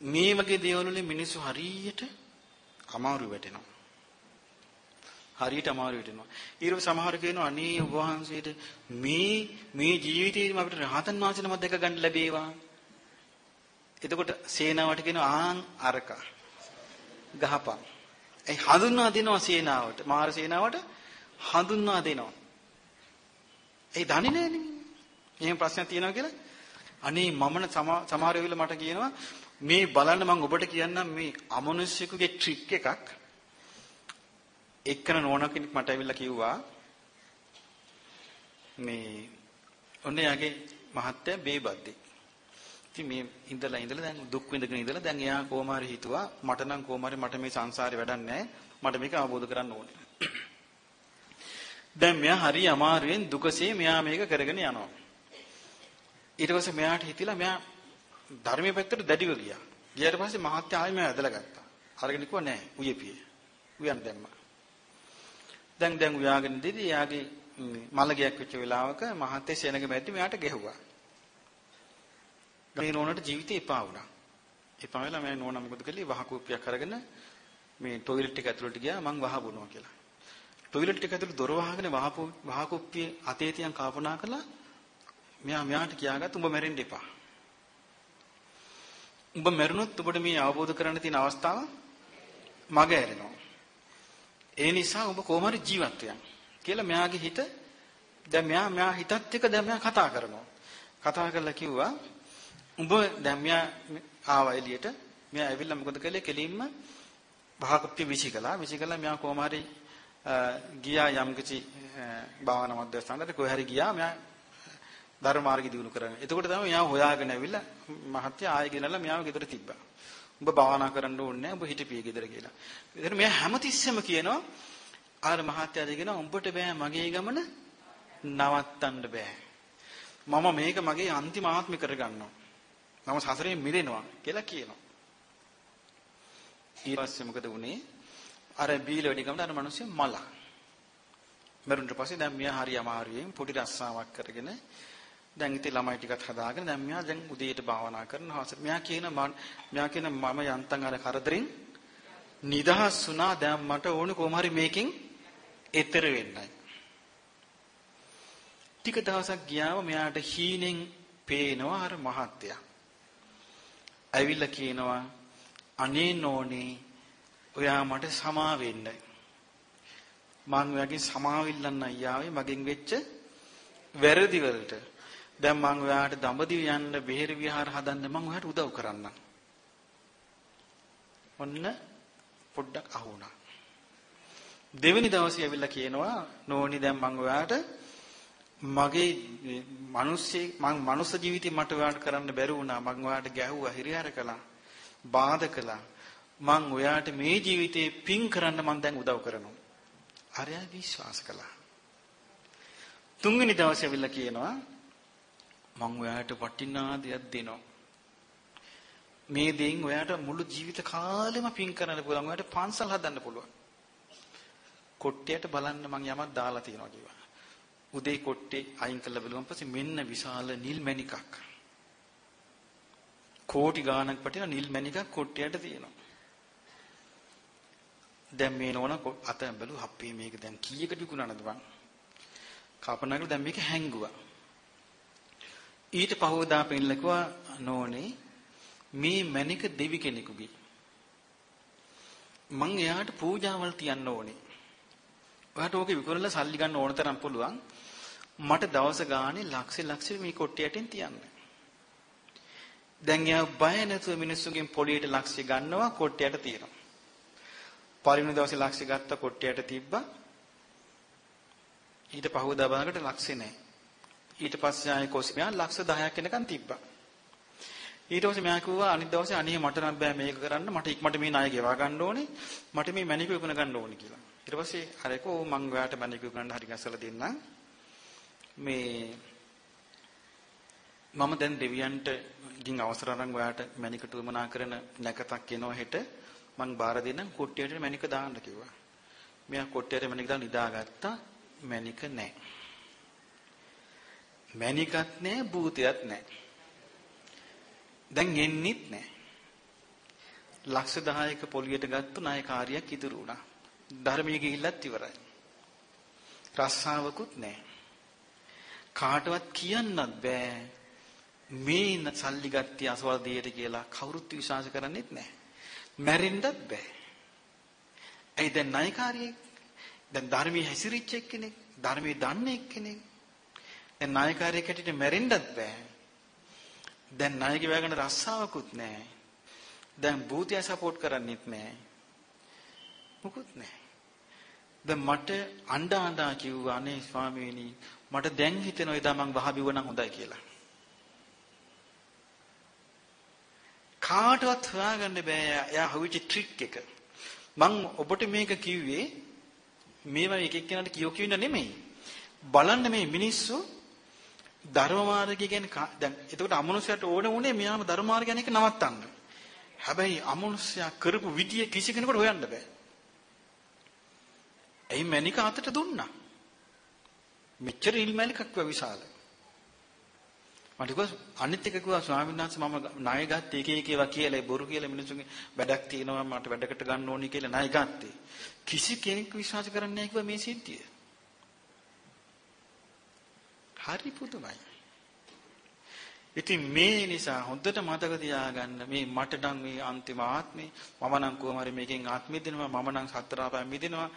Speaker 1: මේ වගේ දේවල් වලින් මිනිස්සු හරියට අමාරු වැටෙනවා. හරියට අමාරු වෙනවා. ඊළඟ සමහර කියනවා අනේ ඔබ වහන්සේට මේ මේ ජීවිතේම අපිට රහතන් වහන්සේ නමක් දැක ගන්න ලැබේවා. එතකොට සේනාවට කියනවා ආන් අරක ගහපන්. ඒ හඳුන්වා දෙනවා සේනාවට. මාර සේනාවට හඳුන්වා දෙනවා. ඒ දන්නේ නැනේ. එහෙම ප්‍රශ්නයක් තියෙනවා කියලා. අනේ මමන සමහර වෙලාව මට කියනවා මේ බලන්න මම ඔබට කියන්නම් මේ අමනුෂ්‍යකුගේ ට්‍රික් එකක්. එක්කන නෝන කෙනෙක් මට ඇවිල්ලා කිව්වා මේ ඔන්න යාගේ මහත්තයා බේබද්දි. ඉතින් මේ ඉඳලා ඉඳලා දැන් දුක් විඳගෙන ඉඳලා දැන් එයා කොහොම හරි හිතුවා මට නම් කොහොම හරි මට මේ සංසාරේ වැඩක් නැහැ. මට මේක අවබෝධ කරගන්න ඕනේ. දැන් මෙයා හරි අමාරුවෙන් දුකසේ මෙයා මේක කරගෙන යනවා. ඊට පස්සේ මෙයාට හිතිලා මෙයා ධර්මයේ පැත්තට දැඩිව ගියා. ගියාට පස්සේ මහත්ය ආයෙ මෙයා ඇදලා ගත්තා. අරගෙන කිව්වා නෑ උයපියේ. උයන් දැම්මා. දැන් දැන් උයාගෙන දෙදී එයාගේ මලගයක් වෙච්ච වෙලාවක මහත්තයා සෙනඟ මැද්දි මෙයාට ගැහුවා. මේ නෝනට ජීවිතේ එපා වුණා. එපා වෙලා මම නෝනා මොකද කළේ වහකූපියක් අරගෙන මේ টয়ලට් එක ඇතුළට ගියා මං වහබුණා කියලා. টয়ලට් එක ඇතුළේ දොර වහගෙන වහපු වහකූපියේ අතේ තියන් කල්පනා කළා මෙයා මෙයාට කියාගත්ත උඹ මැරෙන්න එපා. උඹ මැරුණොත් ඔබට මේ අවබෝධ කරගන්න තියෙන අවස්ථාව මග ඇරෙනවා. ඒ නිසා ඔබ කොහොම හරි ජීවත් වෙන්න කියලා මෙයාගේ හිත දැන් මෙයා මෙයා හිතත් එක්ක දැන් මෙයා කතා කරනවා. කතා කරලා කිව්වා උඹ දැන් මෙයා ආවා එළියට. මෙයා ඇවිල්ලා මොකද කළේ? කෙලින්ම භාගප්පි විසිකලා. විසිකලා මෙයා කොහොම හරි ගියා යම් කිසි භාවනා මධ්‍යස්ථානකට කොහේ හරි ගියා. මෙයා ධර්ම මාර්ගය දිනු කරගෙන. එතකොට තමයි මෙයා හොයාගෙන ඇවිල්ලා මහත්ය ආයෙ ගෙනල්ලා මෙයාව ගෙදර තිබ්බා. උඹ භාවනා කරන්න ඕනේ නැහැ. උඹ හිටපිය ගෙදර කියලා. එතන මෙයා හැමතිස්සෙම කියනවා ආර මහත්යද කියනවා උඹට බෑ මගේ ගමන නවත්තන්න බෑ. මම මේක මගේ අන්තිම ආත්මේ කරගන්නවා. මම සසරේ මිදෙනවා කියලා කියනවා. ඊට පස්සේ මොකද වුනේ? අර බීල වැඩි ගමන අර මිනිස්සු මල. මරුන්ට පස්සේ දැන් මියා හරි අමාරුවෙන් පොඩි රස්සාවක් කරගෙන දැන් ඉතින් ළමයි ටිකත් හදාගෙන දැන් මෙයා දැන් උදේට භාවනා කරනවා. මෙයා කියන මෙයා කියන මම යන්තම් අර කරදරින් නිදහස් වුණා. දැන් මට ඕනේ කොහොම හරි මේකෙන් එතර වෙන්නයි. ටික දවසක් ගියාම මෙයාට හීනෙන් පේනවා අර මහත්තයා. ඇවිල්ලා කියනවා අනේ නෝනේ ඔයා මට සමා වෙන්න. මං ඔයාගෙන් සමාවිල්ලන්න අයියාවේ මගෙන් වෙච්ච වැරදි වලට. දැන් මං ඔයාට දඹදිව යන්න බෙහෙර විහාර හදන්න මං ඔයාට උදව් කරන්නම්. ඔන්න පොඩ්ඩක් අහුණා. දෙවෙනි දවසේ ඇවිල්ලා කියනවා නෝනි දැන් මං ඔයාට මගේ මිනිස්සේ මං මනුස්ස ජීවිතේ මට ඔයාලට කරන්න බැරි වුණා. මං ඔයාලට ගැහුවා, හිරිහැර කළා, බාධා කළා. මං ඔයාට මේ ජීවිතේ පින් කරන්න මං දැන් උදව් කරනවා. අරයා විශ්වාස කළා. තුන්වෙනි දවසේ ඇවිල්ලා කියනවා මං ඔයාට වටිනා දෙයක් දෙනවා. මේ දෙයින් ඔයාට මුළු ජීවිත කාලෙම පින් කරන්න පුළුවන්. ඔයාට පන්සල් හදන්න පුළුවන්. කොට්ටයට බලන්න මං යමක් දාලා තියෙනවා කිව්වා. උදේ කොට්ටේ අයින් කළා බලුවන් පස්සේ මෙන්න විශාල නිල් මණිකක්. කෝටි ගාණක් පටින නිල් මණිකක් කොට්ටයට තියෙනවා. දැන් මේ නෝන අත බැලු හප්පේ මේක දැන් කීයකට විකුණනද බං? කපනකට දැන් මේක හැංගුවා. ඊට පහවදා පෙන්ලකුවා නෝනේ මේ මණික දෙවි කෙනෙකුගේ. මං එයාට පූජාවල් තියන්න ඕනේ. ඔයාට ඕක විකුණලා සල්ලි ගන්න ඕන තරම් පුළුවන්. මට දවස ගානේ ලක්ෂ ලක්ෂ මේ කොට්ටියටින් තියන්න. දැන් එයා බය නැතුව මිනිස්සුගෙන් පොලියට ලක්ෂ ගන්නවා කොට්ටියට තියනවා. පළවෙනි දවසේ ලක්ෂ ගත්ත කොට්ටියට තිබ්බා. ඊට පහවදා බලනකොට ලක්ෂේ නැහැ. ඊට පස්සේ ආයේ කොස්මියා ලක්ෂ 10ක් වෙනකන් තිබ්බා. ඊට පස්සේ මම කිව්වා අනිත් දවසේ අනේ මට නම් බෑ මේක කරන්න මට ඉක්මනට මේ ණය ගෙවා ගන්න ඕනේ මට මේ මැනික විකුණ ගන්න ඕනේ කියලා. ඊට පස්සේ අරකෝ මං ඔයාලට මැනික විකුණන්න හරි ගැසලා දෙන්නම්. මේ මම දැන් දෙවියන්ට ඉතින් අවසර අරන් ඔයාට මැනිකට උමනා කරන නැකතක් එනවා හෙට මං බාර දෙන්නම් කුට්ටියට මැනික දාන්න කිව්වා. මෙයා කුට්ටියට මැනික දාලා නිදාගත්තා මැනික නැහැ. මැනිකත් නැහැ භූතයත් නැහැ. දැන් එන්නෙත් නැහැ. ලක්ෂ 10ක පොලියට ගත්තු ණයකාරියක් ඉතුරු වුණා. ධර්මයේ ගිහිල්ලත් ඉවරයි. රස්සාවකුත් නැහැ. කාටවත් කියන්නත් බෑ මේ සල්ලි ගත්තී අසවල් දෙයට කියලා කවුරුත් විශ්වාස කරන්නේත් නැහැ. මැරෙන්නත් බෑ. ඇයි දැන් ණයකාරියෙක්? දැන් ධර්මයේ හැසිරිච්ච එක්කෙනෙක්, ධර්මයේ දන්නේ එක්කෙනෙක්. දැන් ණයකාරියෙක් හැටියට මැරෙන්නත් බෑ. දැන් ණය ගෙවගෙන රස්සාවකුත් නැහැ. දැන් භූතය සපෝට් කරන්නේත් නැහැ. මොකුත් නැහැ. දැන් මට අඬ අඬා කිව්වා අනේ ස්වාමීනි මට දැන් හිතෙනවා එදා මං වහබිව නම් හොඳයි කියලා. කාටවත් හොයාගන්න බෑ එයා හොවිච්ච ට්‍රික් එක. මං ඔබට මේක කිව්වේ මේවා එක එක්කෙනාට කියෝ කියන්න නෙමෙයි. බලන්න මේ මිනිස්සු ධර්ම මාර්ගය ගැන දැන් එතකොට අමනුෂ්‍යයට ඕන උනේ මෙයාම ධර්ම මාර්ගය ගැන එක නවත්තන්න. හැබැයි අමනුෂ්‍යයා කරපු විදිය කිසි කෙනෙකුට හොයන්න බෑ. එයි මැනික අතට දුන්නා. මෙච්චර ඉල්මැලිකක් ව විශාල. මට කිව්වා අනිත් එක කිව්වා ස්වාමීන් වහන්සේ මම ණය ගත්තේ එක එක ඒවා කියලා බොරු කියලා මිනිස්සුන්ගේ වැඩක් තියෙනවා මට වැඩකට ගන්න ඕනි කියලා ණය ගත්තේ. කිසි කෙනෙක් විශ්වාස කරන්නේ නැහැ කිව්වා මේ සිද්ධිය. හරි පුදුමයි. ඉතින් මේ නිසා හොඳට මතක තියාගන්න මේ මට නම් මේ අන්තිම ආත්මේ මම නම් කොහොම හරි මේකෙන් ආත්මෙ දෙනවා මම නම් සතර ආපයන් මිදෙනවා.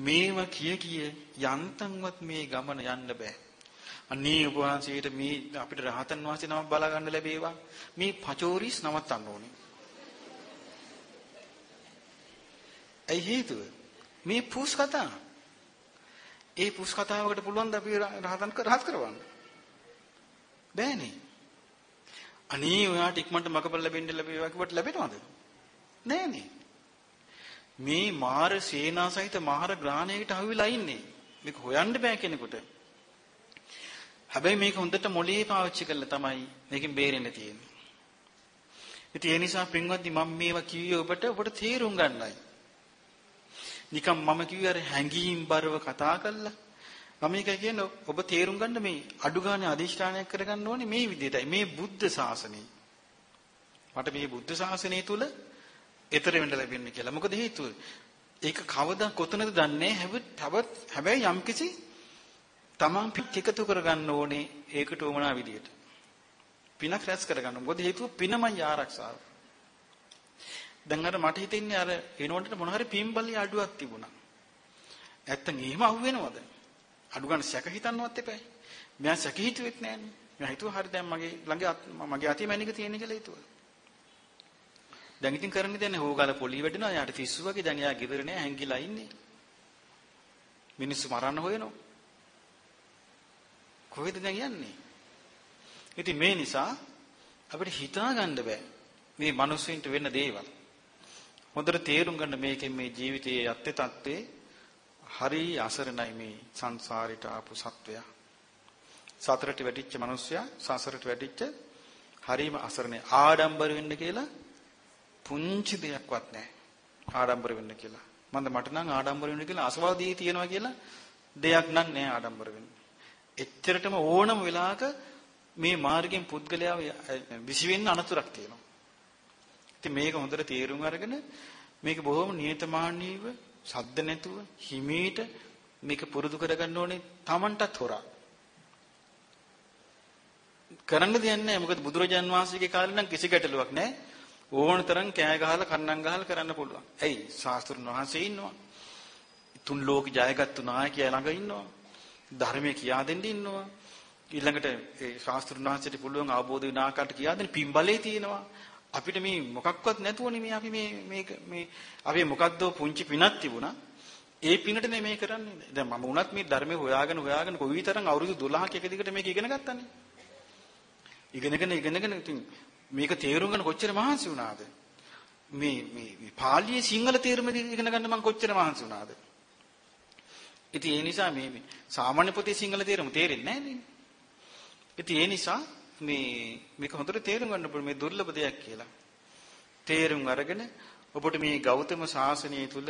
Speaker 1: මේව කිය කිය යන්තම්වත් මේ ගමන යන්න බෑ. අනේ උපවාසයට මේ අපිට රහතන් වහන්සේ නම බලා ගන්න ලැබේවා. මේ පචෝරිස් නවත්තන්න ඕනේ. ඇයි හේතුව? මේ පුස් කතා. ඒ පුස් කතාවකට පුළුවන් ද අපි රහතන් රහත් කරවන්න බෑනේ අනේ ඔයාට ඉක්මනට මගපල ලැබෙන්න ලැබේවා කිව්වට ලැබෙනවද? නෑනේ. මේ මාර සේනා සහිත මාර ග්‍රාණයකට අහුවිලා ඉන්නේ. මේක හොයන්න බෑ කෙනෙකුට. හැබැයි මේක හොඳට මොළේ පාවිච්චි කරලා තමයි මේකෙන් බේරෙන්න තියෙන්නේ. ඉතින් ඒ නිසා පින්වත්නි මම මේවා කිව්වේ ඔබට ඔබට තේරුම් ගන්නයි. නිකම් මම කිව්වේ අර හැංගීම් බරව කතා කළා මම මේක කියන්නේ ඔබ තේරුම් ගන්න මේ අඩු ගානේ අදිෂ්ඨානයක් කරගන්න ඕනේ මේ විදිහටයි. මේ බුද්ධ ශාසනය. මට මේ බුද්ධ ශාසනය තුල ඊතර වෙන්න ලැබෙන්නේ කියලා. මොකද හේතුව? ඒක කවදා කොතනද දන්නේ හැබැයි යම්කිසි තමන් පිට එකතු කරගන්න ඕනේ ඒකට උමනා විදියට. පිනක් රැස් කරගන්න. මොකද හේතුව පිනමයි ආරක්ෂාව. දැන් අර මට හිතෙන්නේ අර එනකොට මොන හරි පින්බල්ලි අඩුවක් තිබුණා. නැත්තම් එහෙම අහුවෙනවද? අඩු ගන්න සැක හිතන්නවත් එපා. මම සැක හිතුවෙත් නෑනේ. මම හිතුවා හරි දැන් මගේ ළඟ මගේ අතේ මැනික තියෙන කියලා හිතුවා. දැන් ඉතින් කරන්නේ දැන් හොගාල පොලි වැඩෙනවා. යාට පිස්සු වගේ දැන් එයා ගෙදර නෑ හැංගිලා ඉන්නේ. මිනිස්සු මරන්න හොයනවා. කොහෙද දැන් යන්නේ? ඉතින් මේ නිසා අපිට හිතා ගන්න බෑ මේ මිනිස්සුන්ට වෙන දේවල්. හොඳට තේරුම් ගන්න මේකෙන් මේ ජීවිතයේ යත්තේ තත්ත්වේ හරි අසරණයි මේ සංසාරයට ආපු සත්වයා. සතරට වැටිච්ච මිනිස්සයා සසරට වැටිච්ච හරිම අසරණයි. ආඩම්බර වෙන්න කියලා පුංචි දෙයක්වත් නැහැ. ආඩම්බර වෙන්න කියලා. මන්ද මට නම් ආඩම්බර වෙන්න කියලා අසවාදී තියෙනවා කියලා දෙයක් නම් නැහැ ආඩම්බර වෙන්න. එච්චරටම ඕනම වෙලාවක මේ මාර්ගයෙන් පුද්ගලයා විසි වෙන්න අනතුරක් තියෙනවා. ඉතින් මේක හොඳට තේරුම් අරගෙන මේක බොහොම නියතමානීව සද්ද නැතුව හිමීට මේක පුරුදු කරගන්න ඕනේ Tamanටත් හොරා. කරන්න දෙයක් නැහැ. මොකද බුදුරජාන් වහන්සේගේ කාලේ නම් කිසි ගැටලුවක් නැහැ. ඕන තරම් කෑ ගහලා කන්නම් ගහලා කරන්න පුළුවන්. ඇයි? ශාස්ත්‍රුන් වහන්සේ ඉන්නවා. තුන් ලෝක ජයගත්තු නායකයා ළඟ ඉන්නවා. ධර්මයේ කියා දෙන්න ඉන්නවා. ඊළඟට ඒ ශාස්ත්‍රුන් වහන්සේට පුළුවන් අවබෝධ වෙන ආකාරයට කියා දෙන්න පින්බලේ තියෙනවා. අපිට මේ මොකක්වත් නැතුවනේ මේ අපි මේ මේක මේ අපි මොකද්ද පුංචි පිනක් තිබුණා. ඒ පිනට නෙමෙයි කරන්නේ. දැන් මම උනත් මේ ධර්මයේ හොයාගෙන හොයාගෙන කොවිතරම් අවුරුදු 12ක් එක දිගට මේක ඉගෙන ගත්තානේ. ඉගෙනගෙන ඉගෙනගෙන ඉතින් මේක තේරුම් ගන්න කොච්චර මහන්සි වුණාද? මේ මේ පාලියේ සිංහල තේරුම ඉගෙන ගන්න මම කොච්චර මහන්සි වුණාද? ඉතින් ඒ නිසා මේ සාමාන්‍ය පොතේ සිංහල තේරුම තේරෙන්නේ නැහැ නේ. ඉතින් ඒ නිසා මේ මේක හොඳට තේරුම් ගන්න ඕනේ මේ දුර්ලභ දෙයක් කියලා. තේරුම් අරගෙන ඔබට මේ ගෞතම සාසනය තුල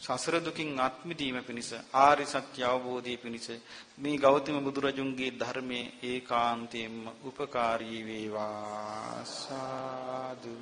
Speaker 1: සසර දුකින් අත් මිදීම පිණිස ආරි සත්‍ය අවබෝධය පිණිස මේ ගෞතම බුදුරජුන්ගේ ධර්මයේ ඒකාන්තයෙන්ම උපකාරී වේවා සාදු